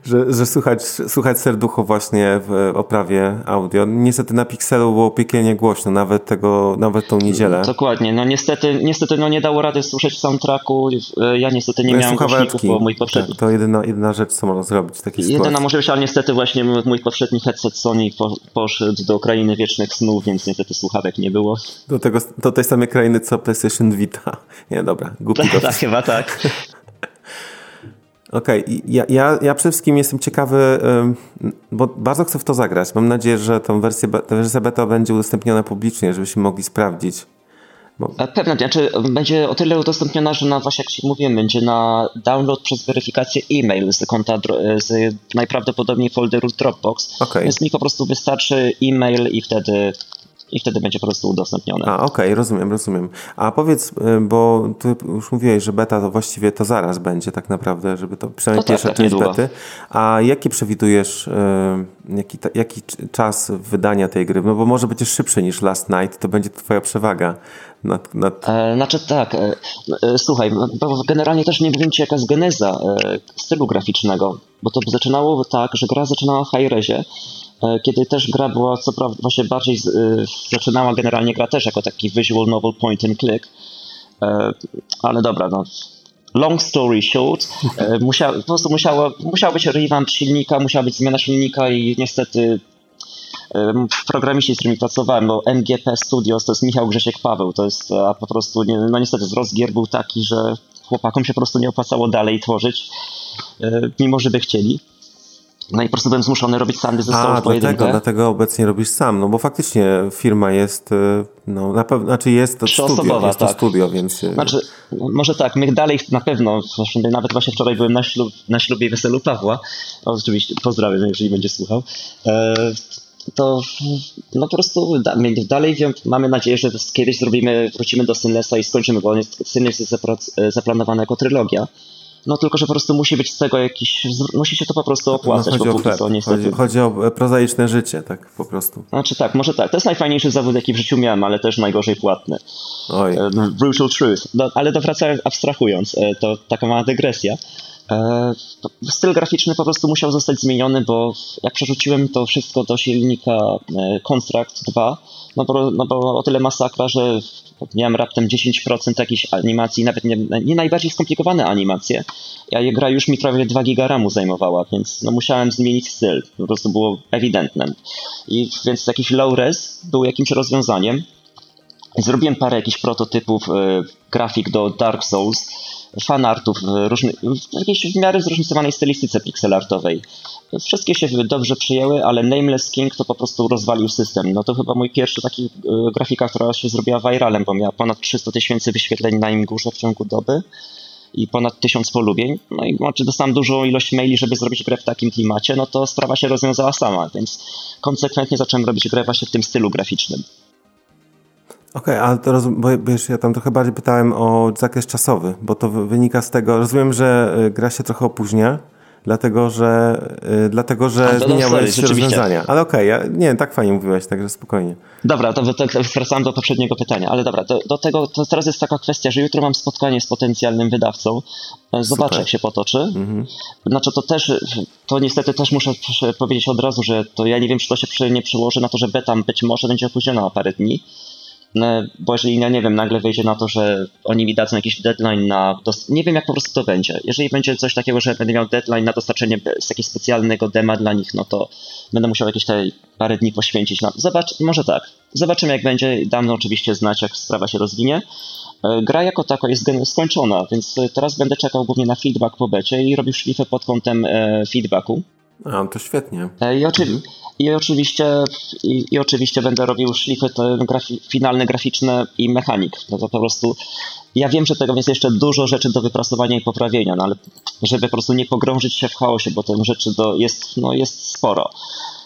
że, że słuchać, słuchać serducho właśnie w oprawie audio. Niestety na Pixelu było piekielnie głośno, nawet tego, nawet tą niedzielę. Dokładnie, no niestety, niestety no nie dało rady słyszeć soundtracku, ja niestety nie no miałem głośników, bo mój poprzedni... Tak, to jedyna, jedyna rzecz, co można zrobić w takiej Jedyna sytuacji. możliwość, ale niestety właśnie mój poprzedni headset Sony po, poszedł do krainy wiecznych snów, więc niestety słuchawek nie było. Do, tego, do tej samej krainy, co PlayStation Vita. Nie, dobra, głupi Tak, tak chyba tak. Okej, okay. ja, ja, ja przede wszystkim jestem ciekawy, bo bardzo chcę w to zagrać. Mam nadzieję, że tą wersję, ta wersja beta będzie udostępniona publicznie, żebyśmy mogli sprawdzić. Bo... Pewnie, znaczy będzie o tyle udostępniona, że na właśnie jak się mówiłem, będzie na download przez weryfikację e-mail z konta, z najprawdopodobniej folderu Dropbox. Okay. Więc mi po prostu wystarczy e-mail i wtedy i wtedy będzie po prostu udostępnione. A, okej, okay, rozumiem, rozumiem. A powiedz, y, bo ty już mówiłeś, że beta to właściwie to zaraz będzie tak naprawdę, żeby to przynajmniej to pierwsza tak, część bety. A jaki przewidujesz, y, jaki, jaki czas wydania tej gry? No bo może będziesz szybszy niż Last Night, to będzie twoja przewaga. Nad, nad... E, znaczy tak, e, e, słuchaj, bo generalnie też nie wiem ci jaka jest geneza stylu graficznego, bo to zaczynało tak, że gra zaczynała w high-rezie, kiedy też gra była, co prawda, właśnie bardziej z, y, zaczynała generalnie gra też jako taki visual novel point and click, e, ale dobra, no. Long story short, e, musiał, po prostu musiało, musiał być revamp silnika, musiała być zmiana silnika i niestety programiści, z którymi pracowałem, bo MGP Studios to jest Michał Grzesiek Paweł, to jest, a po prostu, no niestety wzrost gier był taki, że chłopakom się po prostu nie opłacało dalej tworzyć, mimo że by chcieli. No i po prostu byłem zmuszony robić sam ze stołu A, dlatego, dlatego obecnie robisz sam, no bo faktycznie firma jest, y, no na pewno, znaczy jest to studio, jest to tak. studio, więc... Y, znaczy, może tak, my dalej na pewno, nawet właśnie wczoraj byłem na, ślub, na ślubie i weselu Pawła, oczywiście pozdrawiam, jeżeli będzie słuchał, e, to no po prostu dalej mamy nadzieję, że kiedyś zrobimy, wrócimy do Synlessa i skończymy, bo Synless jest zaplanowany jako trylogia. No tylko, że po prostu musi być z tego jakiś, musi się to po prostu opłacać, no, chodzi, o to, niestety... chodzi, chodzi, o prozaiczne życie, tak po prostu. Znaczy tak, może tak. To jest najfajniejszy zawód, jaki w życiu miałem, ale też najgorzej płatny. Oj. E, no, brutal truth. No, ale to wracając, abstrahując, e, to taka mała dygresja. E, styl graficzny po prostu musiał zostać zmieniony, bo jak przerzuciłem to wszystko do silnika Construct 2, no bo, no bo o tyle masakra, że miałem raptem 10% jakichś animacji, nawet nie, nie najbardziej skomplikowane animacje, a gra już mi prawie 2 giga RAMu zajmowała, więc no musiałem zmienić styl, po prostu było ewidentne. I więc jakiś low res był jakimś rozwiązaniem. Zrobiłem parę jakichś prototypów e, grafik do Dark Souls, fanartów różny, w jakiejś w miarę zróżnicowanej stylistyce pixelartowej. Wszystkie się dobrze przyjęły, ale Nameless King to po prostu rozwalił system. No to chyba mój pierwszy taki y, grafika, która się zrobiła viralem, bo miała ponad 300 tysięcy wyświetleń na im górze w ciągu doby i ponad tysiąc polubień. No i znaczy dostałem dużą ilość maili, żeby zrobić grę w takim klimacie, no to sprawa się rozwiązała sama, więc konsekwentnie zacząłem robić grę właśnie w tym stylu graficznym. Okej, okay, ale to rozum, bo wiesz, ja tam trochę bardziej pytałem o zakres czasowy, bo to wynika z tego, rozumiem, że y, gra się trochę opóźnia, dlatego że, yy, dlatego, że zmieniałeś sorry, rozwiązania. Ale okej, okay, ja, nie, tak fajnie mówiłeś, także spokojnie. Dobra, to, to, to wracam do poprzedniego pytania, ale dobra, do, do tego, to teraz jest taka kwestia, że jutro mam spotkanie z potencjalnym wydawcą, e, zobaczę Super. jak się potoczy. Mhm. Znaczy to też, to niestety też muszę powiedzieć od razu, że to ja nie wiem, czy to się nie przełoży na to, że beta być może będzie opóźniona o parę dni, bo jeżeli, ja nie wiem, nagle wyjdzie na to, że oni mi dadzą jakiś deadline na... Nie wiem, jak po prostu to będzie. Jeżeli będzie coś takiego, że będę miał deadline na dostarczenie z jakiegoś specjalnego dema dla nich, no to będę musiał jakieś te parę dni poświęcić na... Zobacz, może tak. Zobaczymy, jak będzie. Dam no oczywiście znać, jak sprawa się rozwinie. E, gra jako taka jest skończona, więc teraz będę czekał głównie na feedback po becie i robił szlifę pod kątem e, feedbacku. A, to świetnie. E, I, oczy, mhm. I, oczywiście, i, i, oczywiście będę robił szlify grafi, finalne, graficzne i mechanik. No to po prostu ja wiem, że tego jest jeszcze dużo rzeczy do wypracowania i poprawienia, no ale żeby po prostu nie pogrążyć się w chaosie, bo tych rzeczy do, jest, no, jest sporo.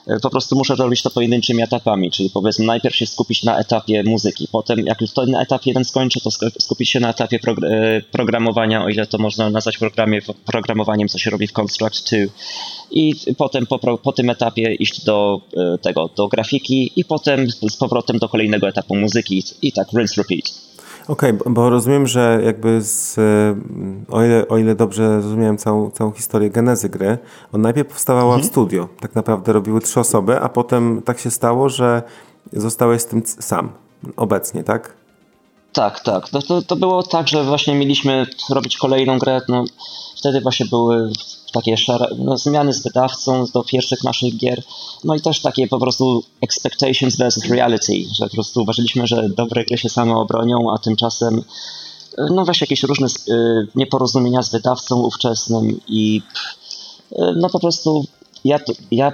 E, po prostu muszę robić to pojedynczymi etapami, czyli powiedzmy najpierw się skupić na etapie muzyki, potem jak już ten etap jeden skończę, to skupić się na etapie e, programowania, o ile to można nazwać programie, programowaniem, co się robi w Construct 2 i potem po, po tym etapie iść do e, tego, do grafiki i potem z powrotem do kolejnego etapu muzyki i tak rinse repeat. Okej, okay, bo rozumiem, że jakby z, o, ile, o ile dobrze zrozumiałem całą, całą historię genezy gry, on najpierw powstawała mhm. w studio. Tak naprawdę robiły trzy osoby, a potem tak się stało, że zostałeś z tym sam obecnie, tak? Tak, tak. No to, to było tak, że właśnie mieliśmy robić kolejną grę. No, wtedy właśnie były takie szare, no, zmiany z wydawcą do pierwszych naszych gier. No i też takie po prostu expectations versus reality, że po prostu uważaliśmy, że dobre gry się same obronią, a tymczasem no właśnie jakieś różne y, nieporozumienia z wydawcą ówczesnym i y, no po prostu ja, ja,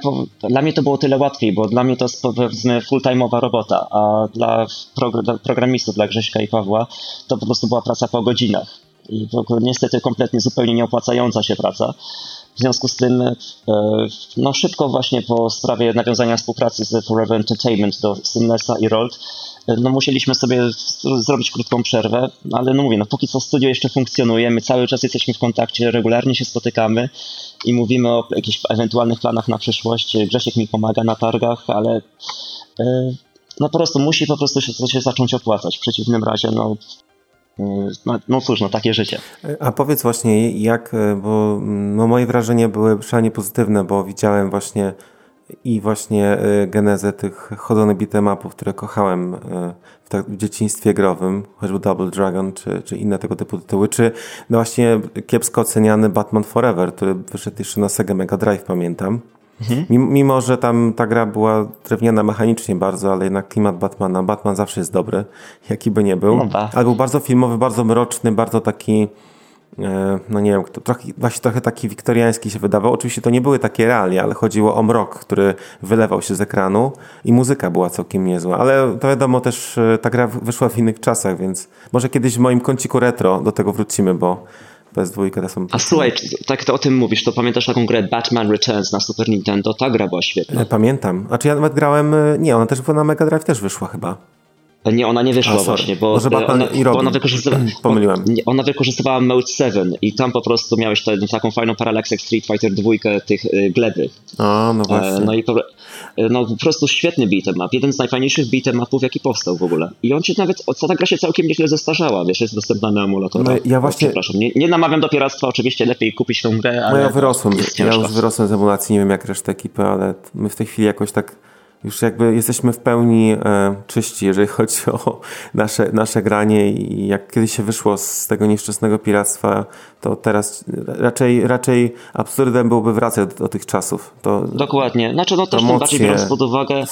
dla mnie to było tyle łatwiej, bo dla mnie to jest powiedzmy full-time'owa robota, a dla programistów, dla Grześka i Pawła, to po prostu była praca po godzinach. I niestety kompletnie zupełnie nieopłacająca się praca. W związku z tym, e, no szybko właśnie po sprawie nawiązania współpracy z Forever Entertainment do Simlessa i Rold, e, no musieliśmy sobie zrobić krótką przerwę, ale no mówię, no póki co studio jeszcze funkcjonuje, my cały czas jesteśmy w kontakcie, regularnie się spotykamy i mówimy o jakichś ewentualnych planach na przyszłość. Grzesiek mi pomaga na targach, ale e, no po prostu musi po prostu się, się zacząć opłacać. W przeciwnym razie no no, no cóż, no takie życie. A powiedz właśnie, jak, bo no moje wrażenia były szalenie pozytywne, bo widziałem właśnie i właśnie y, genezę tych chodzonych beatemapów, które kochałem y, w, tak, w dzieciństwie growym, choćby Double Dragon, czy, czy inne tego typu tytuły, czy no właśnie kiepsko oceniany Batman Forever, który wyszedł jeszcze na Sega Mega Drive, pamiętam. Mhm. Mimo, że tam ta gra była drewniana mechanicznie bardzo, ale jednak klimat Batmana, Batman zawsze jest dobry, jaki by nie był. No tak. ale był bardzo filmowy, bardzo mroczny, bardzo taki e, no nie wiem, trochę, właśnie trochę taki wiktoriański się wydawał. Oczywiście to nie były takie realia, ale chodziło o mrok, który wylewał się z ekranu i muzyka była całkiem niezła. Ale to wiadomo też, e, ta gra wyszła w innych czasach, więc może kiedyś w moim kąciku retro do tego wrócimy, bo PS2 to są... A słuchaj, tak to o tym mówisz, to pamiętasz taką grę Batman Returns na Super Nintendo? Ta gra była świetna. E, pamiętam. Znaczy ja nawet grałem... E, nie, ona też na Mega Drive też wyszła chyba. Nie, ona nie wyszła A, właśnie, bo, Może ona, i bo ona, wykorzystywała, Pomyliłem. ona wykorzystywała Mode 7 i tam po prostu miałeś tę, taką fajną paralaksę Street Fighter 2 tych y, gleby. A, no właśnie. no i po, no, po prostu świetny beat'em up, jeden z najfajniejszych beat'em upów jaki powstał w ogóle. I on się nawet, ta gra się całkiem nieźle zestarzała, wiesz, jest dostępna na emulatorach. No, ja właśnie... O, przepraszam, nie, nie namawiam do piractwa, oczywiście lepiej kupić tę grę, ale... No ja wyrosłem, ja już wyrosłem z emulacji, nie wiem jak reszta ekipy, ale my w tej chwili jakoś tak już jakby jesteśmy w pełni e, czyści, jeżeli chodzi o nasze, nasze granie i jak kiedyś się wyszło z tego nieszczęsnego piractwa, to teraz raczej, raczej absurdem byłoby wracać do, do tych czasów. To, Dokładnie. Znaczy no też bardziej biorąc pod uwagę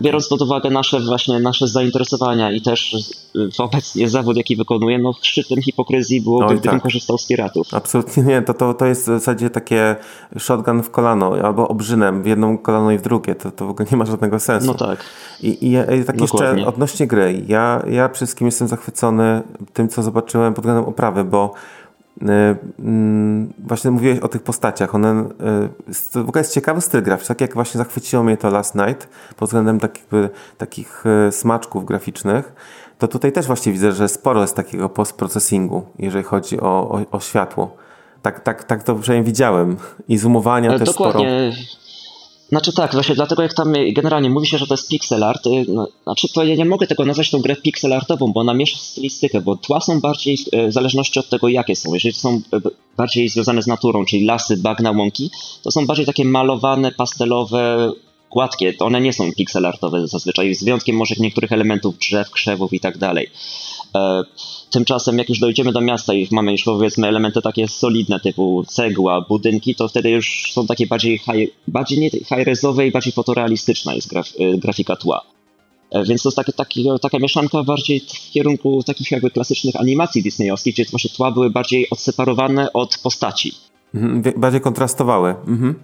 biorąc pod uwagę nasze właśnie nasze zainteresowania i też y, obecnie zawód, jaki wykonuję, no szczytem hipokryzji byłoby, Oj, gdybym tak. korzystał z piratów. Absolutnie nie. To, to, to jest w zasadzie takie shotgun w kolano albo obrzynem w jedną kolano i w drugie. To, to w ogóle nie ma żadnego sensu. No tak. I, i, i tak jeszcze odnośnie gry. Ja, ja przede wszystkim jestem zachwycony tym, co zobaczyłem pod względem oprawy, bo e, mm, właśnie mówiłeś o tych postaciach. One, e, w ogóle jest ciekawy styl graficzny. Tak jak właśnie zachwyciło mnie to Last Night pod względem takich, takich e, smaczków graficznych, to tutaj też właśnie widzę, że sporo jest takiego postprocesingu, jeżeli chodzi o, o, o światło. Tak, tak, tak to przynajmniej widziałem. I zoomowania też dokładnie. sporo. Znaczy tak, właśnie dlatego jak tam generalnie mówi się, że to jest pixel art, y, no, znaczy to ja nie mogę tego nazwać tą grę pixel artową, bo ona miesza stylistykę, bo tła są bardziej y, w zależności od tego jakie są. Jeżeli są bardziej związane z naturą, czyli lasy, bagna, łąki, to są bardziej takie malowane, pastelowe, gładkie. One nie są pixel artowe zazwyczaj, z wyjątkiem może niektórych elementów drzew, krzewów i tak dalej. E, tymczasem jak już dojdziemy do miasta i mamy już powiedzmy elementy takie solidne typu cegła, budynki, to wtedy już są takie bardziej high, bardziej nie high-resowe i bardziej fotorealistyczna jest graf, e, grafika tła. E, więc to jest taki, taki, taka mieszanka bardziej w kierunku takich jakby klasycznych animacji disneyowskich, gdzie właśnie tła były bardziej odseparowane od postaci. Mhm, bardziej kontrastowały. Mhm.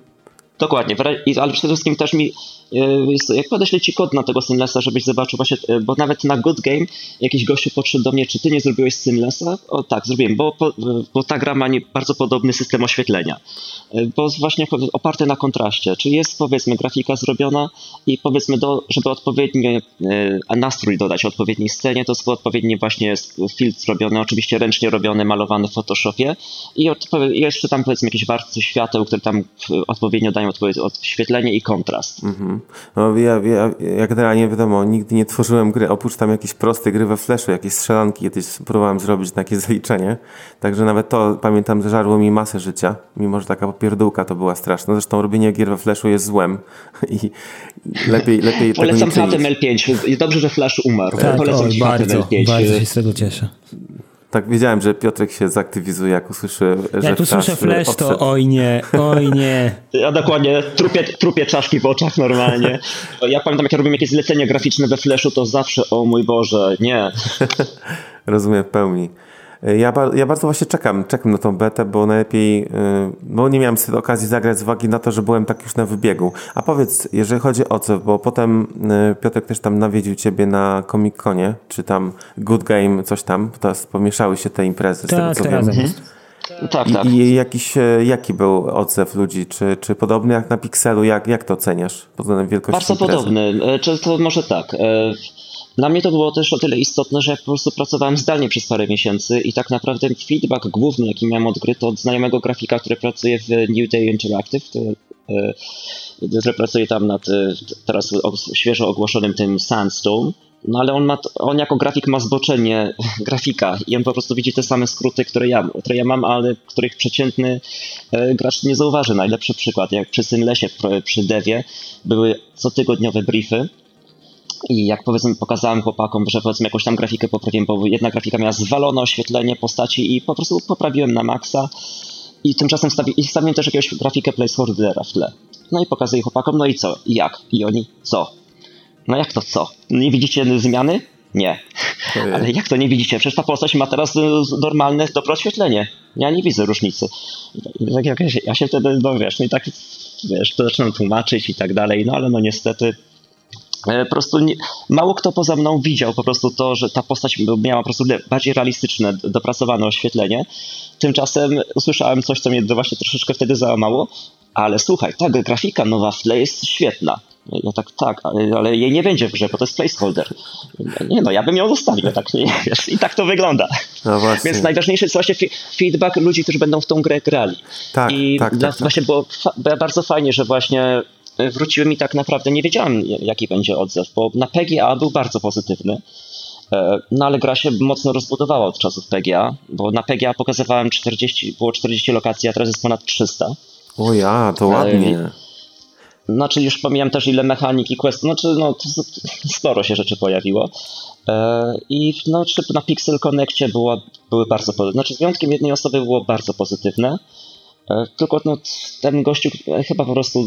Dokładnie, ale przede wszystkim też mi jak podeślę ci kod na tego Sinlessa, żebyś zobaczył właśnie, e, bo nawet na Good Game jakiś gościu podszedł do mnie, czy ty nie zrobiłeś Sinlessa? O tak, zrobiłem, bo, bo ta gra ma bardzo podobny system oświetlenia, e, bo właśnie oparty na kontraście, czyli jest powiedzmy grafika zrobiona i powiedzmy, do, żeby odpowiednio nastrój dodać odpowiedniej scenie, to jest odpowiedni właśnie filtr zrobiony, oczywiście ręcznie robiony, malowany w Photoshopie i, jeszcze tam powiedzmy jakieś warstwy świateł, które tam odpowiednio dają odpowiedź, odświetlenie i kontrast. Mhm. No, ja, ja, ja generalnie wiadomo, nigdy nie tworzyłem gry, oprócz tam jakiejś prostej gry we Flashu, jakieś strzelanki, kiedyś próbowałem zrobić takie zaliczenie, także nawet to pamiętam, że żarło mi masę życia, mimo że taka popierdółka to była straszna. Zresztą robienie gier we Flashu jest złem i lepiej, lepiej Polecam HTML5. Dobrze, że Flash umarł. Tak, Polecam oj, bardzo, HTML5. bardzo się z tego cieszę. Tak, wiedziałem, że Piotrek się zaktywizuje, jak usłyszy, że Jak usłyszę flash, obser... to oj nie, oj nie. Ja dokładnie, trupie, trupie czaszki w oczach normalnie. Ja pamiętam, jak ja robiłem jakieś zlecenie graficzne we flashu, to zawsze, o mój Boże, nie. Rozumiem w pełni. Ja, ja bardzo właśnie czekam, czekam na tą betę, bo najlepiej, y, bo nie miałem sobie okazji zagrać z uwagi na to, że byłem tak już na wybiegu. A powiedz, jeżeli chodzi o co, bo potem y, Piotrek też tam nawiedził ciebie na Comic-Conie, czy tam Good Game, coś tam, teraz pomieszały się te imprezy, tak, z tego co tak, wiem. Tak, tak. I, I, jakiś, e, jaki był odzew ludzi? Czy, czy podobny jak na Pixelu? Jak, jak to oceniasz pod względem wielkości Bardzo imprezy? podobny. E, czy to może tak. E, dla mnie to było też o tyle istotne, że jak po prostu pracowałem zdalnie przez parę miesięcy i tak naprawdę feedback główny, jaki miałem od gry, to od znajomego grafika, który pracuje w New Day Interactive, który, który pracuje tam nad teraz świeżo ogłoszonym tym Sandstone. No ale on, ma, on jako grafik ma zboczenie grafika i on po prostu widzi te same skróty, które ja, które ja mam, ale których przeciętny e, gracz nie zauważy. Najlepszy przykład, jak przy Synlesie przy Devie były cotygodniowe briefy i jak powiedzmy pokazałem chłopakom, że powiedzmy jakąś tam grafikę poprawiłem, bo jedna grafika miała zwalone oświetlenie postaci i po prostu poprawiłem na maksa i tymczasem wstawi, i wstawiłem też jakiegoś grafikę placeholdera w tle. No i pokazuję chłopakom, no i co? I jak? I oni, co? No jak to co? Nie widzicie zmiany? Nie. Ale jak to nie widzicie? Przecież ta postać ma teraz y, normalne, dobre oświetlenie. Ja nie widzę różnicy. Tak ja się wtedy, no wiesz, no i tak, wiesz, to zaczynam tłumaczyć i tak dalej, no ale no niestety po prostu nie, mało kto poza mną widział po prostu to, że ta postać miała po prostu bardziej realistyczne, dopracowane oświetlenie. Tymczasem usłyszałem coś, co mnie właśnie troszeczkę wtedy załamało, ale słuchaj, ta grafika nowa w tle jest świetna. Ja tak, tak, ale, ale, jej nie będzie w grze, bo to jest placeholder. Nie no, ja bym ją zostawił, tak nie wiesz. I tak to wygląda. No Więc najważniejsze jest właśnie feedback ludzi, którzy będą w tą grę grali. Tak, I tak, dla, tak, właśnie było bardzo fajnie, że właśnie wróciły mi tak naprawdę, nie wiedziałem jaki będzie odzew, bo na PGA był bardzo pozytywny. E, no ale gra się mocno rozbudowała od czasów PGA, bo na PGA pokazywałem 40, było 40 lokacji, a teraz jest ponad 300. O ja, to ładnie. Znaczy już pomijam też ile mechaniki quest, znaczy no sporo się rzeczy pojawiło. E, I no, na Pixel Connectie było, były bardzo pozytywne. Znaczy z wyjątkiem jednej osoby było bardzo pozytywne. E, tylko no, ten gościu e, chyba po prostu.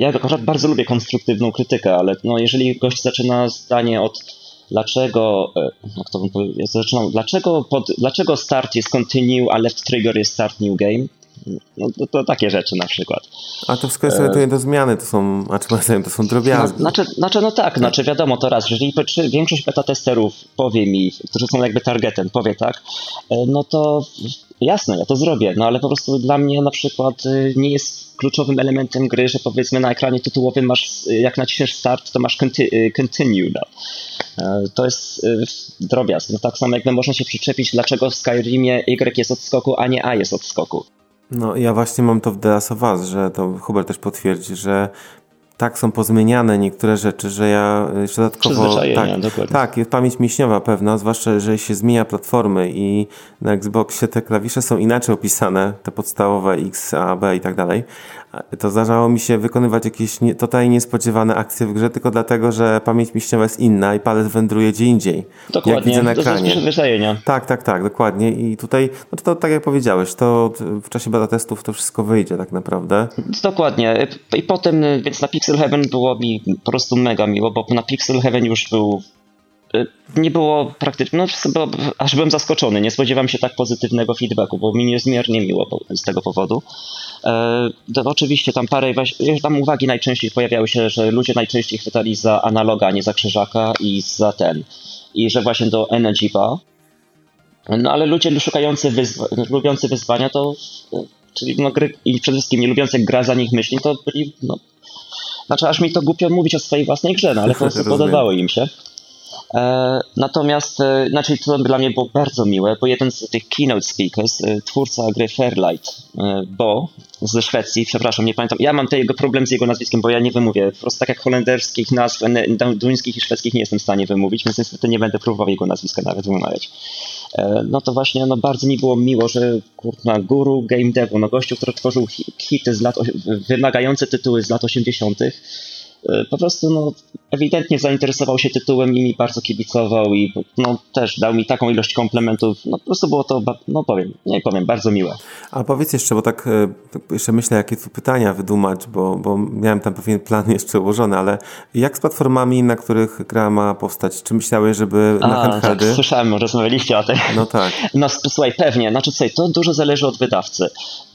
Ja akurat bardzo lubię konstruktywną krytykę, ale no, jeżeli gość zaczyna zdanie od dlaczego, jak to bym powiedział, zaczynam, dlaczego, pod, dlaczego start jest continue, a left trigger jest start new game, no, to, to, takie rzeczy na przykład. A to wszystko jest e... do zmiany, to są, a czy to są drobiazgi. No, znaczy, znaczy, no tak, znaczy wiadomo to raz, jeżeli większość beta testerów powie mi, którzy są jakby targetem, powie tak, e, no to jasne, ja to zrobię, no ale po prostu dla mnie na przykład y, nie jest kluczowym elementem gry, że powiedzmy na ekranie tytułowym masz, jak naciśniesz start, to masz continue. No. E, to jest drobiazg. No tak samo jakby można się przyczepić, dlaczego w Skyrimie Y jest od skoku, a nie A jest od skoku. No ja właśnie mam to w The Last of Us, że to Hubert też potwierdzi, że tak są pozmieniane niektóre rzeczy, że ja jeszcze dodatkowo... Tak, dokładnie. tak, jest pamięć mięśniowa pewna, zwłaszcza, że się zmienia platformy i na Xboxie te klawisze są inaczej opisane, te podstawowe X, A, B i tak dalej, to zdarzało mi się wykonywać jakieś nie, totalnie niespodziewane akcje w grze, tylko dlatego, że pamięć mięśniowa jest inna i palec wędruje gdzie indziej. Dokładnie, jak widzę na ekranie. To tak, tak, tak, dokładnie. I tutaj, no to, to tak jak powiedziałeś, to w czasie beta testów to wszystko wyjdzie tak naprawdę. Dokładnie. I potem, więc na Pixel Heaven było mi po prostu mega miło, bo na Pixel Heaven już był Y, nie było praktycznie, no aż byłem zaskoczony, nie spodziewam się tak pozytywnego feedbacku, bo mi niezmiernie miło z tego powodu. E, to oczywiście tam parę, tam uwagi najczęściej pojawiały się, że ludzie najczęściej chwytali za analoga, a nie za krzyżaka i za ten, i że właśnie do Energy Bar. No ale ludzie szukający, wyzwa lubiący wyzwania to, czyli no gry, i przede wszystkim nie lubiący gra za nich myśli, to byli, no, znaczy aż mi to głupio mówić o swojej własnej grze, no ale po prostu podobało im się. E, natomiast, e, znaczy to dla mnie było bardzo miłe, bo jeden z tych keynote speakers, e, twórca gry Fairlight, Bo, ze Szwecji, przepraszam, nie pamiętam. Ja mam tego problem z jego nazwiskiem, bo ja nie wymówię. Po prostu tak jak holenderskich nazw, duńskich i szwedzkich nie jestem w stanie wymówić, więc niestety nie będę próbował jego nazwiska nawet wymawiać. E, no to właśnie no bardzo mi było miło, że kurna guru game devu, no gościu, który tworzył hity z lat, wymagające tytuły z lat 80 E, po prostu no, ewidentnie zainteresował się tytułem i mi bardzo kibicował i no, też dał mi taką ilość komplementów. No po prostu było to, no powiem, nie powiem, bardzo miłe. A powiedz jeszcze, bo tak, e, tak jeszcze myślę, jakie tu pytania wydumać, bo, bo miałem tam pewien plan jeszcze ułożony, ale jak z platformami, na których gra ma powstać? Czy myślałeś, żeby A, na handheldy? Tak, słyszałem, rozmawialiście o tym. No tak. No słuchaj, pewnie, znaczy słuchaj, to dużo zależy od wydawcy,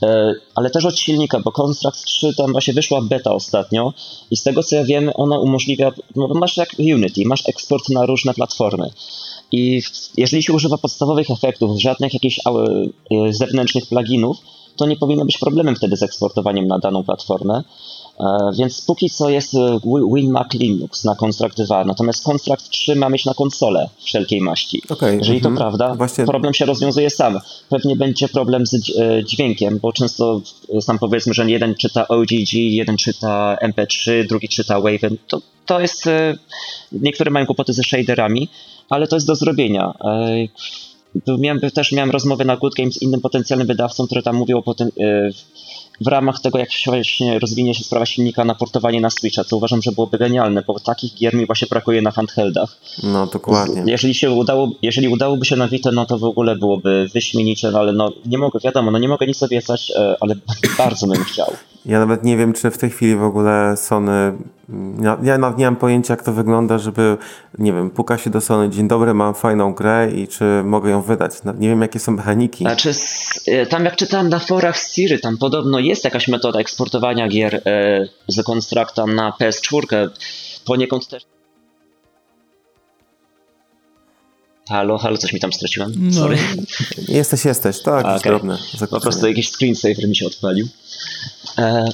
e, ale też od silnika, bo Construct 3 tam właśnie wyszła beta ostatnio i z tego co ja wiem, ona umożliwia, no masz jak Unity, masz eksport na różne platformy. I jeżeli się używa podstawowych efektów, żadnych jakichś e, zewnętrznych pluginów, to nie powinno być problemem wtedy z eksportowaniem na daną platformę. E, więc póki co jest e, WinMac Linux na Construct 2, natomiast Construct 3 ma mieć na konsolę wszelkiej maści. Okay, Jeżeli to mhm. prawda, Właśnie... problem się rozwiązuje sam. Pewnie będzie problem z e, dźwiękiem, bo często sam powiedzmy, że jeden czyta OGG, jeden czyta MP3, drugi czyta Wave'em. To, to jest, niektóre mają kłopoty ze shaderami, ale to jest do zrobienia miałem, też miałem rozmowę na Good Game z innym potencjalnym wydawcą, który tam mówił o poten- w ramach tego, jak się właśnie rozwinie się sprawa silnika na portowanie na Switcha, co uważam, że byłoby genialne, bo takich gier mi właśnie brakuje na handheldach. No, dokładnie. Jeżeli się udało, jeżeli udałoby się na Vita, no to w ogóle byłoby wyśmienicie, no ale no nie mogę, wiadomo, no nie mogę nic obiecać, e, ale bardzo bym chciał. Ja nawet nie wiem, czy w tej chwili w ogóle Sony. Ja, ja nawet nie mam pojęcia, jak to wygląda, żeby, nie wiem, puka się do Sony, dzień dobry, mam fajną grę i czy mogę ją wydać. No, nie wiem, jakie są mechaniki. Znaczy, e, tam jak czytałem na forach Siri, tam podobno jest jakaś metoda eksportowania gier e, z Constructa na PS4. Poniekąd też. Halo, halo, coś mi tam straciłem? No. Sorry. Jesteś, jesteś, tak, okay. drobne. Po prostu jakiś screensaver mi się odpalił. E,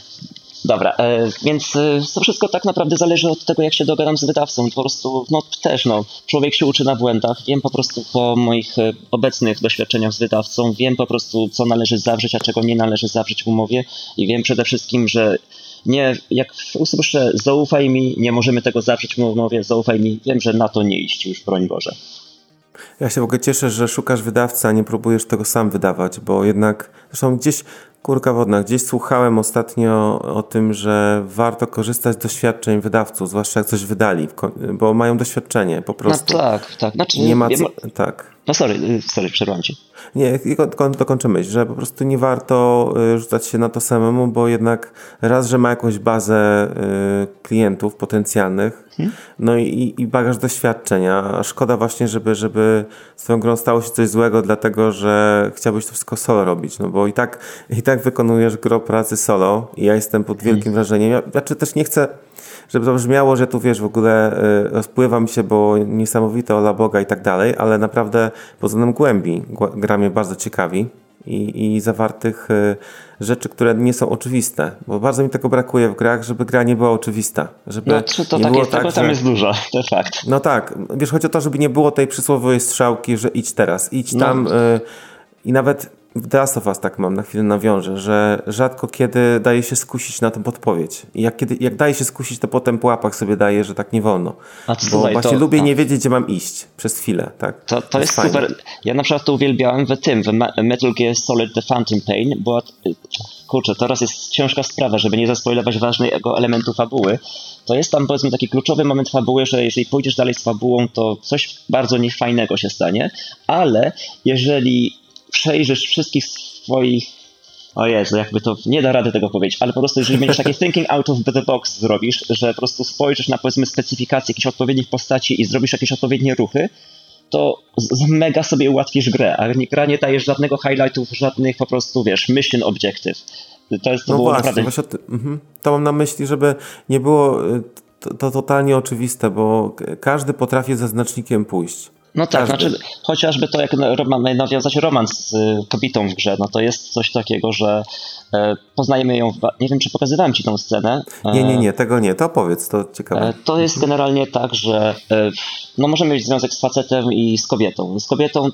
dobra, e, więc e, to wszystko tak naprawdę zależy od tego, jak się dogadam z wydawcą. Po prostu, no też, no, człowiek się uczy na błędach. Wiem po prostu po moich obecnych doświadczeniach z wydawcą, wiem po prostu, co należy zawrzeć, a czego nie należy zawrzeć w umowie i wiem przede wszystkim, że nie, jak usłyszę zaufaj mi, nie możemy tego zawrzeć w umowie, zaufaj mi, wiem, że na to nie iść już, broń Boże. Ja się w ogóle cieszę, że szukasz wydawcy, a nie próbujesz tego sam wydawać, bo jednak, zresztą gdzieś Kurka wodna. Gdzieś słuchałem ostatnio o tym, że warto korzystać z doświadczeń wydawców, zwłaszcza jak coś wydali, bo mają doświadczenie po prostu. No tak, tak. Znaczy, nie ma co, tak. No sorry, y, sorry, przerwam ci. Nie, dokończę myśl, że po prostu nie warto y, rzucać się na to samemu, bo jednak raz, że ma jakąś bazę y, klientów potencjalnych, hmm? no i, i bagaż doświadczenia, szkoda właśnie, żeby, żeby z tą grą stało się coś złego, dlatego że chciałbyś to wszystko solo robić, no bo i tak, i tak wykonujesz gro pracy solo i ja jestem pod wielkim hmm. wrażeniem. Ja, znaczy też nie chcę żeby to brzmiało, że tu wiesz, w ogóle y, rozpływam się, bo niesamowite ola Boga i tak dalej, ale naprawdę pod względem głębi gra mnie bardzo ciekawi i, i zawartych y, rzeczy, które nie są oczywiste, bo bardzo mi tego brakuje w grach, żeby gra nie była oczywista. Żeby no, to nie tak było jest, tak, tam że... jest dużo, to fakt. No tak, wiesz, chodzi o to, żeby nie było tej przysłowiowej strzałki, że idź teraz, idź no. tam y, i nawet w The Last of Us tak mam, na chwilę nawiążę, że rzadko kiedy daje się skusić na tę podpowiedź. I jak, kiedy, jak daje się skusić, to potem po łapach sobie daje, że tak nie wolno. A Bo słuchaj, właśnie to, lubię a... nie wiedzieć, gdzie mam iść przez chwilę. Tak? To, to, to jest, jest super. Ja na przykład to uwielbiałem w tym, w Metal Gear Solid The Phantom Pain, bo kurczę, teraz jest ciężka sprawa, żeby nie zaspoilować ważnego elementu fabuły. To jest tam powiedzmy taki kluczowy moment fabuły, że jeżeli pójdziesz dalej z fabułą, to coś bardzo niefajnego się stanie, ale jeżeli przejrzysz wszystkich swoich o Jezu, jakby to nie da rady tego powiedzieć, ale po prostu jeżeli będziesz takie thinking out of the box zrobisz, że po prostu spojrzysz na powiedzmy specyfikację jakichś odpowiednich postaci i zrobisz jakieś odpowiednie ruchy, to z mega sobie ułatwisz grę, a gra nie dajesz żadnego highlightów, żadnych po prostu, wiesz, mission objective. To jest to no było właśnie, naprawdę... Właśnie to, mhm. to mam na myśli, żeby nie było y, to, to totalnie oczywiste, bo każdy potrafi ze znacznikiem pójść. No tak, Każdy. znaczy chociażby to, jak mamy nawiązać romans z y, kobietą w grze, no to jest coś takiego, że e, poznajemy ją, w, nie wiem czy pokazywałem ci tą scenę. Nie, nie, nie, tego nie, to powiedz, to ciekawe. E, to jest generalnie tak, że e, no możemy mieć związek z facetem i z kobietą. Z kobietą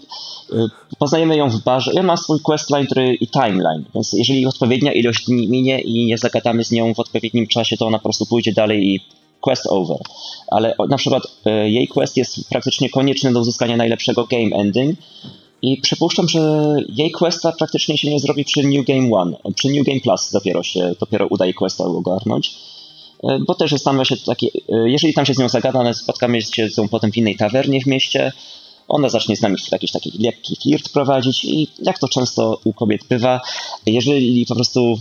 poznajemy ją w barze ona ma swój questline który, i timeline, więc jeżeli odpowiednia ilość dni minie i nie zagadamy z nią w odpowiednim czasie, to ona po prostu pójdzie dalej i quest over, ale na przykład e, jej quest jest praktycznie konieczny do uzyskania najlepszego game ending i przypuszczam, że jej questa praktycznie się nie zrobi przy New Game One, przy New Game Plus dopiero się, dopiero uda jej questa ogarnąć, e, bo też jest tam właśnie takie, e, jeżeli tam się z nią zagada, spotkamy się z nią potem w innej tawernie w mieście, ona zacznie z nami jakiś taki lekki flirt prowadzić i jak to często u kobiet bywa, jeżeli po prostu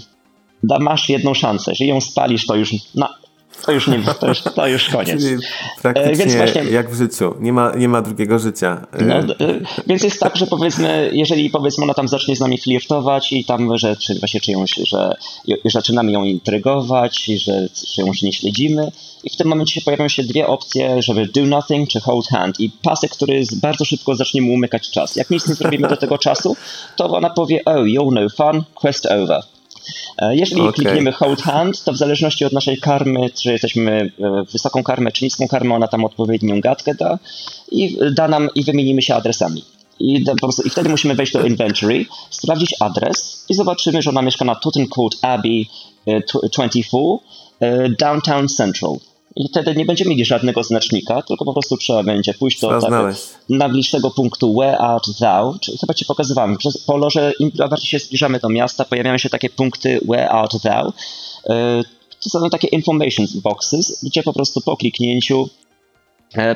da, masz jedną szansę, jeżeli ją spalisz, to już na, to już nie, to już, to już koniec. Czyli praktycznie e, więc właśnie, jak w życiu, nie ma, nie ma drugiego życia. No, e, więc jest tak, że powiedzmy, jeżeli powiedzmy ona tam zacznie z nami flirtować i tam, że czy właśnie czyjąś, że zaczynamy ją intrygować, że czyjąś nie śledzimy i w tym momencie się pojawią się dwie opcje, żeby do nothing czy hold hand i pasek, który bardzo szybko zacznie mu umykać czas. Jak nic nie zrobimy do tego czasu, to ona powie, oh, you're no fun, quest over. E, jeżeli okay. klikniemy hold hand, to w zależności od naszej karmy, czy jesteśmy e, wysoką karmę, czy niską karmę, ona tam odpowiednią gadkę da i da nam i wymienimy się adresami. I, prostu, I wtedy musimy wejść do inventory, sprawdzić adres i zobaczymy, że ona mieszka na Tottencourt Abbey 24, e, Downtown Central. I wtedy nie będziemy mieli żadnego znacznika, tylko po prostu trzeba będzie pójść do tak, najbliższego punktu Where art thou, czyli chyba ci pokazywałem, przez polo, że im bardziej się zbliżamy do miasta, pojawiają się takie punkty Where art thou. E, to są takie information boxes, gdzie po prostu po kliknięciu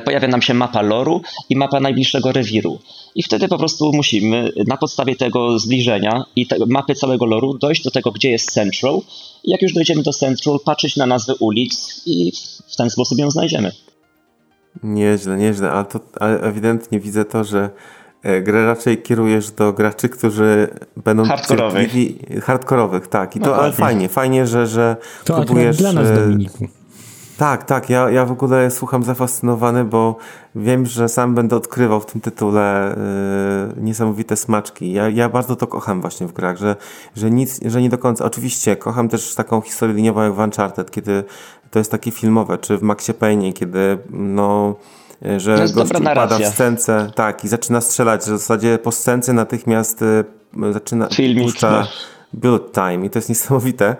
pojawia nam się mapa loru i mapa najbliższego rewiru. I wtedy po prostu musimy na podstawie tego zbliżenia i te mapy całego loru dojść do tego, gdzie jest Central. I jak już dojdziemy do Central, patrzeć na nazwy ulic i w ten sposób ją znajdziemy. Nieźle, nieźle, ale, to, ale ewidentnie widzę to, że e, grę raczej kierujesz do graczy, którzy będą hardkorowych. Hardkorowych, tak. I to no ale fajnie, fajnie, że, że to próbujesz... dla nas, e, Dominiku. Tak, tak. Ja, ja w ogóle słucham zafascynowany, bo wiem, że sam będę odkrywał w tym tytule yy, niesamowite smaczki. Ja, ja bardzo to kocham właśnie w grach, że, że nic, że nie do końca. Oczywiście kocham też taką historię liniową jak w Uncharted, kiedy to jest takie filmowe, czy w Maxie Payne, kiedy no że gość upada w scence, tak, i zaczyna strzelać, że w zasadzie po scence natychmiast y, zaczyna Filmik, puszcza no. build time i to jest niesamowite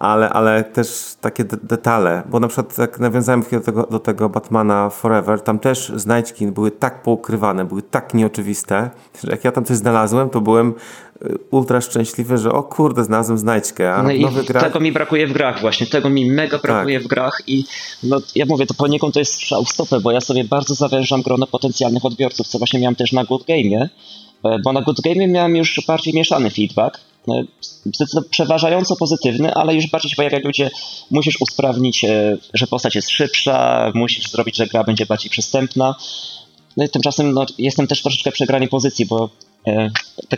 ale, ale też takie detale, bo na przykład jak nawiązałem do tego, do tego Batmana Forever, tam też znajdźki były tak poukrywane, były tak nieoczywiste, że jak ja tam coś znalazłem, to byłem y, ultra szczęśliwy, że o kurde, znalazłem znajdźkę. A no i grach... tego mi brakuje w grach właśnie, tego mi mega brakuje tak. w grach i no, ja mówię, to poniekąd to jest strzał stopę, bo ja sobie bardzo zawężam grono potencjalnych odbiorców, co właśnie miałem też na Good Game, e, bo na Good Game miałem już bardziej mieszany feedback, no, przeważająco pozytywny, ale już bardziej się pojawiają ludzie, musisz usprawnić, e, że postać jest szybsza, musisz zrobić, że gra będzie bardziej przystępna. No i tymczasem no, jestem też troszeczkę przegranie pozycji, bo e, the,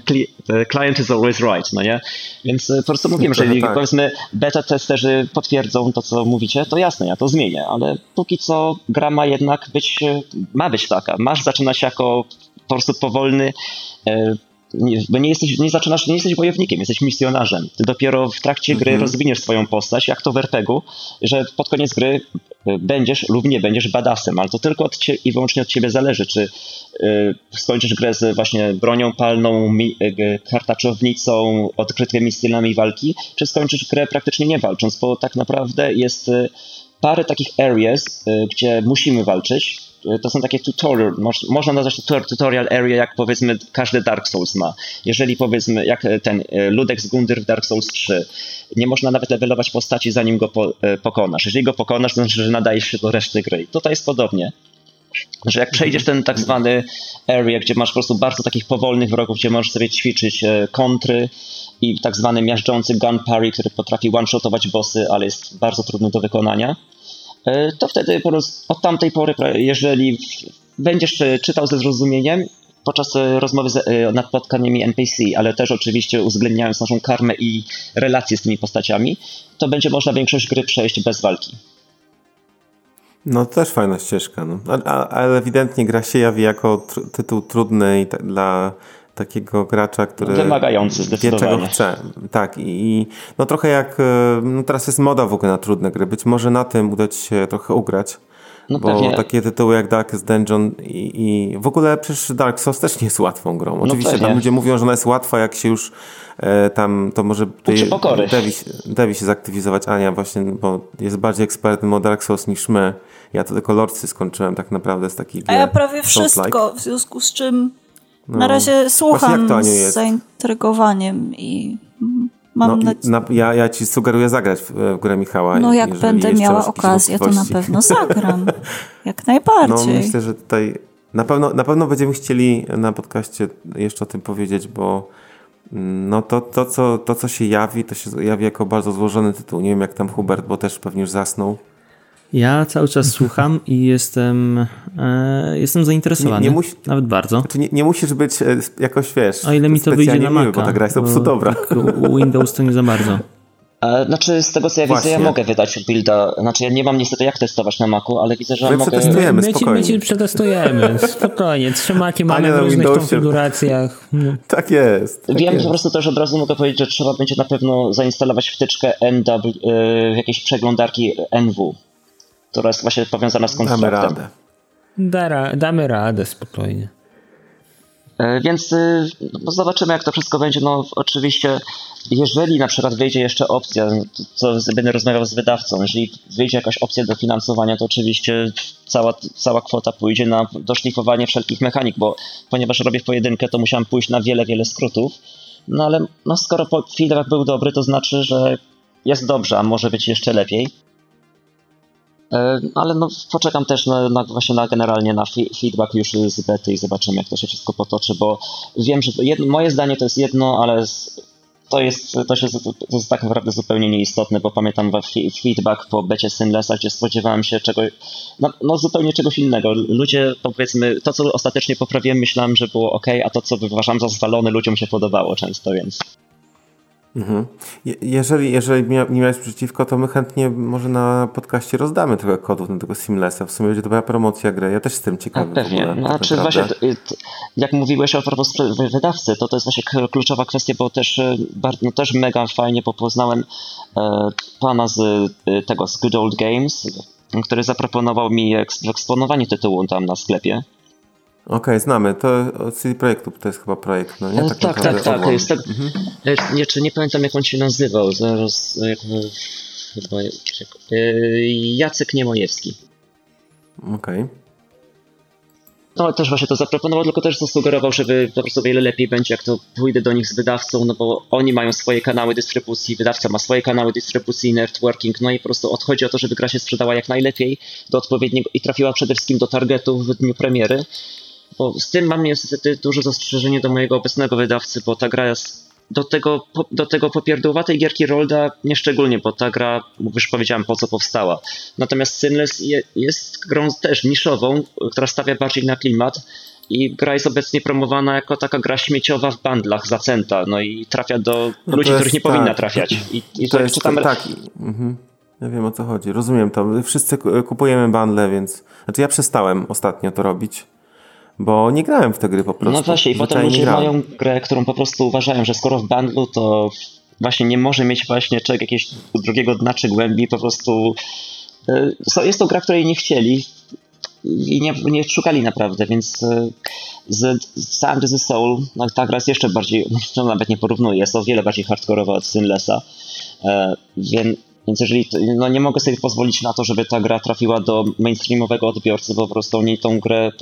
the, the, client is always right, no nie? Więc e, po prostu mówimy, że jeżeli tak. powiedzmy beta testerzy potwierdzą to, co mówicie, to jasne, ja to zmienię, ale póki co gra ma jednak być, ma być taka. Masz zaczynać jako po prostu powolny nie, bo nie jesteś, nie zaczynasz, nie jesteś wojownikiem, jesteś misjonarzem. Ty dopiero w trakcie gry mhm. rozwiniesz swoją postać, jak to w RPG-u, że pod koniec gry y, będziesz lub nie będziesz badasem, ale to tylko od ciebie, i wyłącznie od ciebie zależy, czy y, skończysz grę z właśnie bronią palną, mi, y, kartaczownicą, odkrytymi stylami walki, czy skończysz grę praktycznie nie walcząc, bo tak naprawdę jest y, parę takich areas, y, gdzie musimy walczyć, to są takie tutorial, można nazwać to tutorial area, jak powiedzmy każdy Dark Souls ma. Jeżeli powiedzmy, jak ten e, Ludek z Gundyr w Dark Souls 3, nie można nawet levelować postaci zanim go po, e, pokonasz. Jeżeli go pokonasz, to znaczy, że nadajesz się do reszty gry. Tutaj jest podobnie że jak przejdziesz ten tak zwany area, gdzie masz po prostu bardzo takich powolnych wrogów, gdzie możesz sobie ćwiczyć e, kontry i tak zwany miażdżący gun parry, który potrafi one-shotować bossy, ale jest bardzo trudny do wykonania, E, to wtedy od tamtej pory, jeżeli będziesz czytał ze zrozumieniem podczas e, rozmowy z, e, nad spotkaniami NPC, ale też oczywiście uwzględniając naszą karmę i relacje z tymi postaciami, to będzie można większość gry przejść bez walki. No to też fajna ścieżka, no. ale ewidentnie gra się jawi jako tr tytuł trudny dla takiego gracza, który wymagający zdecydowanie. wie czego chce. Tak i no trochę jak e, no teraz jest moda w ogóle na trudne gry. Być może na tym uda ci się trochę ugrać. No bo pewnie. takie tytuły jak Darkest Dungeon i, i, w ogóle przecież Dark Souls też nie jest łatwą grą. No Oczywiście no tam ludzie mówią, że ona jest łatwa, jak się już e, tam, to może Devi, Devi się zaktywizować, Ania właśnie, bo jest bardziej ekspertem o Dark Souls niż my. Ja to tylko Lordsy skończyłem tak naprawdę z takich A ja prawie wszystko, w związku z czym no. na razie słucham z zaintrygowaniem i mam no, na... ja, ja ci sugeruję zagrać w, w grę Michała. No jak będę miała okazję, to na pewno zagram. jak najbardziej. No myślę, że tutaj na pewno, na pewno będziemy chcieli na podcaście jeszcze o tym powiedzieć, bo mm, no to, to, co, to, co się jawi, to się jawi jako bardzo złożony tytuł. Nie wiem jak tam Hubert, bo też pewnie już zasnął. Ja cały czas słucham i jestem, e, jestem zainteresowany. Nie, nie musi, nawet bardzo. Znaczy nie, nie, musisz być e, jakoś, wiesz, O ile mi to wyjdzie na Maca. Bo ta gra jest po dobra. Windows to nie za bardzo. E, znaczy, z tego co ja Właśnie. widzę, ja mogę wydać builda. Znaczy, ja nie mam niestety jak testować na Macu, ale widzę, że my mogę... przetestujemy, my, spokojnie. My ci przetestujemy, spokojnie. Trzymaki mamy w różnych konfiguracjach. Tak jest. Tak Wiem, jest. po prostu też od razu mogę powiedzieć, że trzeba będzie na pewno zainstalować wtyczkę NW, yy, jakiejś przeglądarki NW która jest właśnie powiązana z konstruktem. Damy radę. Da, damy radę, spokojnie. E, więc y, no zobaczymy, jak to wszystko będzie. No, oczywiście, jeżeli na przykład wyjdzie jeszcze opcja, co będę rozmawiał z wydawcą, jeżeli wyjdzie jakaś opcja dofinansowania, to oczywiście cała, cała kwota pójdzie na doszlifowanie wszelkich mechanik, bo ponieważ robię w pojedynkę, to musiałem pójść na wiele, wiele skrótów. No ale no, skoro feedback był dobry, to znaczy, że jest dobrze, a może być jeszcze lepiej. E, ale no, poczekam też na, na, właśnie na generalnie na feedback już z bety i zobaczymy, jak to się wszystko potoczy, bo wiem, że jedno, moje zdanie to jest jedno, ale to jest, to, się, to jest tak naprawdę zupełnie nieistotne, bo pamiętam feedback po becie Sinlessa, gdzie spodziewałem się czegoś, no, no, zupełnie czegoś innego. Ludzie, powiedzmy, to co ostatecznie poprawiłem, myślałem, że było ok, a to co uważam za zwalone, ludziom się podobało często, więc... Mhm. jeżeli, jeżeli nie miałeś przeciwko, to my chętnie może na podcaście rozdamy trochę kodów na tego Simlessa. W sumie będzie dobra promocja gry. Ja też jestem ciekawy. A, pewnie. Ogóle, znaczy właśnie, jak mówiłeś o wydawcy, to to jest właśnie kluczowa kwestia, bo też, e, no, też mega fajnie poznałem e, pana z e, tego, z Good Old Games, który zaproponował mi eksponowanie tytułu tam na sklepie. Okej, okay, znamy. To CD Projektu to jest chyba projekt, no nie? Tak, tak, tak. tak. Jest tak mhm. nie, czy nie pamiętam jak on się nazywał. Zaraz, jak, chyba, Jacek Niemojewski. Okej. Okay. No też właśnie to zaproponował, tylko też zasugerował, żeby po prostu wiele lepiej będzie, jak to pójdę do nich z wydawcą, no bo oni mają swoje kanały dystrybucji, wydawca ma swoje kanały dystrybucji, networking, no i po prostu odchodzi o to, żeby gra się sprzedała jak najlepiej do odpowiedniego i trafiła przede wszystkim do targetu w dniu premiery, bo z tym mam niestety duże zastrzeżenie do mojego obecnego wydawcy, bo ta gra jest do tego, do tego popierdłowatej gierki Rolda nieszczególnie, bo ta gra, już powiedziałem po co powstała. Natomiast Sinless je, jest grą też niszową, która stawia bardziej na klimat i gra jest obecnie promowana jako taka gra śmieciowa w bandlach za centa, no i trafia do no ludzi, jest, których nie tak. powinna trafiać. I, i to, to jest czytam... tak. Mhm. Ja wiem o co chodzi, rozumiem to. Wszyscy kupujemy bandle, więc... Znaczy ja przestałem ostatnio to robić bo nie grałem w te gry po prostu. No właśnie, i potem ludzie mają grę, którą po prostu uważają, że skoro w bundlu, to właśnie nie może mieć właśnie czego, jakiegoś drugiego dna czy głębi, po prostu e, jest to gra, której nie chcieli i nie, nie szukali naprawdę, więc e, z Sand the Soul, no, ta gra jest jeszcze bardziej, no nawet nie porównuje, jest o wiele bardziej hardkorowa od Sinlessa, e, więc więc jeżeli, no nie mogę sobie pozwolić na to, żeby ta gra trafiła do mainstreamowego odbiorcy, bo po prostu oni tą grę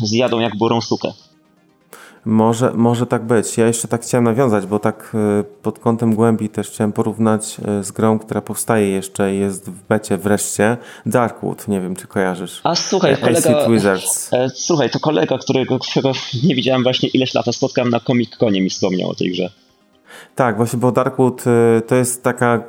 zjadą jak burą sukę. Może, może tak być. Ja jeszcze tak chciałem nawiązać, bo tak e, pod kątem głębi też chciałem porównać e, z grą, która powstaje jeszcze i jest w becie wreszcie. Darkwood, nie wiem czy kojarzysz. A słuchaj, kolega. E, słuchaj, to kolega, którego, którego nie widziałem właśnie ileś lat, spotkałem na Comic Conie mi wspomniał o tej grze. Tak, właśnie, bo Darkwood y, to jest taka,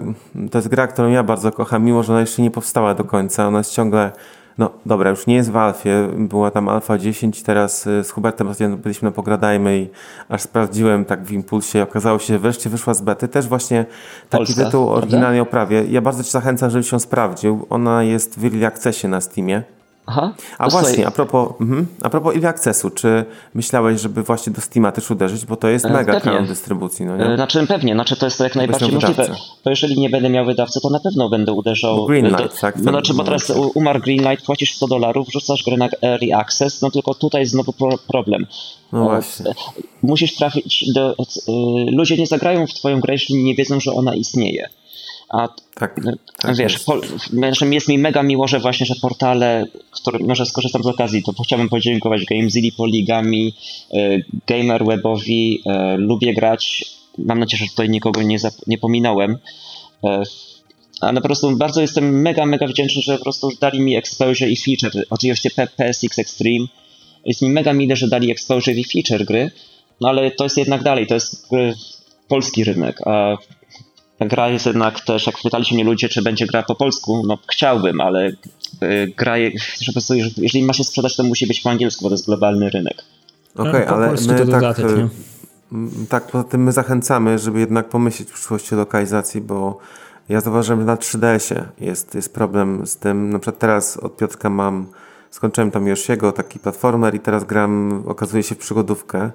to jest gra, którą ja bardzo kocham, mimo że ona jeszcze nie powstała do końca. Ona jest ciągle No dobra, już nie jest w Alfie, była tam Alfa 10, teraz y, z Hubertem byliśmy na Pogradajmy i aż sprawdziłem tak w impulsie, okazało się, że wreszcie wyszła z bety, też właśnie taki Polska, tytuł oryginalnie oprawie. Ja bardzo Cię zachęcam, żebyś się sprawdził, ona jest w Early Accessie na Steamie. Aha. A właśnie, a propos, mhm, a propos ile akcesu, czy myślałeś, żeby właśnie do Steama też uderzyć, bo to jest e, mega kanał dystrybucji, no nie? E, znaczy pewnie, znaczy to jest jak najbardziej możliwe. To jeżeli nie będę miał wydawcy, to na pewno będę uderzał. Greenlight, do, tak? No, znaczy, bo teraz umarł Greenlight, płacisz 100 dolarów, wrzucasz grę na Early Access, no tylko tutaj jest znowu problem. No właśnie. Musisz trafić do... Ludzie nie zagrają w twoją grę, jeśli nie wiedzą, że ona istnieje. A tak, no, tak wiesz, jest. Po, jest mi mega miło, że właśnie, że portale, które może skorzystam z okazji, to chciałbym podziękować GameZilli, Poligami, y, Gamer Webowi, y, lubię grać, mam nadzieję, że tutaj nikogo nie, nie pominąłem, y, ale po prostu bardzo jestem mega, mega wdzięczny, że po prostu dali mi exposure i feature, oczywiście PSX Extreme, jest mi mega mile, że dali exposure i feature gry, no ale to jest jednak dalej, to jest polski rynek, a gra jest jednak też, jak pytali się mnie ludzie, czy będzie gra po polsku, no chciałbym, ale y, gra, jeżeli ma się sprzedać, to musi być po angielsku, bo to jest globalny rynek. Okej, okay, ale my tak, dodatek, y, tak, poza tym my zachęcamy, żeby jednak pomyśleć w przyszłości o lokalizacji, bo ja zauważyłem, że na 3DS-ie jest, jest problem z tym. Na przykład teraz od Piotrka mam, skończyłem tam Yoshiego, taki platformer i teraz gram, okazuje się, w przygodówkę.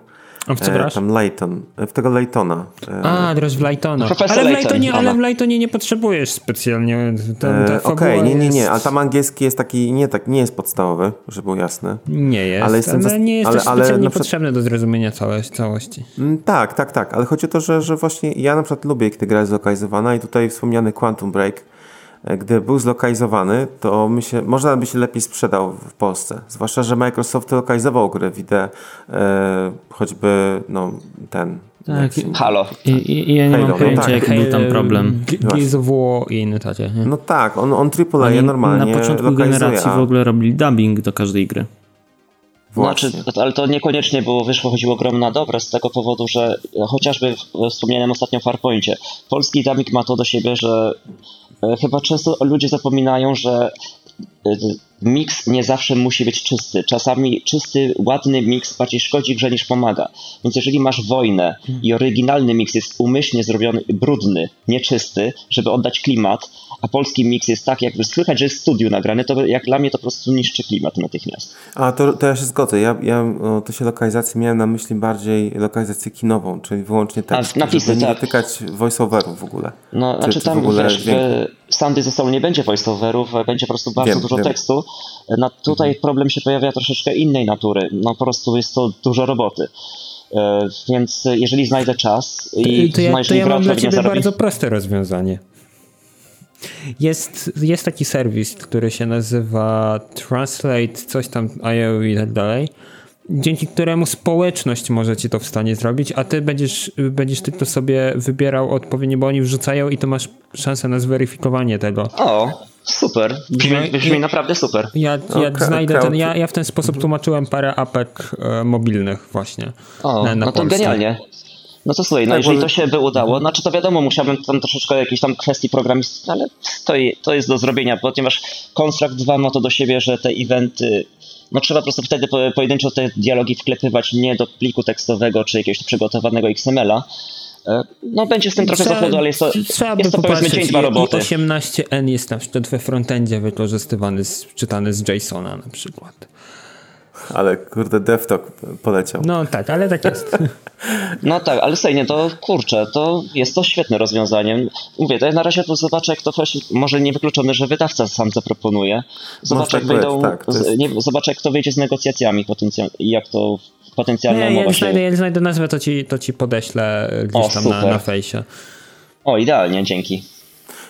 A w co grasz? Tam Layton, w tego Laytona. A, grasz w Laytona. Ale w Laytonie, ale w Laytonie nie potrzebujesz specjalnie. E, Okej, okay, nie, nie, nie, ale tam angielski jest taki, nie, tak, nie jest podstawowy, żeby było jasne. Nie jest, ale, jestem ale nie jest ale, ale specjalnie przykład... potrzebny do zrozumienia całości. Mm, tak, tak, tak, ale chodzi o to, że, że właśnie ja na przykład lubię, kiedy gra jest zlokalizowana i tutaj wspomniany Quantum Break, E, gdy był zlokalizowany, to myślę, można by się lepiej sprzedał w Polsce. Zwłaszcza, że Microsoft lokalizował grę, widzę e, choćby no, ten. Tak, Halo. I, i, i ja nie Halo, mam pojęcia, no tak. jaki był tam problem. Gears of War i inne takie. No tak, on, on AAA normalnie Na początku generacji w ogóle robili dubbing do każdej gry. Znaczy, ale to niekoniecznie było, wyszło, chodziło grom na dobre z tego powodu, że chociażby wspomniałem ostatnio w Farpoincie, polski dubbing ma to do siebie, że E, chyba często ludzie zapominają, że e, miks nie zawsze musi być czysty. Czasami czysty, ładny miks bardziej szkodzi grze niż pomaga. Więc jeżeli masz wojnę i oryginalny miks jest umyślnie zrobiony brudny, nieczysty, żeby oddać klimat, a polski miks jest tak, jakby słychać, że jest w studiu nagrany, to jak dla mnie to po prostu niszczy klimat natychmiast. A to, to ja się zgodzę. Ja, ja o, to się lokalizacji miałem na myśli bardziej lokalizację kinową, czyli wyłącznie tekst, a, napisy, żeby nie tak. dotykać voiceoverów w ogóle. No, czy, znaczy czy tam, w ogóle wiesz, w Sandy Zestawu nie będzie voiceoverów, będzie po prostu bardzo wiem, dużo wiem. tekstu. No, tutaj mhm. problem się pojawia troszeczkę innej natury. No po prostu jest to dużo roboty. E, więc jeżeli znajdę czas i to, to ja, to ja mam dla ciebie bardzo proste rozwiązanie. Jest, jest taki serwis, który się nazywa Translate, coś tam IO i tak dalej, dzięki któremu społeczność może ci to w stanie zrobić, a ty będziesz, będziesz tylko sobie wybierał odpowiednie, bo oni wrzucają i to masz szansę na zweryfikowanie tego. O, super. Brzmi, brzmi naprawdę super. Ja, ja okay, znajdę ten, ja, ja w ten sposób tłumaczyłem parę apek e, mobilnych właśnie. O, na, na no to Polsce. genialnie. No to słuchaj, no tak, jeżeli to się by udało, znaczy to wiadomo, musiałbym tam troszeczkę jakiejś tam kwestii programistycznej, ale to, to jest do zrobienia, ponieważ Construct 2 ma to do siebie, że te eventy, no trzeba po prostu wtedy pojedynczo te dialogi wklepywać nie do pliku tekstowego czy jakiegoś przygotowanego XML-a, e, no będzie z tym trochę zachodu, ale jest to, trzeba jest to powiedzmy dzień, dwa roboty. 18N jest na przykład we frontendzie wykorzystywany, czytany z JSON-a na przykład. Ale kurde, DevTalk poleciał. No tak, ale tak jest. No tak, ale sejnie, to kurczę, to jest to świetne rozwiązanie. Mówię, to ja na razie to zobaczę, jak to właśnie, może niewykluczone, że wydawca sam zaproponuje. Zobaczę, jak tak wyjdą, tak, jest... nie, zobaczę, jak to wyjdzie z negocjacjami potencjalnie i jak to potencjalnie nie, jak znajdę, jak znajdę nazwę, to ci, to ci podeślę gdzieś o, tam super. na, na fejsie. O, idealnie, dzięki.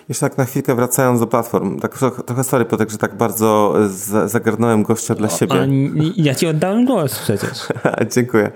Jeszcze tak na chwilkę wracając do platform, tak trochę sorry Piotrek, że tak bardzo zagarnąłem gościa dla siebie. ja ci oddałem głos przecież. Dziękuję.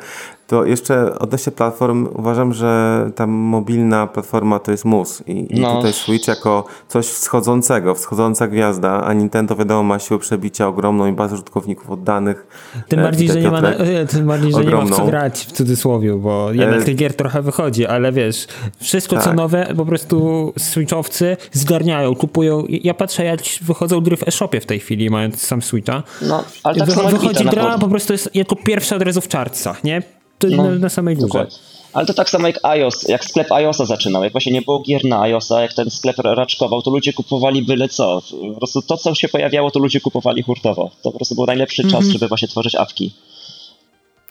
To jeszcze odnośnie platform, uważam, że ta mobilna platforma to jest mus i, i no. tutaj Switch jako coś wschodzącego, wschodząca gwiazda, a Nintendo wiadomo ma siłę przebicia ogromną i bazę użytkowników oddanych. Tym bardziej, że nie ma, na, tym bardziej, że nie ma w co grać w cudzysłowie, bo jednak e... tych gier trochę wychodzi, ale wiesz, wszystko tak. co nowe po prostu Switchowcy zgarniają, kupują. Ja patrzę jak wychodzą gry w e-shopie w tej chwili, mając sam Switcha. No, ale tak Wy, wychodzi gra, po prostu jest jako pierwsza od razu w czartach, nie? To no, na, samej górze. Ale to tak samo jak iOS, jak sklep iOSa zaczynał, jak właśnie nie było gier na iOSa, jak ten sklep raczkował, to ludzie kupowali byle co. Po prostu to, co się pojawiało, to ludzie kupowali hurtowo. To po prostu był najlepszy mm -hmm. czas, żeby właśnie tworzyć awki.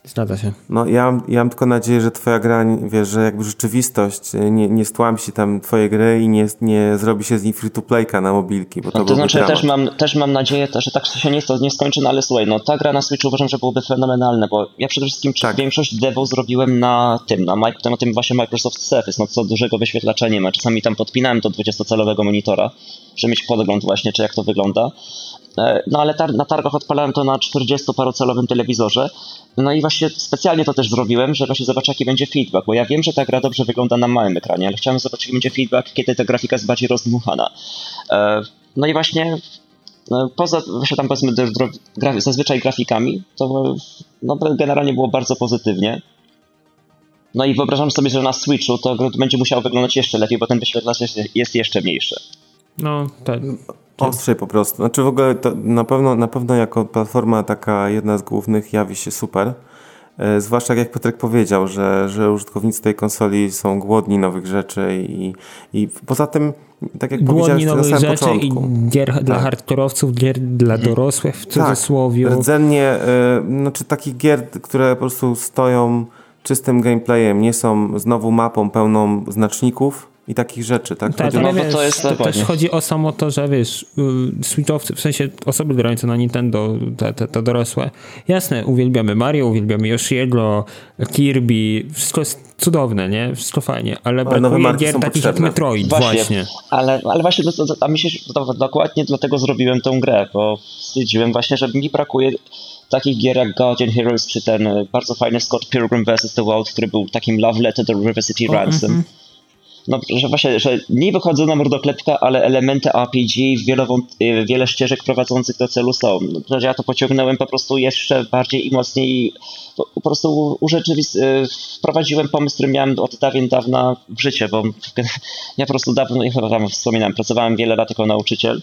Zgadza się. No ja, ja mam tylko nadzieję, że twoja gra, wiesz, że jakby rzeczywistość e, nie, nie stłamsi tam twoje gry i nie, nie zrobi się z nich free to playka na mobilki, bo to, no, to znaczy też mam, też mam nadzieję, że tak się nie, nie skończy, no ale słuchaj, no ta gra na Switchu uważam, że byłoby fenomenalne, bo ja przede wszystkim tak. większość devów zrobiłem na tym, na, na tym właśnie Microsoft Surface, no co dużego wyświetlacza nie ma. Czasami tam podpinałem do 20-calowego monitora, żeby mieć podgląd właśnie, czy jak to wygląda. E, no ale tar na targach odpalałem to na 40-parocalowym telewizorze. No i właśnie specjalnie to też zrobiłem, żeby właśnie zobaczyć, jaki będzie feedback, bo ja wiem, że ta gra dobrze wygląda na małym ekranie, ale chciałem zobaczyć, jaki będzie feedback, kiedy ta grafika jest bardziej rozdmuchana. E, no i właśnie no, poza właśnie tam powiedzmy zazwyczaj grafikami, to no, generalnie było bardzo pozytywnie. No i wyobrażam sobie, że na Switchu to będzie musiało wyglądać jeszcze lepiej, bo ten wyświetlacz jest jeszcze mniejszy. No, tak. Ostrzej po prostu. Znaczy w ogóle to na pewno, na pewno jako platforma taka jedna z głównych jawi się super. E, zwłaszcza jak Piotrek powiedział, że, że użytkownicy tej konsoli są głodni nowych rzeczy i, i poza tym, tak jak głodni powiedziałeś nowych rzeczy początku, i gier tak. dla hardkorowców, gier dla mhm. dorosłych w tak. cudzysłowie. Tak, rdzennie, y, znaczy takich gier, które po prostu stoją czystym gameplayem, nie są znowu mapą pełną znaczników, i takich rzeczy, tak? Tak, no, wiesz, to, jest to też chodzi o samo to, że wiesz, y, Switchowcy, w sensie osoby grające na Nintendo, te, te, te dorosłe, jasne, uwielbiamy Mario, uwielbiamy Yoshiego, Kirby, wszystko jest cudowne, nie? Wszystko fajnie, ale, ale brakuje gier takich jak Metroid właśnie. właśnie. Ale, ale właśnie, to, to, a mi się, to, dokładnie dlatego zrobiłem tą grę, bo stwierdziłem właśnie, że mi brakuje takich gier jak Guardian Heroes, czy ten bardzo fajny Scott Pilgrim vs. The World, który był takim love letter do River City Ransom. Mm -hmm no, że właśnie, że nie wychodzą na mordoklepka, ale elementy RPG, wielową, y, wiele ścieżek prowadzących do celu są. No, ja to pociągnąłem po prostu jeszcze bardziej i mocniej po, prostu urzeczywist... Y, wprowadziłem pomysł, który miałem od dawien dawna w życie, bo ja po prostu dawno, ja chyba wam wspominałem, pracowałem wiele lat jako nauczyciel,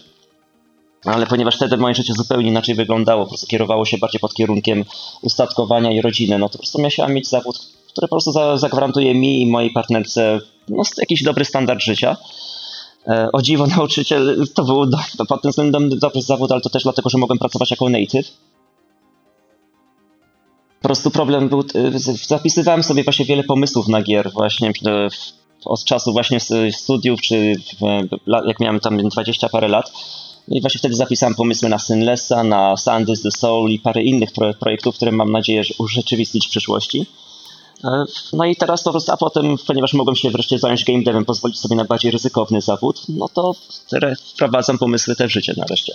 ale ponieważ wtedy moje życie zupełnie inaczej wyglądało, po prostu kierowało się bardziej pod kierunkiem ustatkowania i rodziny, no to po prostu musiałem mieć zawód, który po prostu zagwarantuje mi i mojej partnerce no, jakiś dobry standard życia. E, o dziwo nauczyciel to był do, pod tym względem dobry zawód, ale to też dlatego, że mogłem pracować jako native. Po prostu problem był, zapisywałem sobie właśnie wiele pomysłów na gier właśnie od czasu właśnie studiów, czy jak miałem tam 20 parę lat. No I właśnie wtedy zapisałem pomysły na Sinlessa, na Sandys the Soul i parę innych projektów, które mam nadzieję że urzeczywistnić w przyszłości. E, no i teraz prostu, a potem, ponieważ mogłem się wreszcie zająć game devem, pozwolić sobie na bardziej ryzykowny zawód, no to wprowadzam pomysły te w życie nareszcie.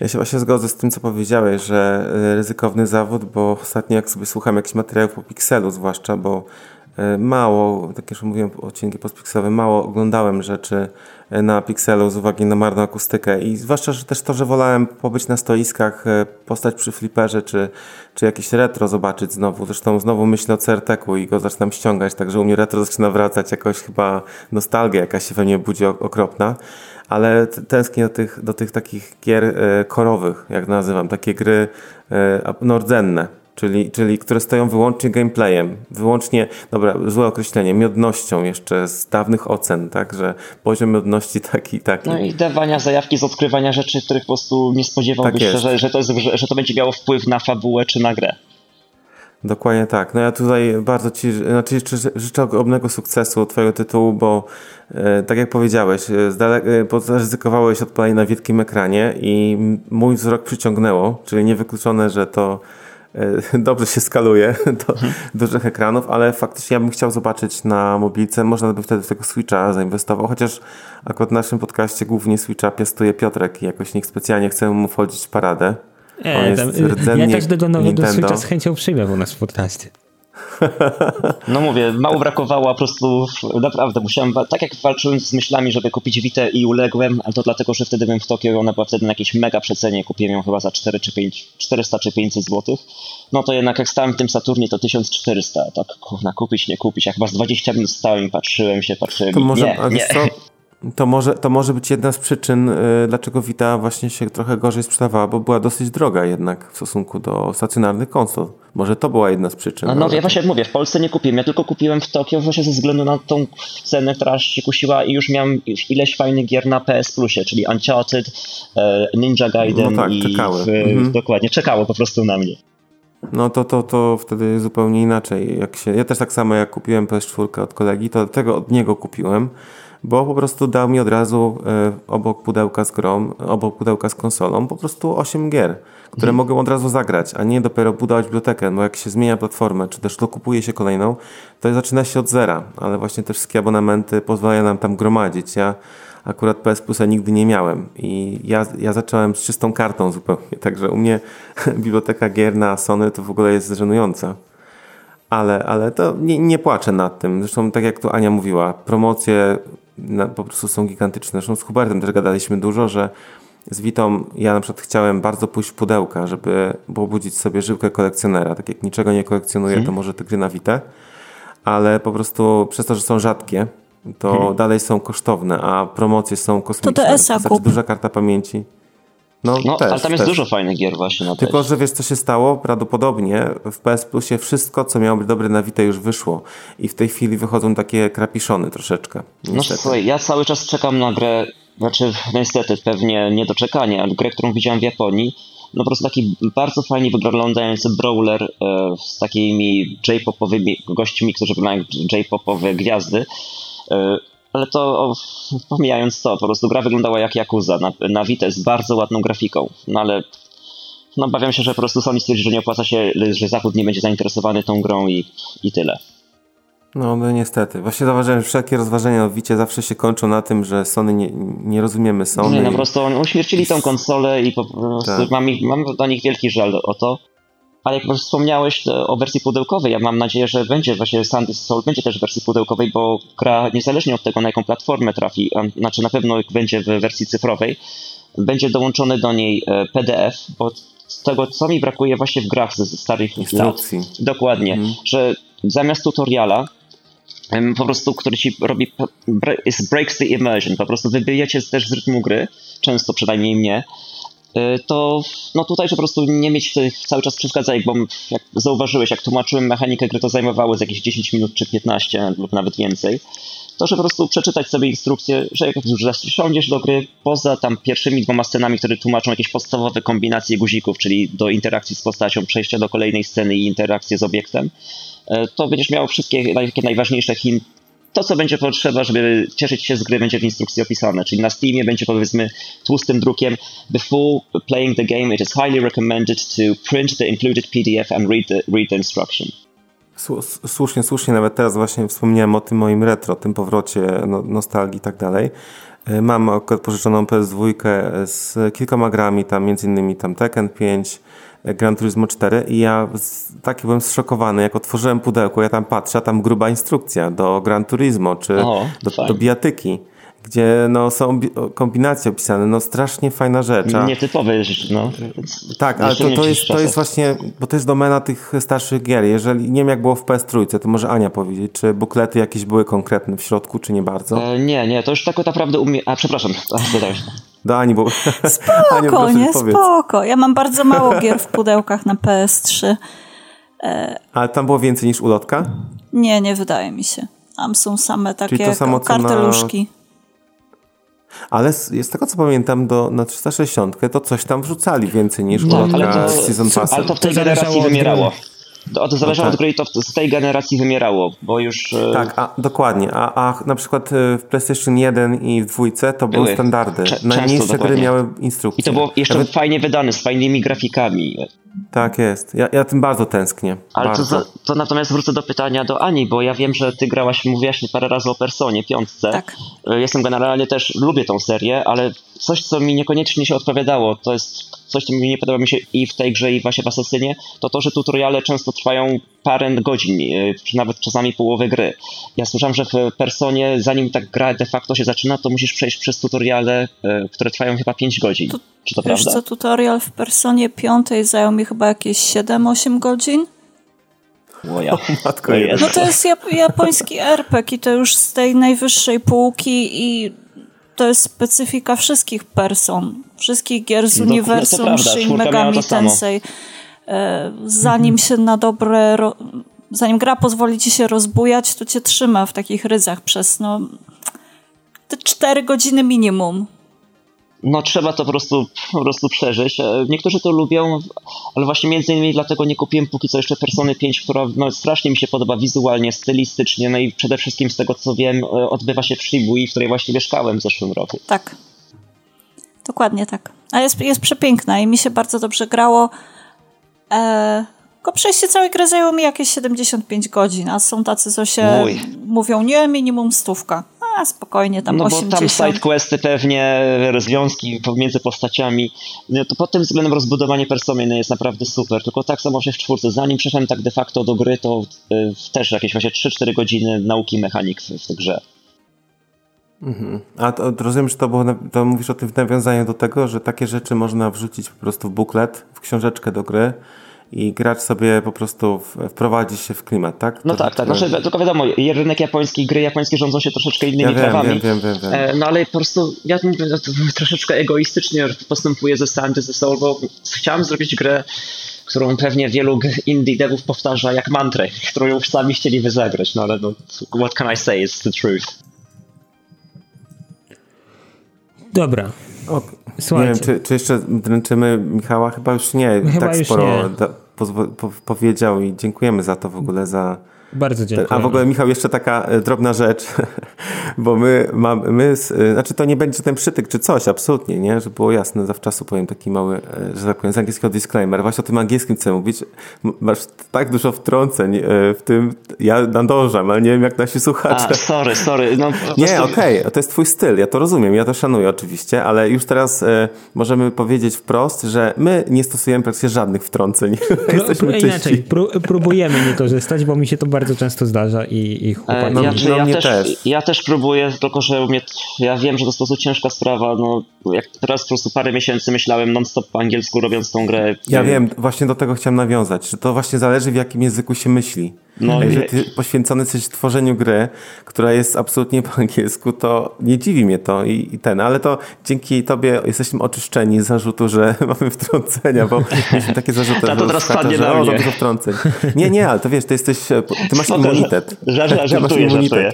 Ja się właśnie zgodzę z tym, co powiedziałeś, że e, ryzykowny zawód, bo ostatnio jak sobie słucham jakichś materiałów po Pixelu zwłaszcza, bo mało, tak jak już mówiłem odcinki postpixelowe, mało oglądałem rzeczy e, na Pixelu z uwagi na marną akustykę i zwłaszcza że też to, że wolałem pobyć na stoiskach, e, postać przy fliperze czy, czy jakieś retro zobaczyć znowu. Zresztą znowu myślę o CRT-ku i go zaczynam ściągać, także u mnie retro zaczyna wracać, jakoś chyba nostalgia jakaś się we mnie budzi okropna ale tęsknię do tych, do tych takich gier korowych, jak nazywam, takie gry no, rdzenne czyli, czyli które stoją wyłącznie gameplayem, wyłącznie, dobra, złe określenie, miodnością jeszcze z dawnych ocen, tak, że poziom miodności taki, taki. No i dawania zajawki z odkrywania rzeczy, których po prostu nie spodziewałbyś tak się, że, że, to jest, że, że to będzie miało wpływ na fabułę czy na grę. Dokładnie tak. No ja tutaj bardzo Ci znaczy życzę ogromnego sukcesu Twojego tytułu, bo e, tak jak powiedziałeś, e, zaryzykowałeś odpalenie na wielkim ekranie i mój wzrok przyciągnęło, czyli niewykluczone, że to E, dobrze się skaluje do mhm. dużych ekranów, ale faktycznie ja bym chciał zobaczyć na mobilce, można by wtedy tego Switcha zainwestował, chociaż akurat w naszym podcaście głównie Switcha piastuje Piotrek i jakoś nikt specjalnie chce mu wchodzić w paradę. E, tam, ja każdego nowego Switcha z chęcią przyjmę u nas w podcaście. No mówię, mało brakowało, po prostu naprawdę musiałem, tak jak walczyłem z myślami, żeby kupić Witę i uległem, ale to dlatego, że wtedy byłem w Tokio i ona była wtedy na jakiejś mega przecenie, kupiłem ją chyba za 4 czy 5, 400 czy 500 zł. No to jednak jak stałem w tym Saturnie to 1400, tak kurna, kupić, nie kupić, jak chyba z 20 minut stałem i patrzyłem się, patrzyłem. To może, nie, nie. To może, to może być jedna z przyczyn, y, dlaczego Vita właśnie się trochę gorzej sprzedawała, bo była dosyć droga jednak w stosunku do stacjonarnych konsol. Może to była jedna z przyczyn. No, ja właśnie mówię, w Polsce nie kupiłem, ja tylko kupiłem w Tokio właśnie ze względu na tą cenę, która się kusiła i już miałem ileś fajnych gier na PS Plusie, czyli Uncharted, e, Ninja Gaiden no tak, i czekały. W, mhm. dokładnie, czekało po prostu na mnie. No to, to, to wtedy zupełnie inaczej. Jak się, ja też tak samo jak kupiłem PS4 od kolegi, to tego od niego kupiłem bo po prostu dał mi od razu e, obok pudełka z grom, obok pudełka z konsolą po prostu 8 gier, które hmm. mogę od razu zagrać, a nie dopiero budować bibliotekę, bo jak się zmienia platformę, czy też dokupuje się kolejną, to zaczyna się od zera, ale właśnie te wszystkie abonamenty pozwalają nam tam gromadzić. Ja akurat PS Plusa nigdy nie miałem i ja, ja zacząłem z czystą kartą zupełnie, także u mnie biblioteka gier na Sony to w ogóle jest żenująca ale, ale to nie, nie płaczę nad tym. Zresztą tak jak tu Ania mówiła, promocje na, po prostu są gigantyczne. Zresztą z Hubertem też gadaliśmy dużo, że z Witą ja na przykład chciałem bardzo pójść w pudełka, żeby pobudzić sobie żyłkę kolekcjonera. Tak jak niczego nie kolekcjonuję, hmm. to może te gry na Witę, ale po prostu przez to, że są rzadkie, to hmm. dalej są kosztowne, a promocje są kosmiczne. To DS-a znaczy, duża karta pamięci. No, no też, ale tam jest też. dużo fajnych gier właśnie na Tylko, że wiesz co się stało? Prawdopodobnie w PS Plusie wszystko, co miało być dobre na Vita już wyszło i w tej chwili wychodzą takie krapiszony troszeczkę. No niestety. No słuchaj, ja cały czas czekam na grę, znaczy niestety pewnie niedoczekanie, ale grę, którą widziałem w Japonii, no po prostu taki bardzo fajnie wyglądający brawler e, z takimi J-popowymi gośćmi, którzy wyglądają J-popowe gwiazdy. E, ale to pomijając to, po prostu gra wyglądała jak Yakuza. Na, na Vita z bardzo ładną grafiką, no ale no obawiam się, że po prostu Sony stwierdzi, że nie opłaca się, że Zachód nie będzie zainteresowany tą grą i, i tyle. No, no niestety. Właśnie zauważyłem, że wszelkie rozważania o Wicie zawsze się kończą na tym, że Sony nie, nie rozumiemy Sony. Nie, no po prostu oni uśmiercili tą konsolę i po prostu tak. mam, mam do nich wielki żal o to. Ale jak wspomniałeś e, o wersji pudełkowej, ja mam nadzieję, że będzie właśnie Sandy Soul będzie też w wersji pudełkowej, bo gra niezależnie od tego, na jaką platformę trafi, znaczy na pewno będzie w wersji cyfrowej, będzie dołączony do niej e, PDF, bo z tego, co mi brakuje właśnie w grach ze starych Instrukcji. lat. Dokładnie, mhm. że zamiast tutoriala po prostu, który ci robi, breaks the immersion, po prostu wybijecie też z rytmu gry, często przynajmniej mnie, to no tutaj, po prostu nie mieć tych cały czas przeszkadzajek, bo jak zauważyłeś, jak tłumaczyłem mechanikę gry, to zajmowało z jakieś 10 minut czy 15 lub nawet więcej. To, że po prostu przeczytać sobie instrukcję, że jak już zasiądziesz do gry, poza tam pierwszymi dwoma scenami, które tłumaczą jakieś podstawowe kombinacje guzików, czyli do interakcji z postacią, przejścia do kolejnej sceny i interakcję z obiektem, y, to będziesz miał wszystkie takie najważniejsze hint, to, co będzie potrzeba, żeby cieszyć się z gry, będzie w instrukcji opisane. Czyli na Steamie będzie powiedzmy tłustym drukiem Before playing the game, it is highly recommended to print the included PDF and read the, read the instruction. Słusznie, słusznie. Nawet teraz właśnie wspomniałem o tym moim retro, tym powrocie no, nostalgii i tak dalej. E, mam pożyczoną PS2 z kilkoma grami, tam między innymi tam Tekken 5, Gran Turismo 4 i ja taki byłem zszokowany, jak otworzyłem pudełko, ja tam patrzę, tam gruba instrukcja do Gran Turismo czy o, do, do bijatyki gdzie no, są kombinacje opisane, no strasznie fajna rzecz. A... Nietypowe rzeczy, no. Tak, ale to, to, jest, to jest właśnie, bo to jest domena tych starszych gier. Jeżeli, nie wiem jak było w PS3, to może Ania powiedzieć, czy buklety jakieś były konkretne w środku, czy nie bardzo? E, nie, nie, to już tak naprawdę umie... A, przepraszam, dodałeś. Do Ani, bo... Spoko, Aniu, nie, spoko. Ja mam bardzo mało gier w pudełkach na PS3. E... Ale tam było więcej niż ulotka? Nie, nie wydaje mi się. Tam są same takie samo, karteluszki. Na... Ale z, tego co pamiętam, do, na 360 to coś tam wrzucali więcej niż no, ulotka to, Season Pass. Ale to w tej generacji wymierało. To, to zależało no tak. od to z tej generacji wymierało, bo już... E, tak, a, dokładnie. A, a na przykład e, w PlayStation 1 i w dwójce to były, były standardy. Najniższe gry miały instrukcje. I to było jeszcze Nawet... fajnie wydane, z fajnymi grafikami. Tak jest. Ja, ja tym bardzo tęsknię. Ale bardzo. To, to, natomiast wrócę do pytania do Ani, bo ja wiem, że ty grałaś, mówiłaś parę razy o Personie, piątce. Tak. E, jestem generalnie też, lubię tą serię, ale coś, co mi niekoniecznie się odpowiadało, to jest coś, co mi nie podoba mi się i w tej grze, i właśnie w Asasynie, to to, że tutoriale często trwają parę godzin, czy nawet czasami połowę gry. Ja słyszałem, że w Personie, zanim tak gra de facto się zaczyna, to musisz przejść przez tutoriale, które trwają chyba 5 godzin. To, czy to wiesz prawda? co, tutorial w Personie 5 zajął mi chyba jakieś 7-8 godzin. O ja. Matko no to jest japoński RPG i to już z tej najwyższej półki i to jest specyfika wszystkich person, wszystkich gier z no, uniwersum no Shin Megami Tensei. E, zanim się na dobre, zanim gra pozwoli ci się rozbujać, to cię trzyma w takich ryzach przez no te cztery godziny minimum no trzeba to po prostu, po prostu przeżyć. E, niektórzy to lubią, ale właśnie między innymi dlatego nie kupiłem póki co jeszcze Persony 5, która no, strasznie mi się podoba wizualnie, stylistycznie, no i przede wszystkim z tego co wiem e, odbywa się w Shibui, w której właśnie mieszkałem w zeszłym roku. Tak. Dokładnie tak. A jest, jest przepiękna i mi się bardzo dobrze grało. Eee, tylko przejście całej gry zajęło mi jakieś 75 godzin, a są tacy, co się Mój. mówią, nie, minimum stówka a spokojnie tam no 80. No bo tam sidequesty pewnie, rozwiązki pomiędzy postaciami, no to pod tym względem rozbudowanie persony jest naprawdę super, tylko tak samo się w czwórce, zanim przeszedłem tak de facto do gry, to y, też jakieś właśnie 3-4 godziny nauki mechanik w, w tej grze. Mhm. A to, rozumiem, że to, było, to mówisz o tym w nawiązaniu do tego, że takie rzeczy można wrzucić po prostu w buklet, w książeczkę do gry, i gracz sobie po prostu wprowadzi się w klimat, tak? No to tak, tak. Znaczy, tylko wiadomo, rynek japoński, gry japońskie rządzą się troszeczkę innymi ja wiem, prawami. Wiem, wiem, wiem, wiem. No ale po prostu ja troszeczkę egoistycznie postępuję ze Sandy ze Soul, bo chciałem zrobić grę, którą pewnie wielu indie devów powtarza jak mantrę, którą już sami chcieliby zagrać, no ale no, what can I say, it's the truth. Dobra. O, nie wiem, czy, czy, jeszcze dręczymy Michała? Chyba już nie. Chyba tak już sporo nie. po, powiedział i dziękujemy za to w ogóle, za bardzo dziękuję. A w ogóle, Michał, jeszcze taka e, drobna rzecz, bo my mamy, my, e, znaczy to nie będzie ten przytyk czy coś, absolutnie, nie? Żeby było jasne, zawczasu powiem taki mały, e, że tak powiem, z angielskiego disclaimer. Właśnie o tym angielskim chcę mówić. Masz tak dużo wtrąceń w tym, ja nadążam, ale nie wiem jak nasi słuchacze. A, sorry, sorry. No, nie, okej, okay, to jest twój styl, ja to rozumiem, ja to szanuję oczywiście, ale już teraz możemy powiedzieć wprost, że my nie stosujemy praktycznie żadnych wtrąceń. Jesteśmy inaczej, pró próbujemy nie korzystać, bo mi się to bardzo często zdarza i, i chłopaki... No, ja, no, ja, też, też, ja też próbuję, tylko że mnie, ja wiem, że to jest po prostu ciężka sprawa, no jak teraz po prostu parę miesięcy myślałem non-stop po angielsku robiąc tą grę. Ja wiem, właśnie do tego chciałem nawiązać, że to właśnie zależy w jakim języku się myśli. No, Jeżeli ty poświęcony jesteś tworzeniu gry, która jest absolutnie po angielsku, to nie dziwi mnie to i, i ten, ale to dzięki tobie jesteśmy oczyszczeni z zarzutu, że mamy wtrącenia, bo mieliśmy takie zarzuty, to teraz spadnie na mnie. dużo wtrąceń. Nie, nie, ale to wiesz, ty jesteś, ty masz immunitet. Żartuję, żartuję, żartuję.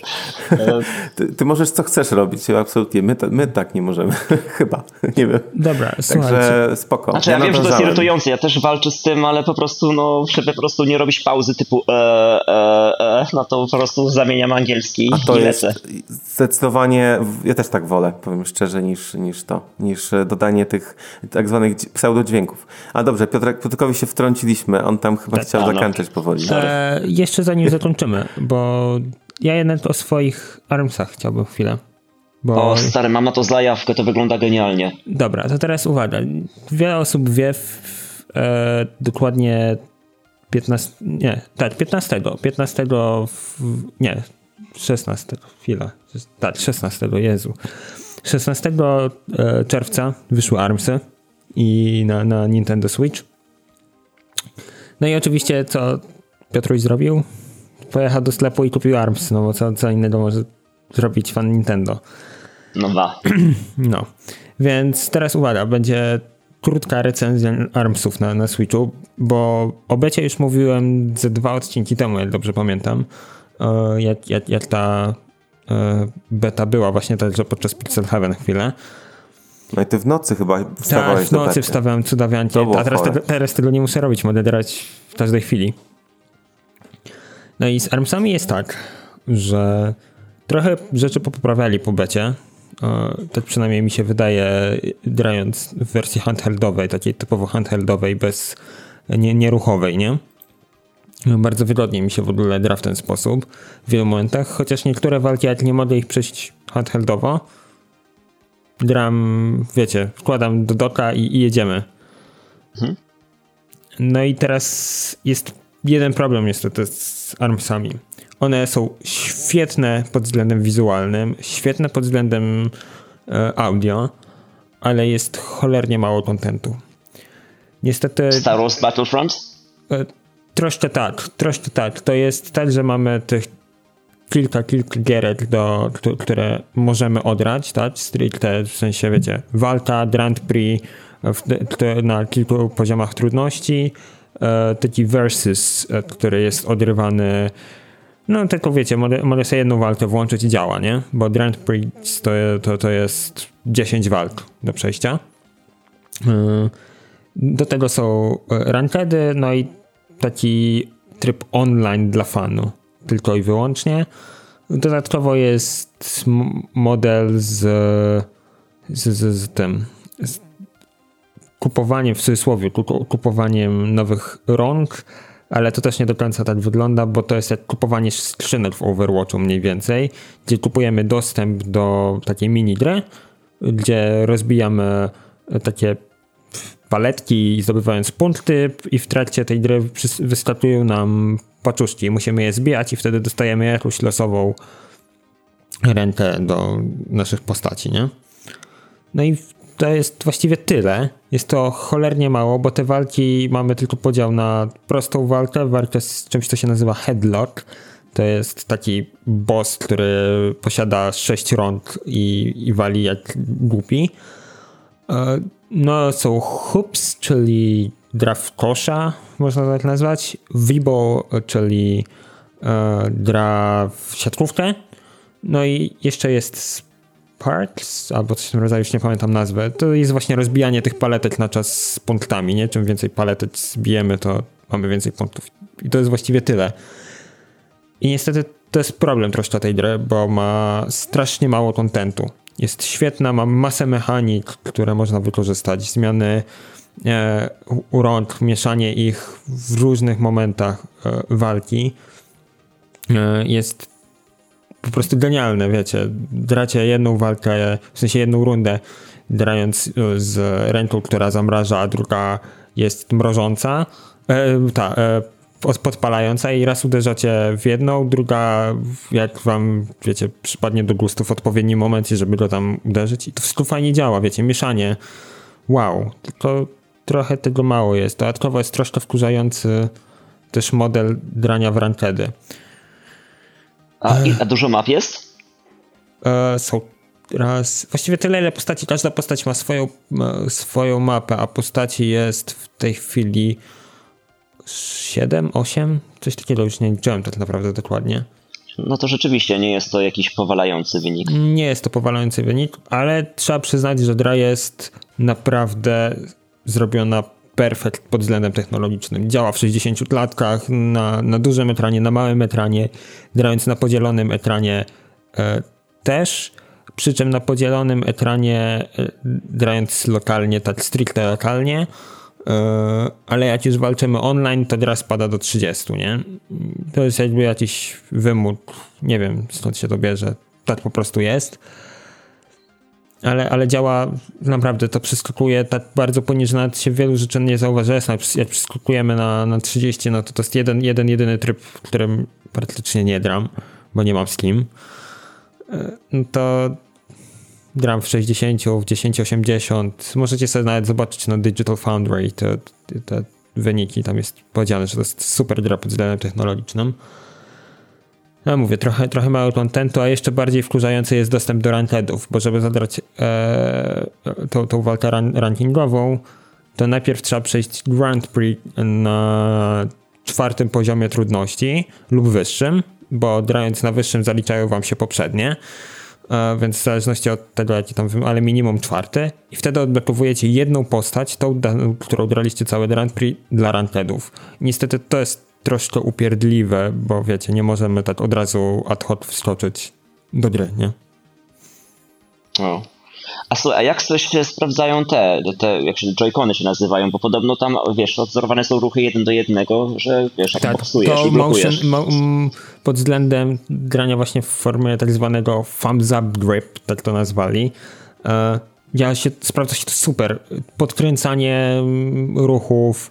Ty, ty, możesz co chcesz robić, absolutnie. My, my tak nie możemy. Chyba. Nie wiem. Dobra, Także słuchajcie. spoko. Znaczy ja, ja wiem, że to jest irytujące, ja też walczę z tym, ale po prostu, no, żeby po prostu nie robić pauzy typu e, e, e, no to po prostu zamieniam angielski A to i jest lecę. Zdecydowanie, ja też tak wolę, powiem szczerze, niż, niż to, niż dodanie tych tak zwanych pseudodźwięków. A dobrze, Piotrek, Piotrkowi się wtrąciliśmy, on tam chyba tak, chciał no. zakończyć powoli. E, jeszcze zanim zakończymy, bo ja jednak o swoich ARMSach chciałbym chwilę. Bo... O, stary, mam na to zajawkę, to wygląda genialnie. Dobra, to teraz uwaga. Wiele osób wie w, e, dokładnie 15, nie, tak, 15, 15, w, nie, 16, chwila, tak, 16, Jezu. 16 e, czerwca wyszły ARMSy i na, na Nintendo Switch. No i oczywiście co Piotruś zrobił? Pojechał do sklepu i kupił ARMS, no bo co, co innego może zrobić fan Nintendo. No ba. No, więc teraz uwaga, będzie krótka recenzja ARMSów na, na Switchu, bo o becie już mówiłem ze dwa odcinki temu, jak dobrze pamiętam, e, jak, jak, jak ta e, beta była właśnie także podczas Pixel Heaven chwilę. No i ty w nocy chyba wstawałeś Tak, w nocy wstawałem cudawiancie, a teraz, te, teraz tego nie muszę robić, mogę grać w każdej chwili. No i z ARMSami jest tak, że trochę rzeczy poprawiali po becie, tak przynajmniej mi się wydaje, grając w wersji handheldowej, takiej typowo handheldowej, bez nie, nieruchowej, nie? Bardzo wygodnie mi się w ogóle gra w ten sposób w wielu momentach, chociaż niektóre walki, jak nie mogę ich przejść handheldowo, gram, wiecie, wkładam do doka i, i jedziemy. Mhm. No i teraz jest jeden problem niestety z ARMSami. One są świetne pod względem wizualnym, świetne pod względem e, audio, ale jest cholernie mało kontentu. Niestety... Star Wars Battlefront? E, troszkę tak, troszkę tak. To jest tak, że mamy tych kilka, kilka gierek, do, które możemy odrać, tak? Stricte, w sensie, wiecie, walka, Grand Prix na kilku poziomach trudności, taki versus, e, który jest odrywany no tylko wiecie, mogę sobie jedną walkę włączyć i działa, nie? Bo Grand Prix to, to, to jest 10 walk do przejścia. E, do tego są rankedy, no i taki tryb online dla fanu, tylko i wyłącznie. Dodatkowo jest model z, z, z, z tym, z kupowaniem, w cudzysłowie, kupowaniem nowych rąk, ale to też nie do końca tak wygląda, bo to jest jak kupowanie skrzynek w Overwatchu mniej więcej, gdzie kupujemy dostęp do takiej mini gry, gdzie rozbijamy takie paletki zdobywając punkty i w trakcie tej gry wyskakują nam paczuszki. Musimy je zbijać i wtedy dostajemy jakąś losową rękę do naszych postaci, nie? No i to jest właściwie tyle. Jest to cholernie mało, bo te walki mamy tylko podział na prostą walkę, walkę z czymś, co się nazywa headlock. To jest taki boss, który posiada sześć rąk i, i wali jak głupi. E, no, są hoops, czyli draft kosza, można tak nazwać. Vibo, czyli e, gra w siatkówkę. No i jeszcze jest Albo coś w tym rodzaju, już nie pamiętam nazwę. To jest właśnie rozbijanie tych paletek na czas z punktami, nie? Czym więcej paletek zbijemy, to mamy więcej punktów. I to jest właściwie tyle. I niestety to jest problem troszkę tej gry, bo ma strasznie mało kontentu. Jest świetna, ma masę mechanik, które można wykorzystać. Zmiany e, urąd, mieszanie ich w różnych momentach e, walki. E, jest po prostu genialne, wiecie. Dracie jedną walkę, w sensie jedną rundę, drając z ręką, która zamraża, a druga jest mrożąca. E, ta, e, podpalająca i raz uderzacie w jedną, druga jak wam, wiecie, przypadnie do gustu w odpowiednim momencie, żeby go tam uderzyć i to wszystko fajnie działa, wiecie, mieszanie. Wow, tylko trochę tego mało jest. Dodatkowo jest troszkę wkurzający też model drania w rankedy. A, a dużo map jest? E, są raz, właściwie tyle ile postaci, każda postać ma swoją, swoją mapę, a postaci jest w tej chwili 7, 8, coś takiego już nie liczyłem tak naprawdę dokładnie. No to rzeczywiście nie jest to jakiś powalający wynik. Nie jest to powalający wynik, ale trzeba przyznać, że gra jest naprawdę zrobiona perfekt pod względem technologicznym. Działa w 60 klatkach, na, na dużym ekranie, na małym ekranie, grając na podzielonym ekranie e, też, przy czym na podzielonym ekranie e, grając lokalnie, tak stricte lokalnie, e, ale jak już walczymy online, to gra spada do 30, nie? To jest jakby jakiś wymóg, nie wiem skąd się to bierze, tak po prostu jest ale, ale działa naprawdę, to przeskakuje tak bardzo poniżej, nawet się wielu rzeczy nie zauważy. Jak przeskakujemy na, na 30, no to to jest jeden, jeden jedyny tryb, w którym praktycznie nie dram, bo nie mam z kim. E, no to gram w 60, w 1080. Możecie sobie nawet zobaczyć na Digital Foundry te, te wyniki. Tam jest powiedziane, że to jest super gra pod względem technologicznym. No mówię, trochę, trochę mało kontentu, a jeszcze bardziej wkurzający jest dostęp do rankedów, bo żeby zadrać e, tą, tą walkę ran, rankingową, to najpierw trzeba przejść Grand Prix na czwartym poziomie trudności lub wyższym, bo grając na wyższym zaliczają wam się poprzednie, e, więc w zależności od tego, jaki tam, ale minimum czwarty i wtedy odblokowujecie jedną postać, tą, którą graliście całe Grand Prix dla rankedów. Niestety to jest troszkę upierdliwe, bo wiecie, nie możemy tak od razu ad hoc wskoczyć do gry, nie? O. A, słuchaj, a jak się sprawdzają te, te jak się joycony się nazywają, bo podobno tam, wiesz, odzorowane są ruchy jeden do jednego, że wiesz, jak tak, to i blokujesz. Motion, pod względem grania właśnie w formie tak zwanego thumbs up grip, tak to nazwali, e, ja się, sprawdza się to super. Podkręcanie ruchów,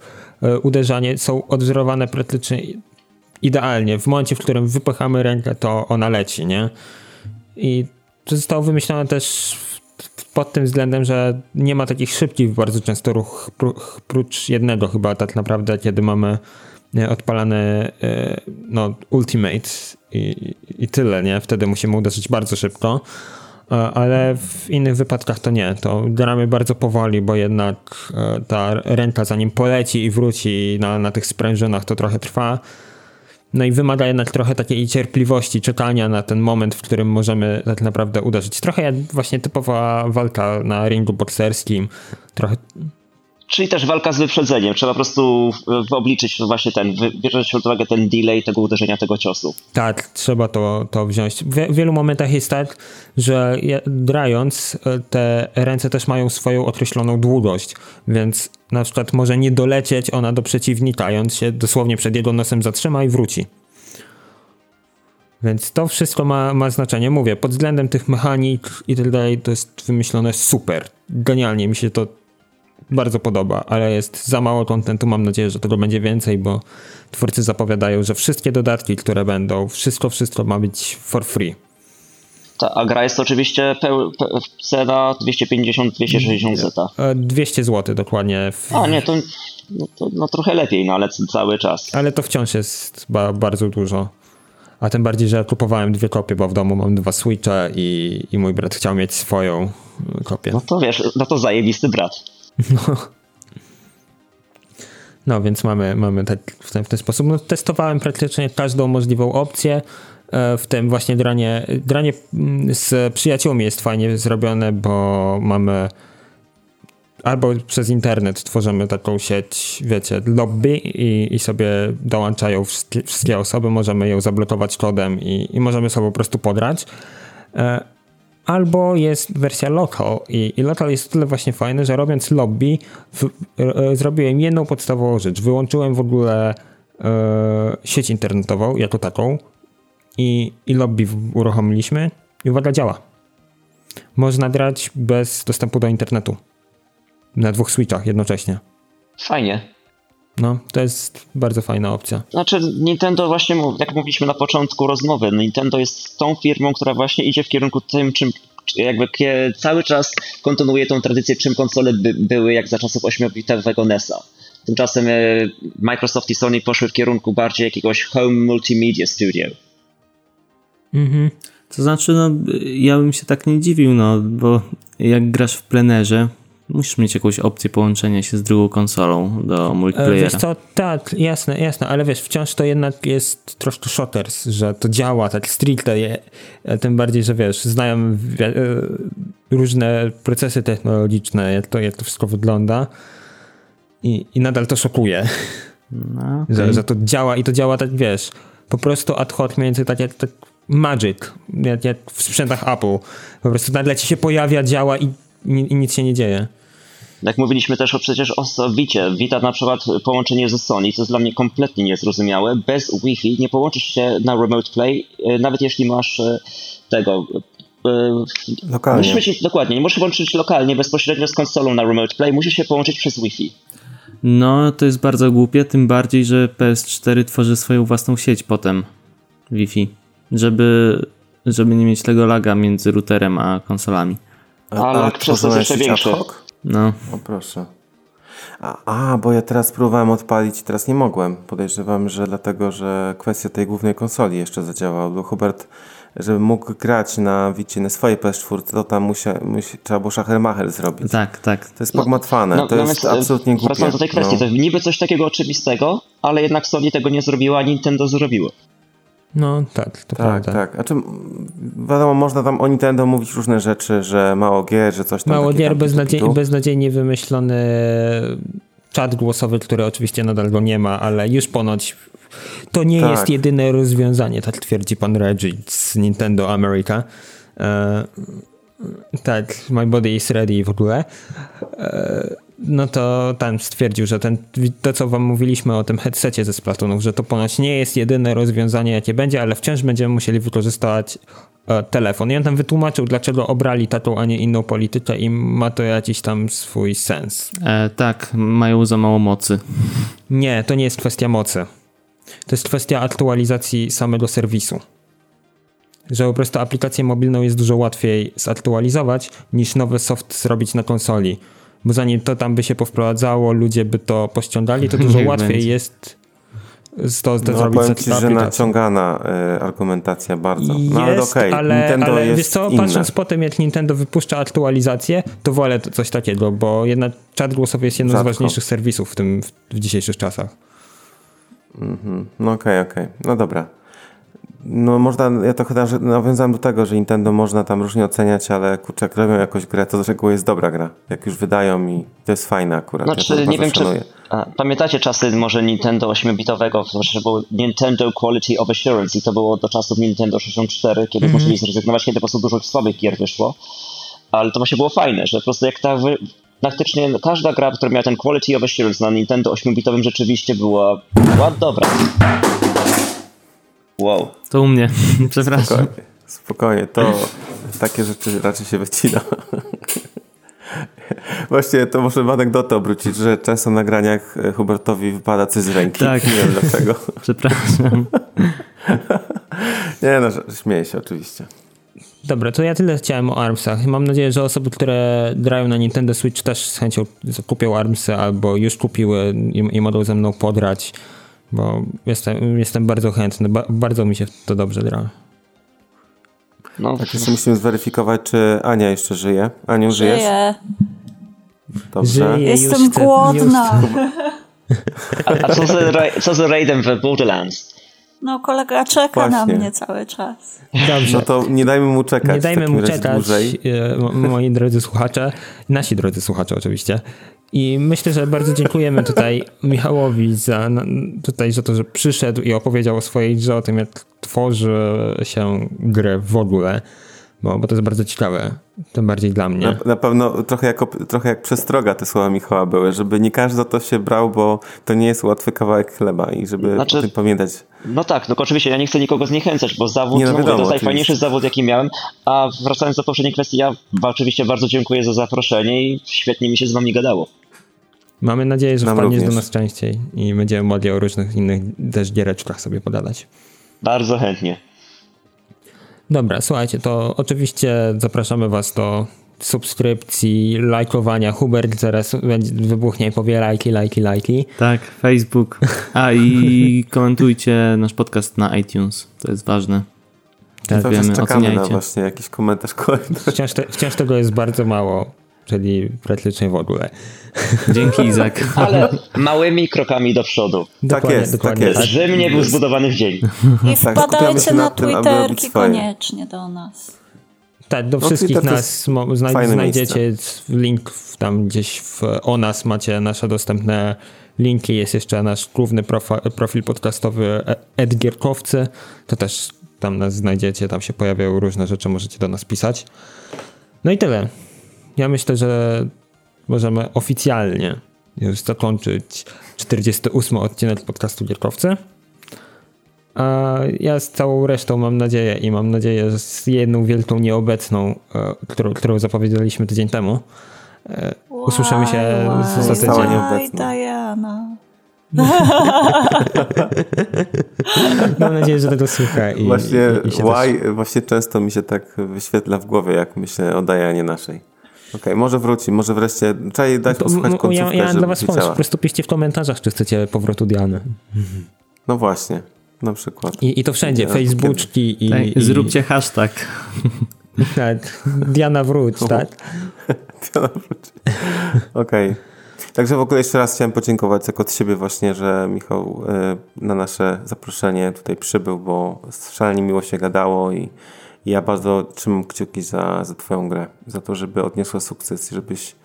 uderzanie są odwzorowane praktycznie idealnie. W momencie, w którym wypychamy rękę, to ona leci, nie? I to zostało wymyślone też pod tym względem, że nie ma takich szybkich bardzo często ruch, prócz jednego chyba tak naprawdę, kiedy mamy e, odpalane e, no, ultimate i, i tyle, nie? Wtedy musimy uderzyć bardzo szybko, e, ale w innych wypadkach to nie. To gramy bardzo powoli, bo jednak ta ręka zanim poleci i wróci na, na tych sprężynach to trochę trwa. No i wymaga jednak trochę takiej cierpliwości, czekania na ten moment, w którym możemy tak naprawdę uderzyć. Trochę jak właśnie typowa walka na ringu bokserskim. Trochę Czyli też walka z wyprzedzeniem. Trzeba po prostu obliczyć właśnie ten, bierzeć pod uwagę ten delay tego uderzenia tego ciosu. Tak, trzeba to, to wziąć. W wielu momentach jest tak, że grając te ręce też mają swoją określoną długość, więc na przykład może nie dolecieć ona do przeciwnika, on się dosłownie przed jego nosem zatrzyma i wróci. Więc to wszystko ma, ma znaczenie. Mówię, pod względem tych mechanik i tak dalej, to jest wymyślone super. Genialnie mi się to bardzo podoba, ale jest za mało kontentu. Mam nadzieję, że tego będzie więcej, bo twórcy zapowiadają, że wszystkie dodatki, które będą, wszystko, wszystko ma być for free. Ta, a gra jest oczywiście peł, pe, cena 250-260 zeta. 200 zł dokładnie. W... A nie, to, no, to no, trochę lepiej, no ale cały czas. Ale to wciąż jest ba, bardzo dużo. A tym bardziej, że kupowałem dwie kopie, bo w domu mam dwa Switche i, i mój brat chciał mieć swoją kopię. No to wiesz, no to zajebisty brat. No. No, więc mamy, mamy tak w, ten, w ten sposób. No, testowałem praktycznie każdą możliwą opcję. E, w tym właśnie granie, granie mm, z przyjaciółmi jest fajnie zrobione, bo mamy albo przez internet tworzymy taką sieć, wiecie, lobby i, i sobie dołączają wszystkie, wszystkie osoby, możemy ją zablokować kodem i, i możemy sobie po prostu podrać. Albo jest wersja local i, i local jest tyle właśnie fajny, że robiąc lobby w, e, zrobiłem jedną podstawową rzecz. Wyłączyłem w ogóle e, sieć internetową jako taką i, i lobby uruchomiliśmy i uwaga, działa. Można grać bez dostępu do internetu. Na dwóch switchach jednocześnie. Fajnie. No, to jest bardzo fajna opcja. Znaczy, Nintendo właśnie, jak mówiliśmy na początku rozmowy, Nintendo jest tą firmą, która właśnie idzie w kierunku tym, czym jakby cały czas kontynuuje tą tradycję, czym konsole by, były jak za czasów 8-bitowego NES-a. Tymczasem e, Microsoft i Sony poszły w kierunku bardziej jakiegoś home multimedia studio. Mhm. To znaczy, no, ja bym się tak nie dziwił, no, bo jak grasz w plenerze, musisz mieć jakąś opcję połączenia się z drugą konsolą do multiplayera. Wiesz co, tak, jasne, jasne, ale wiesz, wciąż to jednak jest troszkę shooters, że to działa tak stricte, je, tym bardziej, że wiesz, znają e, różne procesy technologiczne, jak to, jak to wszystko wygląda i, i nadal to szokuje, no, okay. że, że to działa i to działa tak, wiesz, po prostu ad hoc między tak jak tak Magic, jak, jak w sprzętach Apple. Po prostu nagle ci się pojawia, działa i, i nic się nie dzieje jak mówiliśmy też o przecież o Vicie, Vita na przykład połączenie ze Sony, co jest dla mnie kompletnie niezrozumiałe, bez Wi-Fi nie połączysz się na Remote Play, e, nawet jeśli masz e, tego e, Lokalnie. Mieć, dokładnie, nie możesz połączyć lokalnie bezpośrednio z konsolą na Remote Play, musisz się połączyć przez Wi-Fi. No, to jest bardzo głupie, tym bardziej, że PS4 tworzy swoją własną sieć potem Wi-Fi, żeby, żeby nie mieć tego laga między routerem a konsolami. A, lag przez to jest jeszcze większy. No. O proszę. A, a, bo ja teraz próbowałem odpalić i teraz nie mogłem. Podejrzewam, że dlatego, że kwestia tej głównej konsoli jeszcze zadziałała, bo Hubert, żeby mógł grać na Wicie na swojej PS4, to tam musia, musi, trzeba było szachermacher zrobić. Tak, tak. To jest pogmatwane, no, to no jest absolutnie głupie. Wracam do tej kwestii, no. to niby coś takiego oczywistego, ale jednak Sony tego nie zrobiła, a Nintendo zrobiło. No tak, to tak, prawda. Tak, znaczy, wiadomo, można tam o Nintendo mówić różne rzeczy, że mało gier, że coś tam. Mało gier, beznadziej, beznadziejnie wymyślony czat głosowy, który oczywiście nadal go nie ma, ale już ponoć to nie tak. jest jedyne rozwiązanie, tak twierdzi pan Reggie z Nintendo America. E, tak, my body is ready w ogóle. E, no to tam stwierdził, że ten, to co wam mówiliśmy o tym headsetie ze Splatoonów, że to ponoć nie jest jedyne rozwiązanie jakie będzie, ale wciąż będziemy musieli wykorzystywać e, telefon. I on tam wytłumaczył, dlaczego obrali taką, a nie inną politykę i ma to jakiś tam swój sens. E, tak, mają za mało mocy. Nie, to nie jest kwestia mocy. To jest kwestia aktualizacji samego serwisu. Że po prostu aplikację mobilną jest dużo łatwiej zaktualizować niż nowy soft zrobić na konsoli. Bo zanim to tam by się powprowadzało, ludzie by to pościągali, to dużo łatwiej będzie. jest to, to no, zrobić powiem ci, że naciągana y, argumentacja bardzo. No jest, ale okej, okay. ale, Nintendo ale jest wiesz co, inne. patrząc po tym, jak Nintendo wypuszcza aktualizację, to wolę coś takiego, bo jednak czat głosowy jest jednym Rzadko. z ważniejszych serwisów w tym w, w dzisiejszych czasach. Mm -hmm. No okej, okay, okej. Okay. No dobra. No można, ja to chyba nawiązałem do tego, że Nintendo można tam różnie oceniać, ale kurczę, jak robią jakąś grę, to z reguły jest dobra gra. Jak już wydają i to jest fajne akurat. Znaczy, ja nie wiem, czy a, pamiętacie czasy może Nintendo 8-bitowego, że było Nintendo Quality of Assurance i to było do czasów Nintendo 64, kiedy mm -hmm. musieli zrezygnować, kiedy po prostu dużo słabych gier wyszło. Ale to właśnie było fajne, że po prostu jak ta wy... praktycznie każda gra, która miała ten Quality of Assurance na Nintendo 8-bitowym rzeczywiście była, była dobra. Wow. To u mnie, przepraszam. Spokojnie, spokojnie. to takie rzeczy raczej się wycina. Właśnie to może w anegdotę obrócić, że często na nagraniach Hubertowi wypada coś z ręki. Tak. Nie wiem dlaczego. Przepraszam. Nie no, śmieję się oczywiście. Dobra, to ja tyle chciałem o ARMSach. Mam nadzieję, że osoby, które grają na Nintendo Switch też z chęcią kupią ARMSy albo już kupiły i, i mogą ze mną podrać bo jestem, jestem bardzo chętny, ba, bardzo mi się to dobrze gra. No. Tak, jeszcze musimy zweryfikować, czy Ania jeszcze żyje. Aniu, żyjesz? Żyję. Dobrze. Żyję, Jestem głodna. A, a, co, z, co z raidem w Borderlands? No, kolega czeka Właśnie. na mnie cały czas. Dobrze. No to nie dajmy mu czekać. Nie dajmy mu czekać, dłużej. E, moi drodzy słuchacze, nasi drodzy słuchacze oczywiście. I myślę, że bardzo dziękujemy tutaj Michałowi za, tutaj za to, że przyszedł i opowiedział o swojej grze, o tym, jak tworzy się grę w ogóle, bo, bo to jest bardzo ciekawe, tym bardziej dla mnie. Na, na pewno trochę, jako, trochę jak przestroga te słowa Michała były, żeby nie każdy to się brał, bo to nie jest łatwy kawałek chleba i żeby znaczy, o tym pamiętać. No tak, no oczywiście ja nie chcę nikogo zniechęcać, bo zawód nie, no, wiadomo, to jest najfajniejszy zawód, jaki miałem, a wracając do poprzedniej kwestii, ja oczywiście bardzo dziękuję za zaproszenie i świetnie mi się z wami gadało. Mamy nadzieję, że Nam wpadniesz również. do nas częściej i będziemy mogli o różnych innych też giereczkach sobie podadać. Bardzo chętnie. Dobra, słuchajcie, to oczywiście zapraszamy was do subskrypcji, lajkowania. Hubert zaraz wybuchnie i powie lajki, lajki, lajki. Tak, Facebook. A i komentujcie nasz podcast na iTunes. To jest ważne. Tak, wiemy, czekamy na właśnie jakiś komentarz kolejny. Wciąż, te, wciąż tego jest bardzo mało czyli praktycznie w ogóle. Dzięki Izak. Ale małymi krokami do przodu. Tak dokładnie, tak jest, dokładnie. tak jest. Rzym nie był zbudowany w dzień. I tak, wpadajcie na, na Twitterki koniecznie do nas. Tak, do no, wszystkich nas znajdziecie miejsce. link tam gdzieś w, o nas macie nasze dostępne linki. Jest jeszcze nasz główny profil, profil podcastowy e- Edgierkowcy. To też tam nas znajdziecie, tam się pojawiają różne rzeczy, możecie do nas pisać. No i tyle ja myślę, że możemy oficjalnie już zakończyć 48 odcinek podcastu Gierkowcy. A ja z całą resztą mam nadzieję i mam nadzieję, że z jedną wielką nieobecną, e, którą, którą zapowiedzieliśmy tydzień temu, e, usłyszymy się wow, za tydzień. Diana. Mam nadzieję, że tego słucha. I, właśnie, i, i why, też... właśnie często mi się tak wyświetla w głowie, jak myślę o Dianie naszej. Okej, okay, może wróci, może wreszcie. Trzeba dać to, posłuchać końcówkę, Ja, ja dla was pomysł, po prostu piszcie w komentarzach, czy chcecie powrotu Diany. No właśnie, na przykład. I, i to wszędzie, ja, Facebooczki i, tak, i... Zróbcie hashtag. Tak, Diana wróć, tak? Diana wróć. Okej. Okay. Także w ogóle jeszcze raz chciałem podziękować tak od siebie właśnie, że Michał y, na nasze zaproszenie tutaj przybył, bo szalenie miło się gadało i ja bardzo trzymam kciuki za, za twoją grę, za to, żeby odniosła sukces i żebyś,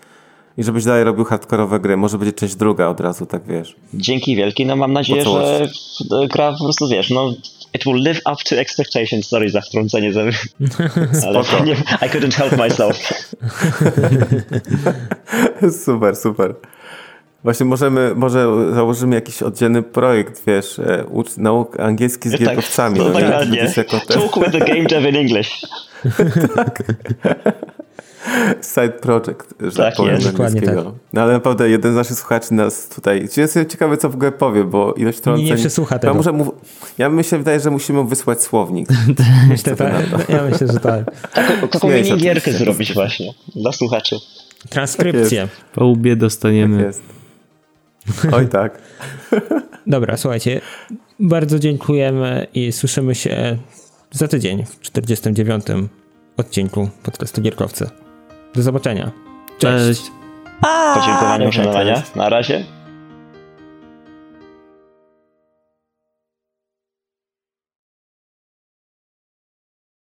i żebyś dalej robił hardkorowe gry. Może będzie część druga od razu, tak wiesz. Dzięki wielki, no mam nadzieję, że gra po prostu, wiesz, no it will live up to expectations. Sorry za wtrącenie, ale nie, I couldn't help myself. super, super. Właśnie możemy, może założymy jakiś oddzielny projekt, wiesz, e, ucz nauk angielski z tak, gierkowcami. No, dokładnie. Talk with the game dev in English. tak. Side project, że tak, tak powiem jest. Dokładnie tak. No ale naprawdę jeden z naszych słuchaczy nas tutaj. Jestem ciekawy, co w ogóle powie, bo ilość trąceń. Nie, nie przesłucha tego. Ja, może mu... ja myślę, wydaje, że musimy wysłać słownik. myślę, tak. Ja myślę, że tak. Taką, taką minigierkę zrobić właśnie dla słuchaczy. Transkrypcję. Tak po łbie dostaniemy. Tak jest. Oj tak. Dobra, słuchajcie. Bardzo dziękujemy i słyszymy się za tydzień w 49 odcinku podcastu Gierkowcy. Do zobaczenia. Cześć. Cześć. Podziękowania, uszanowania. Na razie.